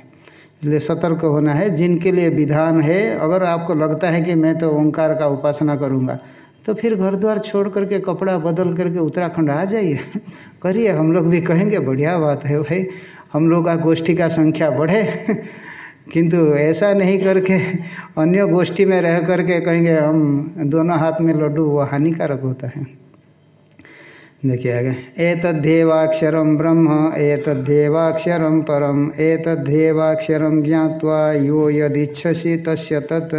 A: इसलिए सतर्क होना है। जिनके लिए विधान है, अगर आपको लगता है कि मैं तो ओंकार का उपासना करूँगा तो फिर घर द्वार छोड़ करके, कपड़ा बदल करके उत्तराखंड आ जाइए। करिए, हम लोग भी कहेंगे, बढ़िया बात है भाई। हम लोग का गोष्ठी का संख्या बढ़े, किंतु ऐसा नहीं करके अन्य गोष्ठी में रह करके कहेंगे, हम दोनों हाथ में लड्डू, वो हानिकारक होता है। देखिए आगे एतद्धेवाक्षर ब्रह्म एतद्धेवाक्षर परम एतद्धेवाक्षर ज्ञावा यो यदिछसी तस्य तत्,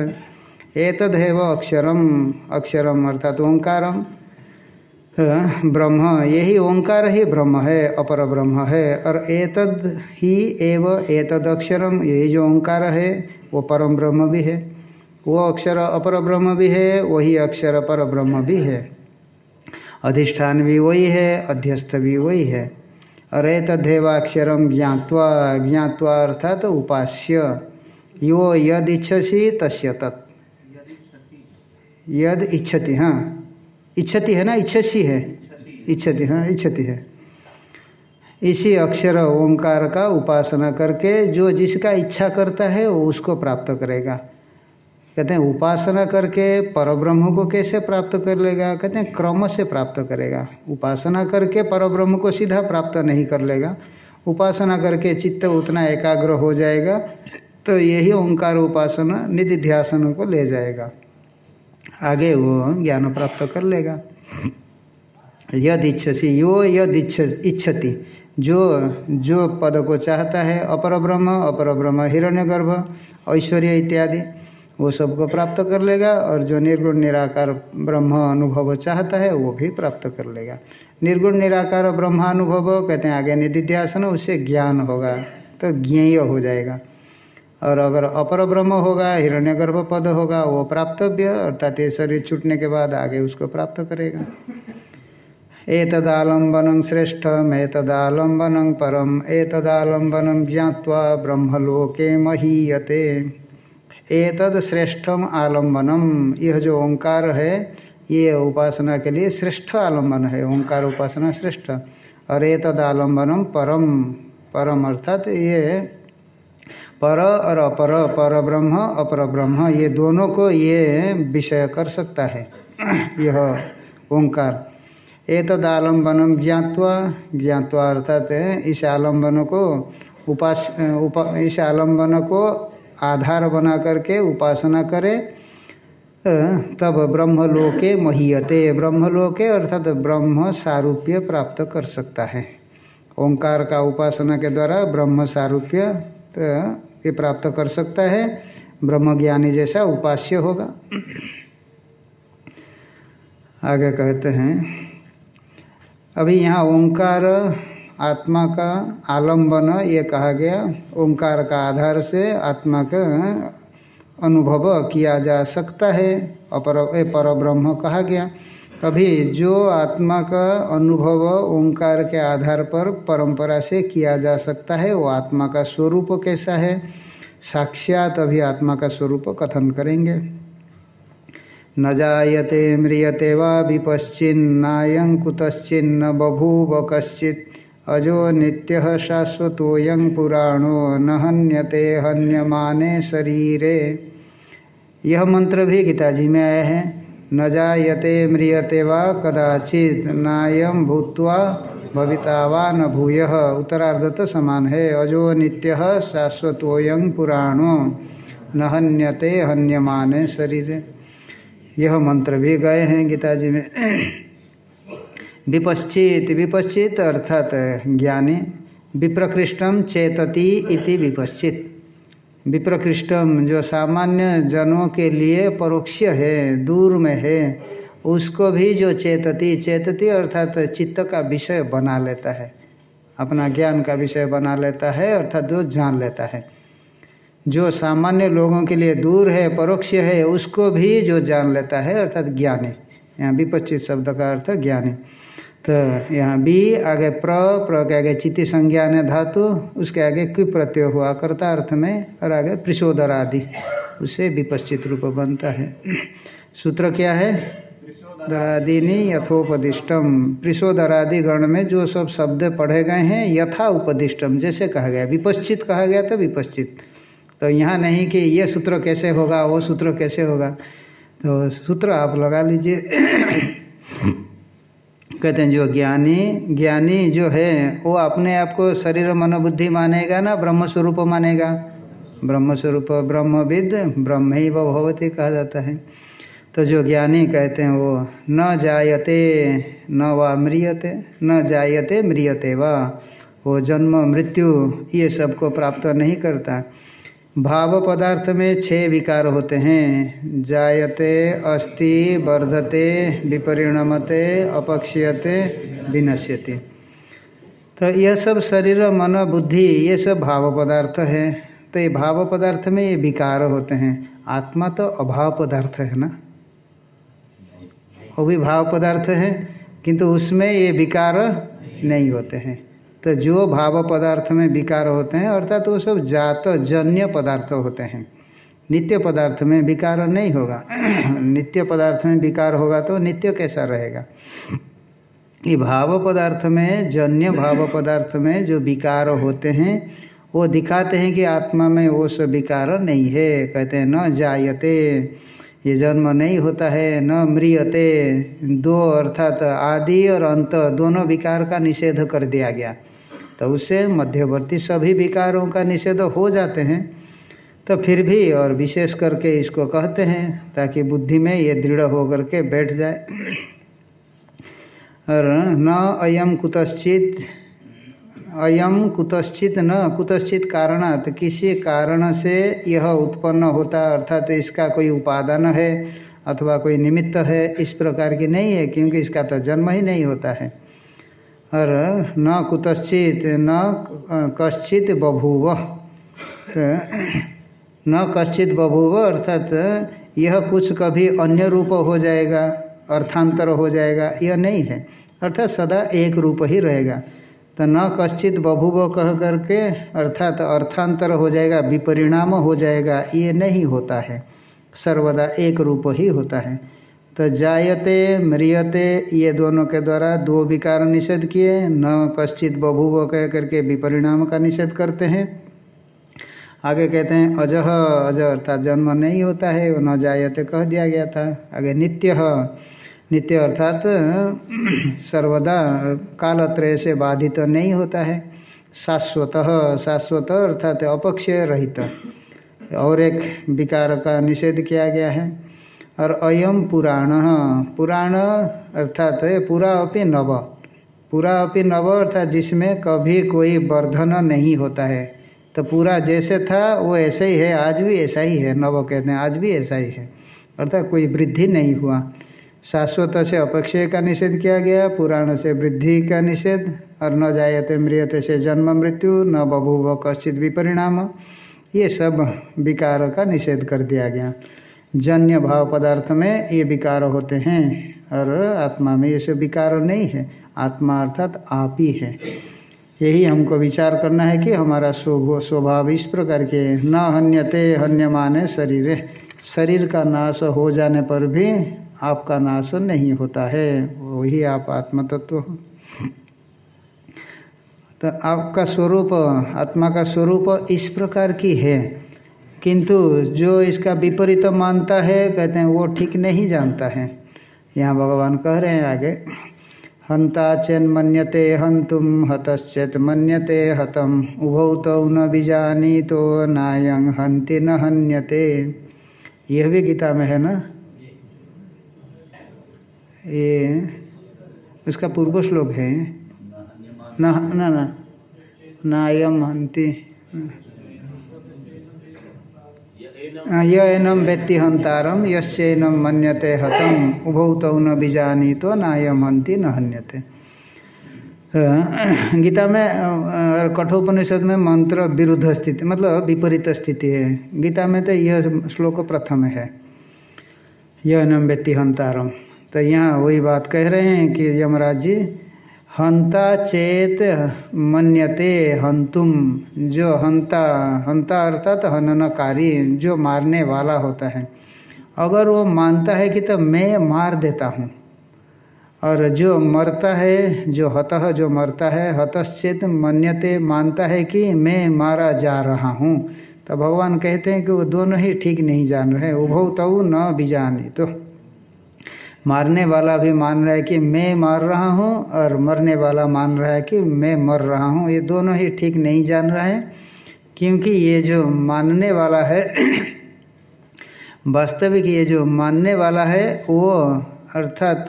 A: एतदेव अक्षरम अक्षरम अर्थात ओंकारम ब्रह्म यही ओंकार ही ब्रह्म है अपर ब्रह्म है और एतद ही एव एतद अक्षरम यही जो ओंकार है वो परम ब्रह्म भी है। वो अक्षर अपर ब्रह्म भी है वही अक्षर पर ब्रह्म भी है। अधिष्ठान भी वही है अध्यस्थ भी वही है। और तदेवाक्षरम ज्ञावा ज्ञावा अर्थात तो उपास्य। यो यद इच्छसी तस्य तत्। यद इच्छति हाँ। इच्छति है ना? इच्छसी है। इच्छति हाँ इच्छति है। इसी अक्षर ओंकार का उपासना करके जो जिसका इच्छा करता है, वो उसको प्राप्त करेगा। कहते हैं, उपासना करके परब्रह्म को कैसे प्राप्त कर लेगा? कहते हैं, क्रम से प्राप्त करेगा। उपासना करके परब्रह्म को सीधा प्राप्त नहीं कर लेगा। उपासना करके चित्त उतना एकाग्र हो जाएगा तो यही ओंकार उपासना निधि ध्यासन को ले जाएगा। आगे वो ज्ञान प्राप्त कर लेगा। यद इच्छसी, यो यद इच्छ इच्छति। जो जो पद को चाहता है, अपर ब्रह्म अपर ब्रह्म हिरण्यगर्भ ऐश्वर्य इत्यादि, वो सबको प्राप्त कर लेगा और जो निर्गुण निराकार ब्रह्म अनुभव चाहता है, वो भी प्राप्त कर लेगा। निर्गुण निराकार ब्रह्मानुभव कहते हैं आगे निधिध्यासन उससे ज्ञान होगा तो ज्ञेय हो जाएगा। और अगर अपर ब्रह्म होगा, हिरण्यगर्भ पद होगा, वो प्राप्तव्य, अर्थात ये शरीर छूटने के बाद आगे उसको प्राप्त करेगा। एक एतदालंबनं श्रेष्ठम, एतदालंबनं परम एक एतदालंबनं ज्ञावा ब्रह्मलोके महीयते। एतद श्रेष्ठम आलंबनम यह जो ओंकार है, ये उपासना के लिए श्रेष्ठ आलंबन है, ओंकार उपासना श्रेष्ठ। और एतद आलंबनम परम परम अर्थात ये पर और अपर पर ब्रह्म, अपर ब्रह्म, ये दोनों को ये विषय कर सकता है। यह ओंकार। एक तद आलम्बनम ज्ञातवा ज्ञातवा अर्थात इस आलंबन को उपास, उपा, इस आलंबन को आधार बना करके उपासना करे तब ब्रह्मलोके महीयते। ब्रह्मलोके अर्थात ब्रह्म सारूप्य प्राप्त कर सकता है। ओंकार का उपासना के द्वारा ब्रह्म सारूप्य ये प्राप्त कर सकता है ब्रह्म ज्ञानी जैसा उपास्य होगा। आगे कहते हैं, अभी यहाँ ओंकार, आत्मा का आलंबन, ये कहा गया, ओंकार का आधार से आत्मा का अनुभव किया जा सकता है। अपर पर ब्रह्म कहा गया। अभी जो आत्मा का अनुभव ओंकार के आधार पर परंपरा से किया जा सकता है, वो आत्मा का स्वरूप कैसा है? साक्षात अभी आत्मा का स्वरूप कथन करेंगे। न जायते म्रियते वा विपश्चिन्नायं बभूव कश्चित्। अजो नित्य शाश्वतोऽयं पुराणो न हन्यते हन्यमाने शरीरे। यह मंत्र भी गीताजी में आया है। न जायते म्रियते वा कदाचित नायम भूत्वा भविता वा न भूय। उत्तरार्ध तो समान है। अजो नित्य शाश्वतोऽयं पुराणो। न हन्यते हन्यमाने शरीर। यह मंत्र भी गए हैं गीता जी में। विपश्चित विपश्चित अर्थात ज्ञानी। विप्रकृष्टम चेतति इति विपश्चित। विप्रकृष्टम जो सामान्य जनों के लिए परोक्ष है, दूर में है, उसको भी जो चेतती चेतती अर्थात चित्त का विषय बना लेता है, अपना ज्ञान का विषय बना लेता है, अर्थात जो जान लेता है। जो सामान्य लोगों के लिए दूर है, परोक्ष है, उसको भी जो जान लेता है, अर्थात ज्ञानी, यहाँ विपचित शब्द का अर्थ ज्ञानी। तो यहाँ बी आगे प्र प्र के आगे चिति संज्ञान धातु, उसके आगे क्वि प्रत्यय हुआ करता अर्थ में, और आगे प्रिशोदर आदि, उससे विपश्चित रूप बनता है। सूत्र क्या है? दरादिनी यथोपदिष्टम। प्रिशोदरादि गण में जो सब शब्द पढ़े गए हैं, यथा उपदिष्टम, जैसे कहा गया। विपश्चित कहा गया तो विपश्चित। तो यहाँ नहीं कि ये सूत्र कैसे होगा, वो सूत्र कैसे होगा। तो सूत्र आप लगा लीजिए। कहते हैं जो ज्ञानी ज्ञानी जो है, वो अपने आप को शरीर मनोबुद्धि मानेगा ना ब्रह्म स्वरूप मानेगा। ब्रह्म स्वरूप ब्रह्मविद ब्रह्म ही भगवती कहा जाता है। तो जो ज्ञानी कहते हैं वो, न जायते, न वा म्रियते, न जायते म्रियते वा। वो जन्म, मृत्यु, ये सबको प्राप्त नहीं करता। भाव पदार्थ में छह विकार होते हैं। जायते, अस्ति, वर्धते, विपरिणमते, अपक्षयते, विनश्यते। तो यह सब शरीर, मन, बुद्धि, ये सब भाव पदार्थ है। तो ये भाव पदार्थ में ये विकार होते हैं। आत्मा तो अभाव पदार्थ है ना? वो भी भाव पदार्थ है, किंतु उसमें ये विकार नहीं होते हैं। तो जो भाव पदार्थ में विकार होते हैं, अर्थात तो वो सब जात जन्य पदार्थ होते हैं। नित्य पदार्थ में विकार नहीं होगा। नित्य पदार्थ में विकार होगा तो नित्य कैसा रहेगा? ये भाव पदार्थ में, जन्य भाव पदार्थ में जो विकार होते हैं, वो दिखाते हैं कि आत्मा में वो सब विकार नहीं है। कहते हैं, न जायते, ये जन्म नहीं होता है, न मृियते दो अर्थात आदि और अंत, दोनों विकार का निषेध कर दिया गया। तो उससे मध्यवर्ती सभी विकारों का निषेध हो जाते हैं। तो फिर भी और विशेष करके इसको कहते हैं, ताकि बुद्धि में ये दृढ़ होकर के बैठ जाए। और न अयम कुतश्चित अयम कुतश्चित न कुतश्चित कारणात किसी कारण से यह उत्पन्न होता, अर्थात इसका कोई उपादान है अथवा कोई निमित्त है, इस प्रकार की नहीं है, क्योंकि इसका तो जन्म ही नहीं होता है। और न कुतश्चित, न कश्चित बभूव। न कश्चित बभूव अर्थात यह कुछ कभी अन्य रूप हो जाएगा, अर्थांतर हो जाएगा, यह नहीं है। अर्थात सदा एक रूप ही रहेगा। तो न कश्चित बभूव कह करके अर्थात अर्थांतर हो जाएगा, विपरिणाम हो जाएगा, ये नहीं होता है। सर्वदा एक रूप ही होता है। तो जायते म्रियते ये दोनों के द्वारा दो विकार निषेध किए, न कश्चित बभूव कह करके विपरिणाम का निषेध करते हैं। आगे कहते हैं, अजह, अज अर्थात जन्म नहीं होता है वो न जायते कह दिया गया था। आगे नित्य नित्य अर्थात सर्वदा कालत्रय से बाधित तो नहीं होता है। शाश्वत शाश्वत अर्थात अपक्षय रहित। और एक विकार का निषेध किया गया है। और अयम पुराण पुराण अर्थात पूरा अपि नव। पूरा अपि नव अर्थात जिसमें कभी कोई वर्धन नहीं होता है। तो पूरा जैसे था, वो ऐसे ही है, आज भी ऐसा ही है, नव कहते हैं, आज भी ऐसा ही है। अर्थात कोई वृद्धि नहीं हुआ। शाश्वत से अपक्षय का निषेध किया गया, पुराण से वृद्धि का निषेध, और न जायते मृियते से जन्म मृत्यु, न बभूव कश्चित विपरिणाम। ये सब विकार का निषेध कर दिया गया। जन्य भाव पदार्थ में ये विकार होते हैं। और आत्मा में ये सब विकार नहीं है। आत्मा अर्थात आप ही है। यही हमको विचार करना है कि हमारा स्वभाव इस प्रकार के न हन्यते हन्यमाने शरीर शरीर का नाश हो जाने पर भी आपका नाश नहीं होता है। वही आप आत्म तत्व हो। तो आपका स्वरूप, आत्मा का स्वरूप इस प्रकार की है। किंतु जो इसका विपरीत तो मानता है, कहते हैं वो ठीक नहीं जानता है। यहाँ भगवान कह रहे हैं आगे हंता चेन्मन्यते हंतुम हतश्चेत मन्यते हतम, उभौ तो न बीजानी तो नायंग हंति न हन्यते। यह भी गीता में है ना? ये उसका पूर्व श्लोक है। न न नायम हंति यनम व्यक्ति हंतारम यश्चैनम मन्यते हतम उभौ तौ न बीजानी तो नायम हंति न हन्यते। गीता में और कठोपनिषद में मंत्र विरुद्ध स्थिति मतलब विपरीत स्थिति है। गीता में तो यह श्लोक प्रथम है। यह नम व्यक्ति हंतारम तो यहाँ वही बात कह रहे हैं कि यमराज जी हंता चेत मन्यते हंतुम, जो हंता हंता अर्थात तो हननकारी, जो मारने वाला होता है। अगर वो मानता है कि तो मैं मार देता हूँ। और जो मरता है, जो हतः, जो मरता है, हतश्चेत मन्यते मानता है कि मैं मारा जा रहा हूँ। तो भगवान कहते हैं कि वो दोनों ही ठीक नहीं जान रहे, उभौ तऊ न बीजानी तो। मारने वाला भी मान रहा है कि मैं मार रहा हूँ और मरने वाला मान रहा है कि मैं मर रहा हूँ। ये दोनों ही ठीक नहीं जान रहा है, क्योंकि ये जो मानने वाला है, वास्तविक ये जो मानने वाला है, वो अर्थात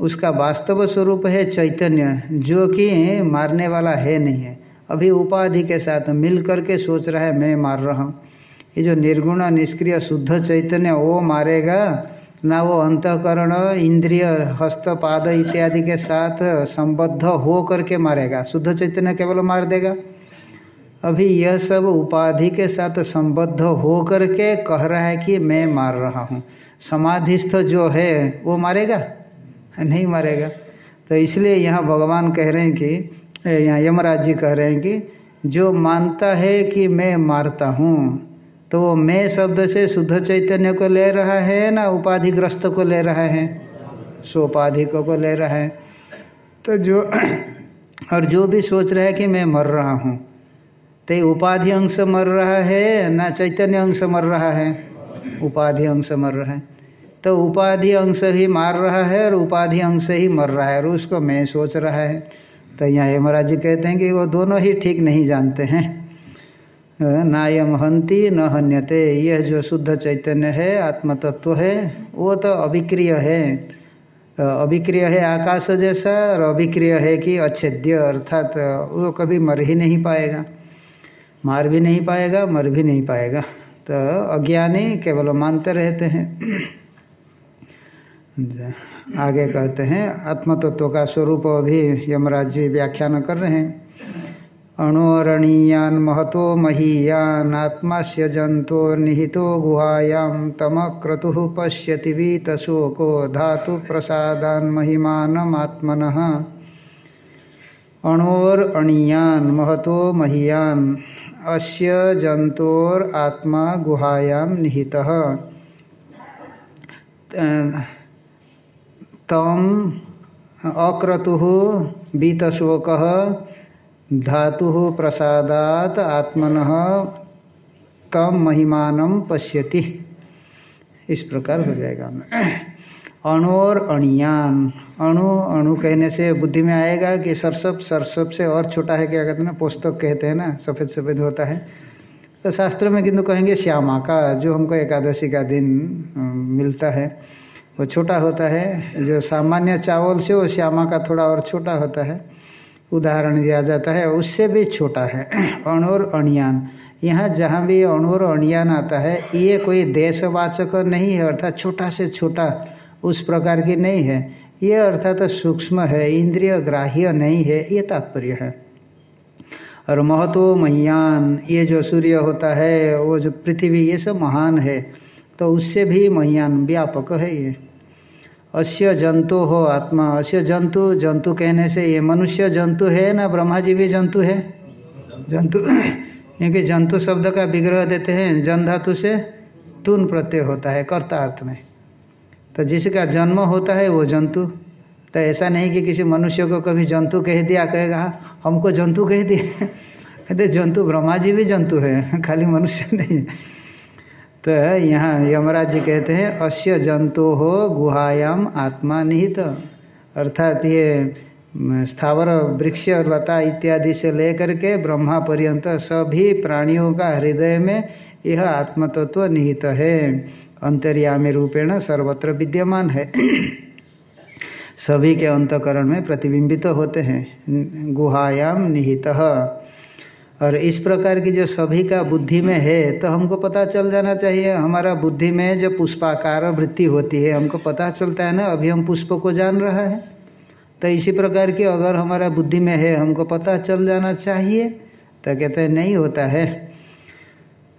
A: उसका वास्तव स्वरूप है चैतन्य, जो कि मारने वाला है नहीं है। अभी उपाधि के साथ मिल करके सोच रहा है, मैं मार रहा हूँ। ये जो निर्गुण, निष्क्रिय, शुद्ध चैतन्य, वो मारेगा ना वो अंतकरण, इंद्रिय हस्तपाद इत्यादि के साथ संबद्ध हो करके मारेगा। शुद्ध चैतन्य केवल मार देगा। अभी यह सब उपाधि के साथ संबद्ध हो करके कह रहा है कि मैं मार रहा हूँ। समाधिस्थ जो है, वो मारेगा? नहीं मारेगा। तो इसलिए यहाँ भगवान कह रहे हैं कि, यहाँ यमराज जी कह रहे हैं कि, जो मानता है कि मैं मारता हूँ तो वो मैं शब्द से शुद्ध चैतन्य को ले रहा है ना उपाधिग्रस्त को ले रहा है? सोपाधिकों को ले रहा है। तो जो और जो भी सोच रहा है कि मैं मर रहा हूँ तो उपाधि अंश मर रहा है ना चैतन्य अंश मर रहा है? उपाधि अंश मर रहा है। तो उपाधि अंश ही मार रहा है और उपाधि अंश ही मर रहा है और उसको मैं सोच रहा है। तो यहाँ यमराज जी कहते हैं कि वो दोनों ही ठीक नहीं जानते हैं। नायम हंति न हन्यते। यह जो शुद्ध चैतन्य है, आत्मतत्व है, वो तो अभिक्रिय है। तो अभिक्रिय है आकाश जैसा, और अभिक्रिय है कि अच्छेद्य, अर्थात वो कभी मर ही नहीं पाएगा। मार भी नहीं पाएगा, मर भी नहीं पाएगा। तो अज्ञानी केवल मानते रहते हैं। आगे कहते हैं, आत्मतत्व का स्वरूप अभी यमराज जी व्याख्यान कर रहे हैं। अणोरणीयान महतो महीयान आत्मा से जंतो निहितो गुहायां तम क्रतु पश्यति वीतशोको धातु प्रसादान महिमानमात्मन। अणोर अणीयान महतो महीयान अस्य जंतोर आत्मा गुहायां निहितः। तम अक्रतु बीतशोक धातु प्रसादात आत्मन तम महिमान पश्यति। इस प्रकार हो जाएगा। अणुर अणियान। अणु अणु कहने से बुद्धि में आएगा कि सरसप सरसप से और छोटा है, क्या कहते हैं ना, पुस्तक कहते हैं ना, सफ़ेद सफ़ेद होता है। तो शास्त्र में किंतु कहेंगे श्यामा का जो हमको एकादशी का दिन मिलता है, वो छोटा होता है। जो सामान्य चावल से वो श्यामा का थोड़ा और छोटा होता है। उदाहरण दिया जाता है, उससे भी छोटा है। अणुर अणियान। यहाँ जहाँ भी अणुर अणियान आता है, ये कोई देशवाचक नहीं है, अर्थात छोटा से छोटा उस प्रकार की नहीं है। ये अर्थात सूक्ष्म है, इंद्रिय ग्राह्य नहीं है, ये तात्पर्य है। और महत्व महियान ये जो सूर्य होता है, वो जो पृथ्वी, ये सब महान है तो उससे भी महियान व्यापक है ये। अश्य जंतु हो आत्मा। अश्य जंतु जंतु कहने से ये मनुष्य जंतु है ना ब्रह्मा जी भी जंतु है? जंतु। क्योंकि जंतु शब्द का विग्रह देते हैं, जन धातु से तुन प्रत्यय होता है, कर्ता अर्थ में। तो जिसका जन्म होता है वो जंतु। तो ऐसा नहीं कि किसी मनुष्य को कभी जंतु कह दिया, कहेगा, हमको जंतु कह दिया। कहते जंतु ब्रह्मा जी भी जंतु है, खाली मनुष्य नहीं तो यहाँ यमराज जी कहते हैं अश्य जंतु हो गुहायाम आत्मा निहित। अर्थात ये स्थावर, वृक्ष, लता इत्यादि से लेकर के ब्रह्मा पर्यंत सभी प्राणियों का हृदय में यह आत्मतत्व निहित है। अंतर्यामी रूपेण सर्वत्र विद्यमान है। सभी के अंतकरण में प्रतिबिंबित तो होते हैं। गुहायाम निहित। और इस प्रकार की जो सभी का बुद्धि में है तो हमको पता चल जाना चाहिए। हमारा बुद्धि में जो पुष्पाकार वृत्ति होती है, हमको पता चलता है ना, अभी हम पुष्प को जान रहा है। तो इसी प्रकार की अगर हमारा बुद्धि में है, हमको पता चल जाना चाहिए। तो कहते हैं, नहीं होता है।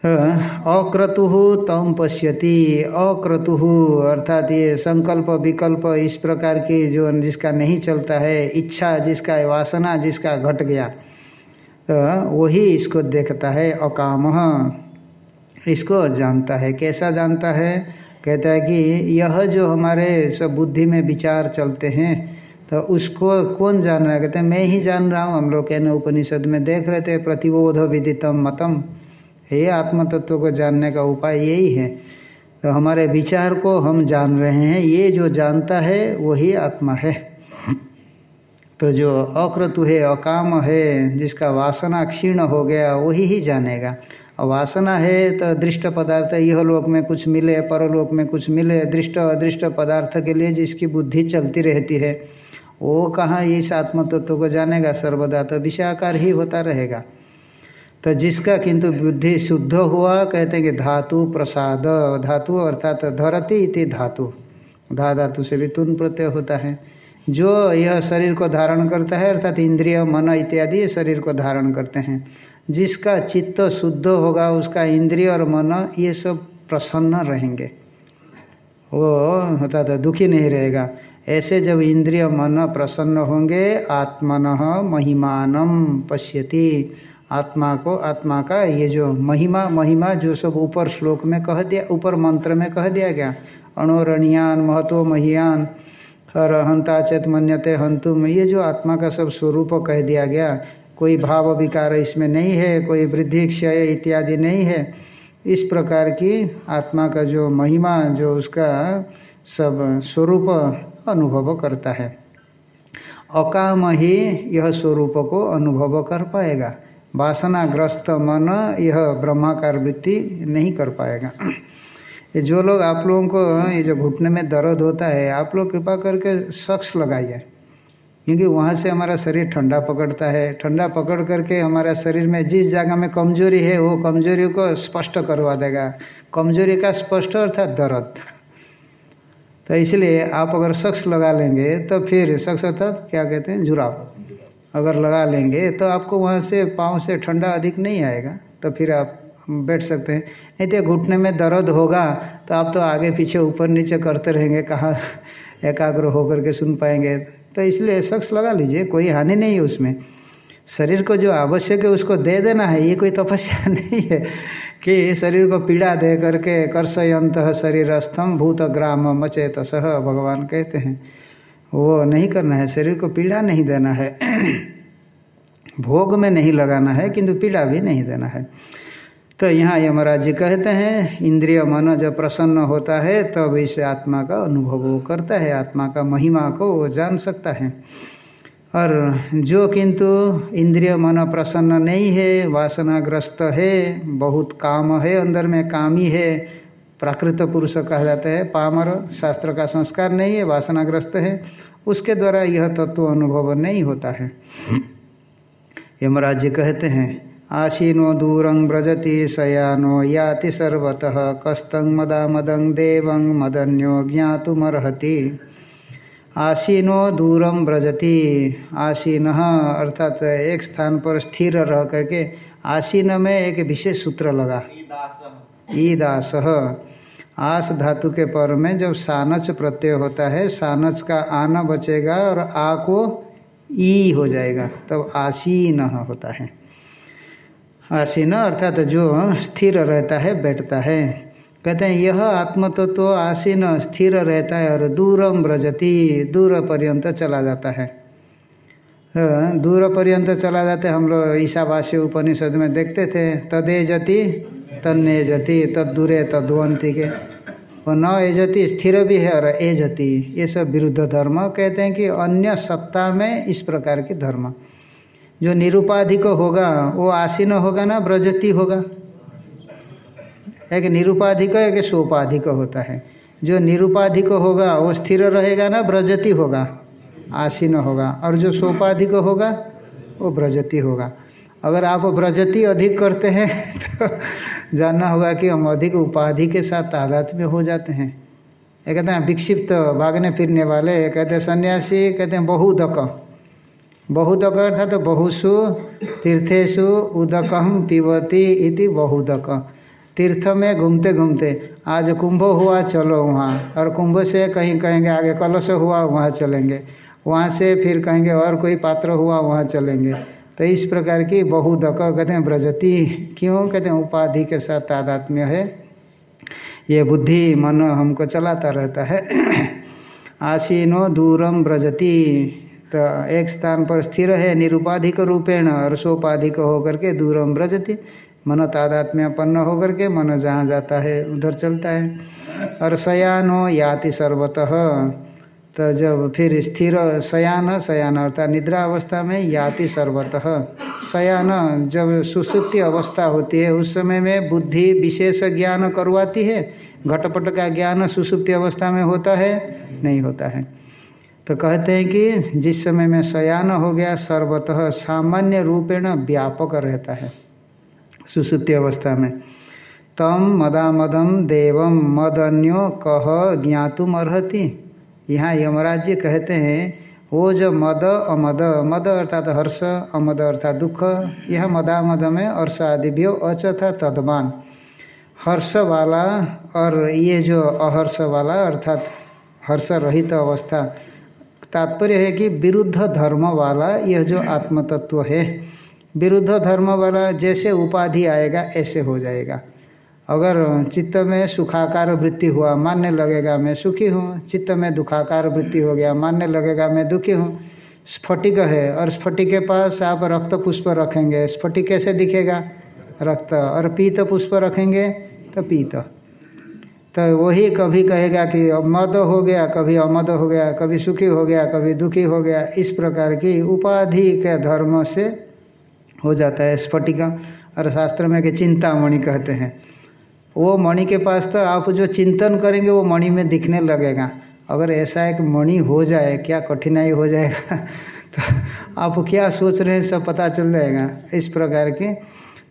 A: अक्रतु तम पश्यति, अक्रतु अर्थात ये संकल्प विकल्प इस प्रकार की जो जिसका नहीं चलता है, इच्छा जिसका, वासना जिसका घट गया तो वही इसको देखता है अकाम। इसको जानता है। कैसा जानता है? कहता है कि यह जो हमारे सब बुद्धि में विचार चलते हैं तो उसको कौन जान रहा है? कहते हैं, मैं ही जान रहा हूँ। हम लोग कहने उपनिषद में देख रहे थे, प्रतिबोध विदितम मतम। ये आत्म तत्व को जानने का उपाय यही है। तो हमारे विचार को हम जान रहे हैं। ये जो जानता है, वही आत्मा है। तो जो अक्रतु है, अकाम है, जिसका वासना क्षीण हो गया, वही ही जानेगा। और वासना है तो दृष्ट पदार्थ यह लोक में कुछ मिले, परलोक में कुछ मिले, दृष्ट, अदृष्ट पदार्थ के लिए जिसकी बुद्धि चलती रहती है, वो कहाँ इस आत्म तत्व को जानेगा? सर्वदा तो विषयाकार ही होता रहेगा। तो जिसका किंतु बुद्धि शुद्ध हुआ, कहते हैं कि धातु प्रसाद, धातु अर्थात धरती इति धातु। धा धातु से भी तुन प्रत्यय होता है। जो यह शरीर को धारण करता है, अर्थात इंद्रिय, मन इत्यादि शरीर को धारण करते हैं। जिसका चित्त शुद्ध होगा, उसका इंद्रिय और मन ये सब प्रसन्न रहेंगे। वो होता अर्थात दुखी नहीं रहेगा। ऐसे जब इंद्रिय, मन प्रसन्न होंगे, आत्मन महिमानम पश्यति। आत्मा को, आत्मा का ये जो महिमा महिमा जो सब ऊपर श्लोक में कह दिया, ऊपर मंत्र में कह दिया गया, अणोरणियान महत्व महियान और हंता चेत मन्यते में ये जो आत्मा का सब स्वरूप कह दिया गया, कोई भाव विकार इसमें नहीं है, कोई वृद्धि क्षय इत्यादि नहीं है। इस प्रकार की आत्मा का जो महिमा, जो उसका सब स्वरूप अनुभव करता है। अकाम ही यह स्वरूप को अनुभव कर पाएगा। वासनाग्रस्त मन यह ब्रह्माकार वृत्ति नहीं कर पाएगा। ये जो लोग आप लोगों को ये जो घुटने में दर्द होता है, आप लोग कृपा करके शख्स लगाइए। क्योंकि वहाँ से हमारा शरीर ठंडा पकड़ता है। ठंडा पकड़ करके हमारा शरीर में जिस जगह में कमज़ोरी है, वो कमज़ोरी को स्पष्ट करवा देगा। कमज़ोरी का स्पष्ट अर्थात दर्द। तो इसलिए आप अगर शख्स लगा लेंगे तो फिर शख्स अर्थात क्या कहते हैं? जुराब। अगर लगा लेंगे तो आपको वहाँ से पाँव से ठंडा अधिक नहीं आएगा। तो फिर आप बैठ सकते हैं। नहीं तो घुटने में दर्द होगा तो आप तो आगे पीछे ऊपर नीचे करते रहेंगे, कहाँ एकाग्र होकर के सुन पाएँगे। तो इसलिए शख्स लगा लीजिए, कोई हानि नहीं है उसमें। शरीर को जो आवश्यक है उसको दे देना है, ये कोई तपस्या नहीं है कि शरीर को पीड़ा दे करके कर्षयंत शरीर स्थम भूत ग्राम मचेत सह भगवान कहते हैं। वो नहीं करना है, शरीर को पीड़ा नहीं देना है। भोग में नहीं लगाना है, किंतु पीड़ा भी नहीं देना है। तो यहाँ यमराज जी कहते हैं, इंद्रिय मन जब प्रसन्न होता है, तब इस आत्मा का अनुभव वो करता है, आत्मा का महिमा को वो जान सकता है। और जो किंतु इंद्रिय मन प्रसन्न नहीं है, वासनाग्रस्त है, बहुत काम है, अंदर में काम ही है प्राकृत पुरुष कहा जाता है, पामर शास्त्र का संस्कार नहीं है, वासनाग्रस्त है, उसके द्वारा यह तत्व अनुभव नहीं होता है। यमराज जी कहते हैं आसीनो दूरं व्रजति शयानो याति सर्वतः, कस्तं मदा मदं देवं मदन्यो ज्ञातुमर्हति। आसीनो दूरम व्रजति, आसीन अर्थात एक स्थान पर स्थिर रह करके आसीन में एक विशेष सूत्र लगा। ईदास आस धातु के पर में जब सानच प्रत्यय होता है, सानच का आना बचेगा और आ को ई हो जाएगा, तब आसीन होता है। आसीन, अर्थात जो स्थिर रहता है, बैठता है। कहते हैं, यह आत्मतत्व तो आसीन, स्थिर रहता है और दूरम ब्रजति दूर पर्यंत चला जाता है। दूर पर्यंत चला जाते हम लोग ईशावासी उपनिषद में देखते थे, तदे जति, तन्ने जति तदूरे तद्वंती के। और न एजति स्थिर भी है और एजति ये सब विरुद्ध धर्म। कहते हैं कि अन्य सत्ता में इस प्रकार के धर्म। जो निरुपाधिक होगा, वो आसीन होगा ना, ब्रजति होगा। एक निरुपाधिक, एक सोपाधिक होता है। जो निरुपाधिक होगा, वो स्थिर रहेगा ना, ब्रजति होगा, आसीन होगा। और जो सोपाधिक होगा, वो ब्रजति होगा। अगर आप ब्रजति अधिक करते हैं तो जानना होगा कि हम अधिक उपाधि के साथ तादात में हो जाते हैं। ये कहते हैं, विक्षिप्त भागने फिरने वाले कहते हैं, सन्यासी कहते हैं, बहुदक। बहुदक अर्थात तो बहुसु तीर्थेशु उदकम पिबती इति बहुदक। तीर्थ में घूमते घूमते, आज कुंभ हुआ, चलो वहाँ। और कुंभ से कहीं कहेंगे, आगे कलश हुआ, वहाँ चलेंगे। वहाँ से फिर कहेंगे, और कोई पात्र हुआ, वहाँ चलेंगे। तो इस प्रकार की बहुदक कहते हैं ब्रजति। क्यों? कहते हैं उपाधि के साथ तादात्म्य है। ये बुद्धि, मन हमको चलाता रहता है। आसीनो दूरम ब्रजति। तो एक स्थान पर स्थिर है, निरुपाधिक रूपेण और सोपाधिक होकर के दूरम ब्रजति मन तादात्म्यपन्न होकर के मन जहाँ जाता है, उधर चलता है। और शयानो याति सर्वतः। तो जब फिर स्थिर शयान शयान अर्थात निद्रा अवस्था में याति सर्वतः। शयान जब सुसुप्ति अवस्था होती है, उस समय में बुद्धि विशेष ज्ञान करवाती है। घटपट का ज्ञान सुसुप्ति अवस्था में होता है, नहीं होता है। तो कहते हैं कि जिस समय में शयान हो गया, सर्वतः सामान्य रूपेण व्यापक रहता है सुसुप्ति अवस्था में। तम मदामदम देवम मदन्यो कह ज्ञातुम अर्ति यहाँ यमराज जी कहते हैं, वो जो मद, अमद, मद अर्थात हर्ष, अमद अर्थात दुख, यह मदामद में अर्ष आदिभ्यो अच था तदमान हर्ष वाला और ये जो अहर्ष वाला अर्थात हर्ष रहित अवस्था तात्पर्य है कि विरुद्ध धर्म वाला यह जो आत्मतत्व है, विरुद्ध धर्म वाला जैसे उपाधि आएगा, ऐसे हो जाएगा। अगर चित्त में सुखाकार वृत्ति हुआ, मानने लगेगा, मैं सुखी हूँ। चित्त में दुखाकार वृत्ति हो गया, मानने लगेगा, मैं दुखी हूँ। स्फटिक है, और स्फटिक के पास आप रक्त पुष्प रखेंगे। स्फटिक कैसे दिखेगा? रक्त। और पीत पुष्प रखेंगे तो पीत। तो वही कभी कहेगा कि मद हो गया, कभी अमद हो गया, कभी सुखी हो गया, कभी दुखी हो गया। इस प्रकार की उपाधि के धर्म से हो जाता है स्फटिक। और शास्त्र में कि चिंतामणि कहते हैं। वो मणि के पास तो आप जो चिंतन करेंगे, वो मणि में दिखने लगेगा। अगर ऐसा एक मणि हो जाए, क्या कठिनाई हो जाएगा? तो आप क्या सोच रहे हैं, सब पता चल जाएगा। इस प्रकार की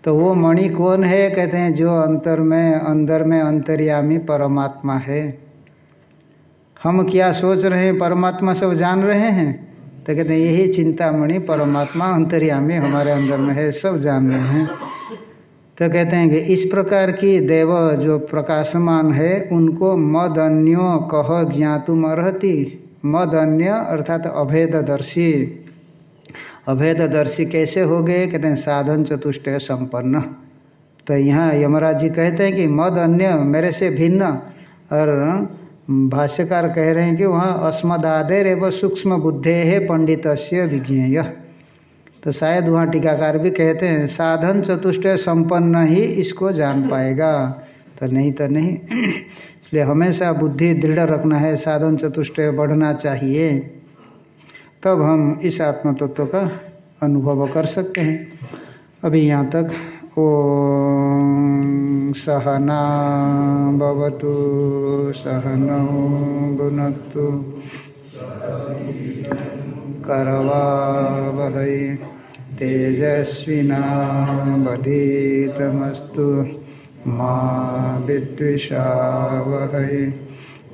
A: तो वो मणि कौन है? कहते हैं, जो अंतर में, अंदर में अंतर्यामी परमात्मा है। हम क्या सोच रहे हैं? परमात्मा सब जान रहे हैं? तो कहते हैं, यही चिंतामणि परमात्मा अंतर्यामी हमारे अंदर में है, सब जान रहे हैं। तो कहते हैं कि इस प्रकार की देव जो प्रकाशमान है, उनको मद अन्यो कह ज्ञातुम अर्ति मद अन्य अर्थात अभेददर्शी। अभेददर्शी कैसे हो गए? कहते हैं, साधन चतुष्ट संपन्न। तो यहाँ यमराज जी कहते हैं कि मद अन्य मेरे से भिन्न। और भाष्यकार कह रहे हैं कि वहाँ अस्मदादेर एवं सूक्ष्म बुद्धे है पंडित विज्ञेय। तो शायद वहाँ टीकाकार भी कहते हैं, साधन चतुष्ट संपन्न ही इसको जान पाएगा। तो नहीं तो नहीं। इसलिए हमेशा बुद्धि दृढ़ रखना है, साधन चतुष्ट बढ़ना चाहिए। तब हम इस आत्म तत्व का अनुभव कर सकते हैं। अभी यहाँ तक ओ सहना सहनौ भुनक्तु, करवावहै, तेजस्विनावधीतमस्तु, मा विद्विषावहै।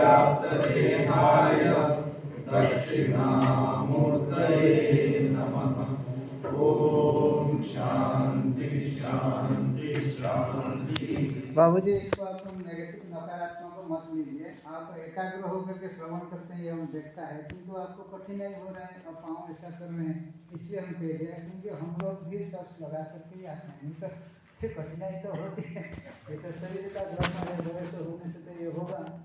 A: व्योमवद्व्याप्तदेहाय दक्षिणामूर्तये नमः। आप नेगेटिव नकारात्मक को मत लीजिए। आप एकाग्र होकर के श्रवण करते हैं हम देखता है, किंतु आपको कठिनाई हो रहा है और पाँव ऐसा कर रहे हैं, इसलिए हम कह दिया क्योंकि हम लोग भी सर्च लगा करके ही आते हैं। तो कठिनाई तो होती है। ये तो शरीर का ग्रहण है होने से तो ये होगा।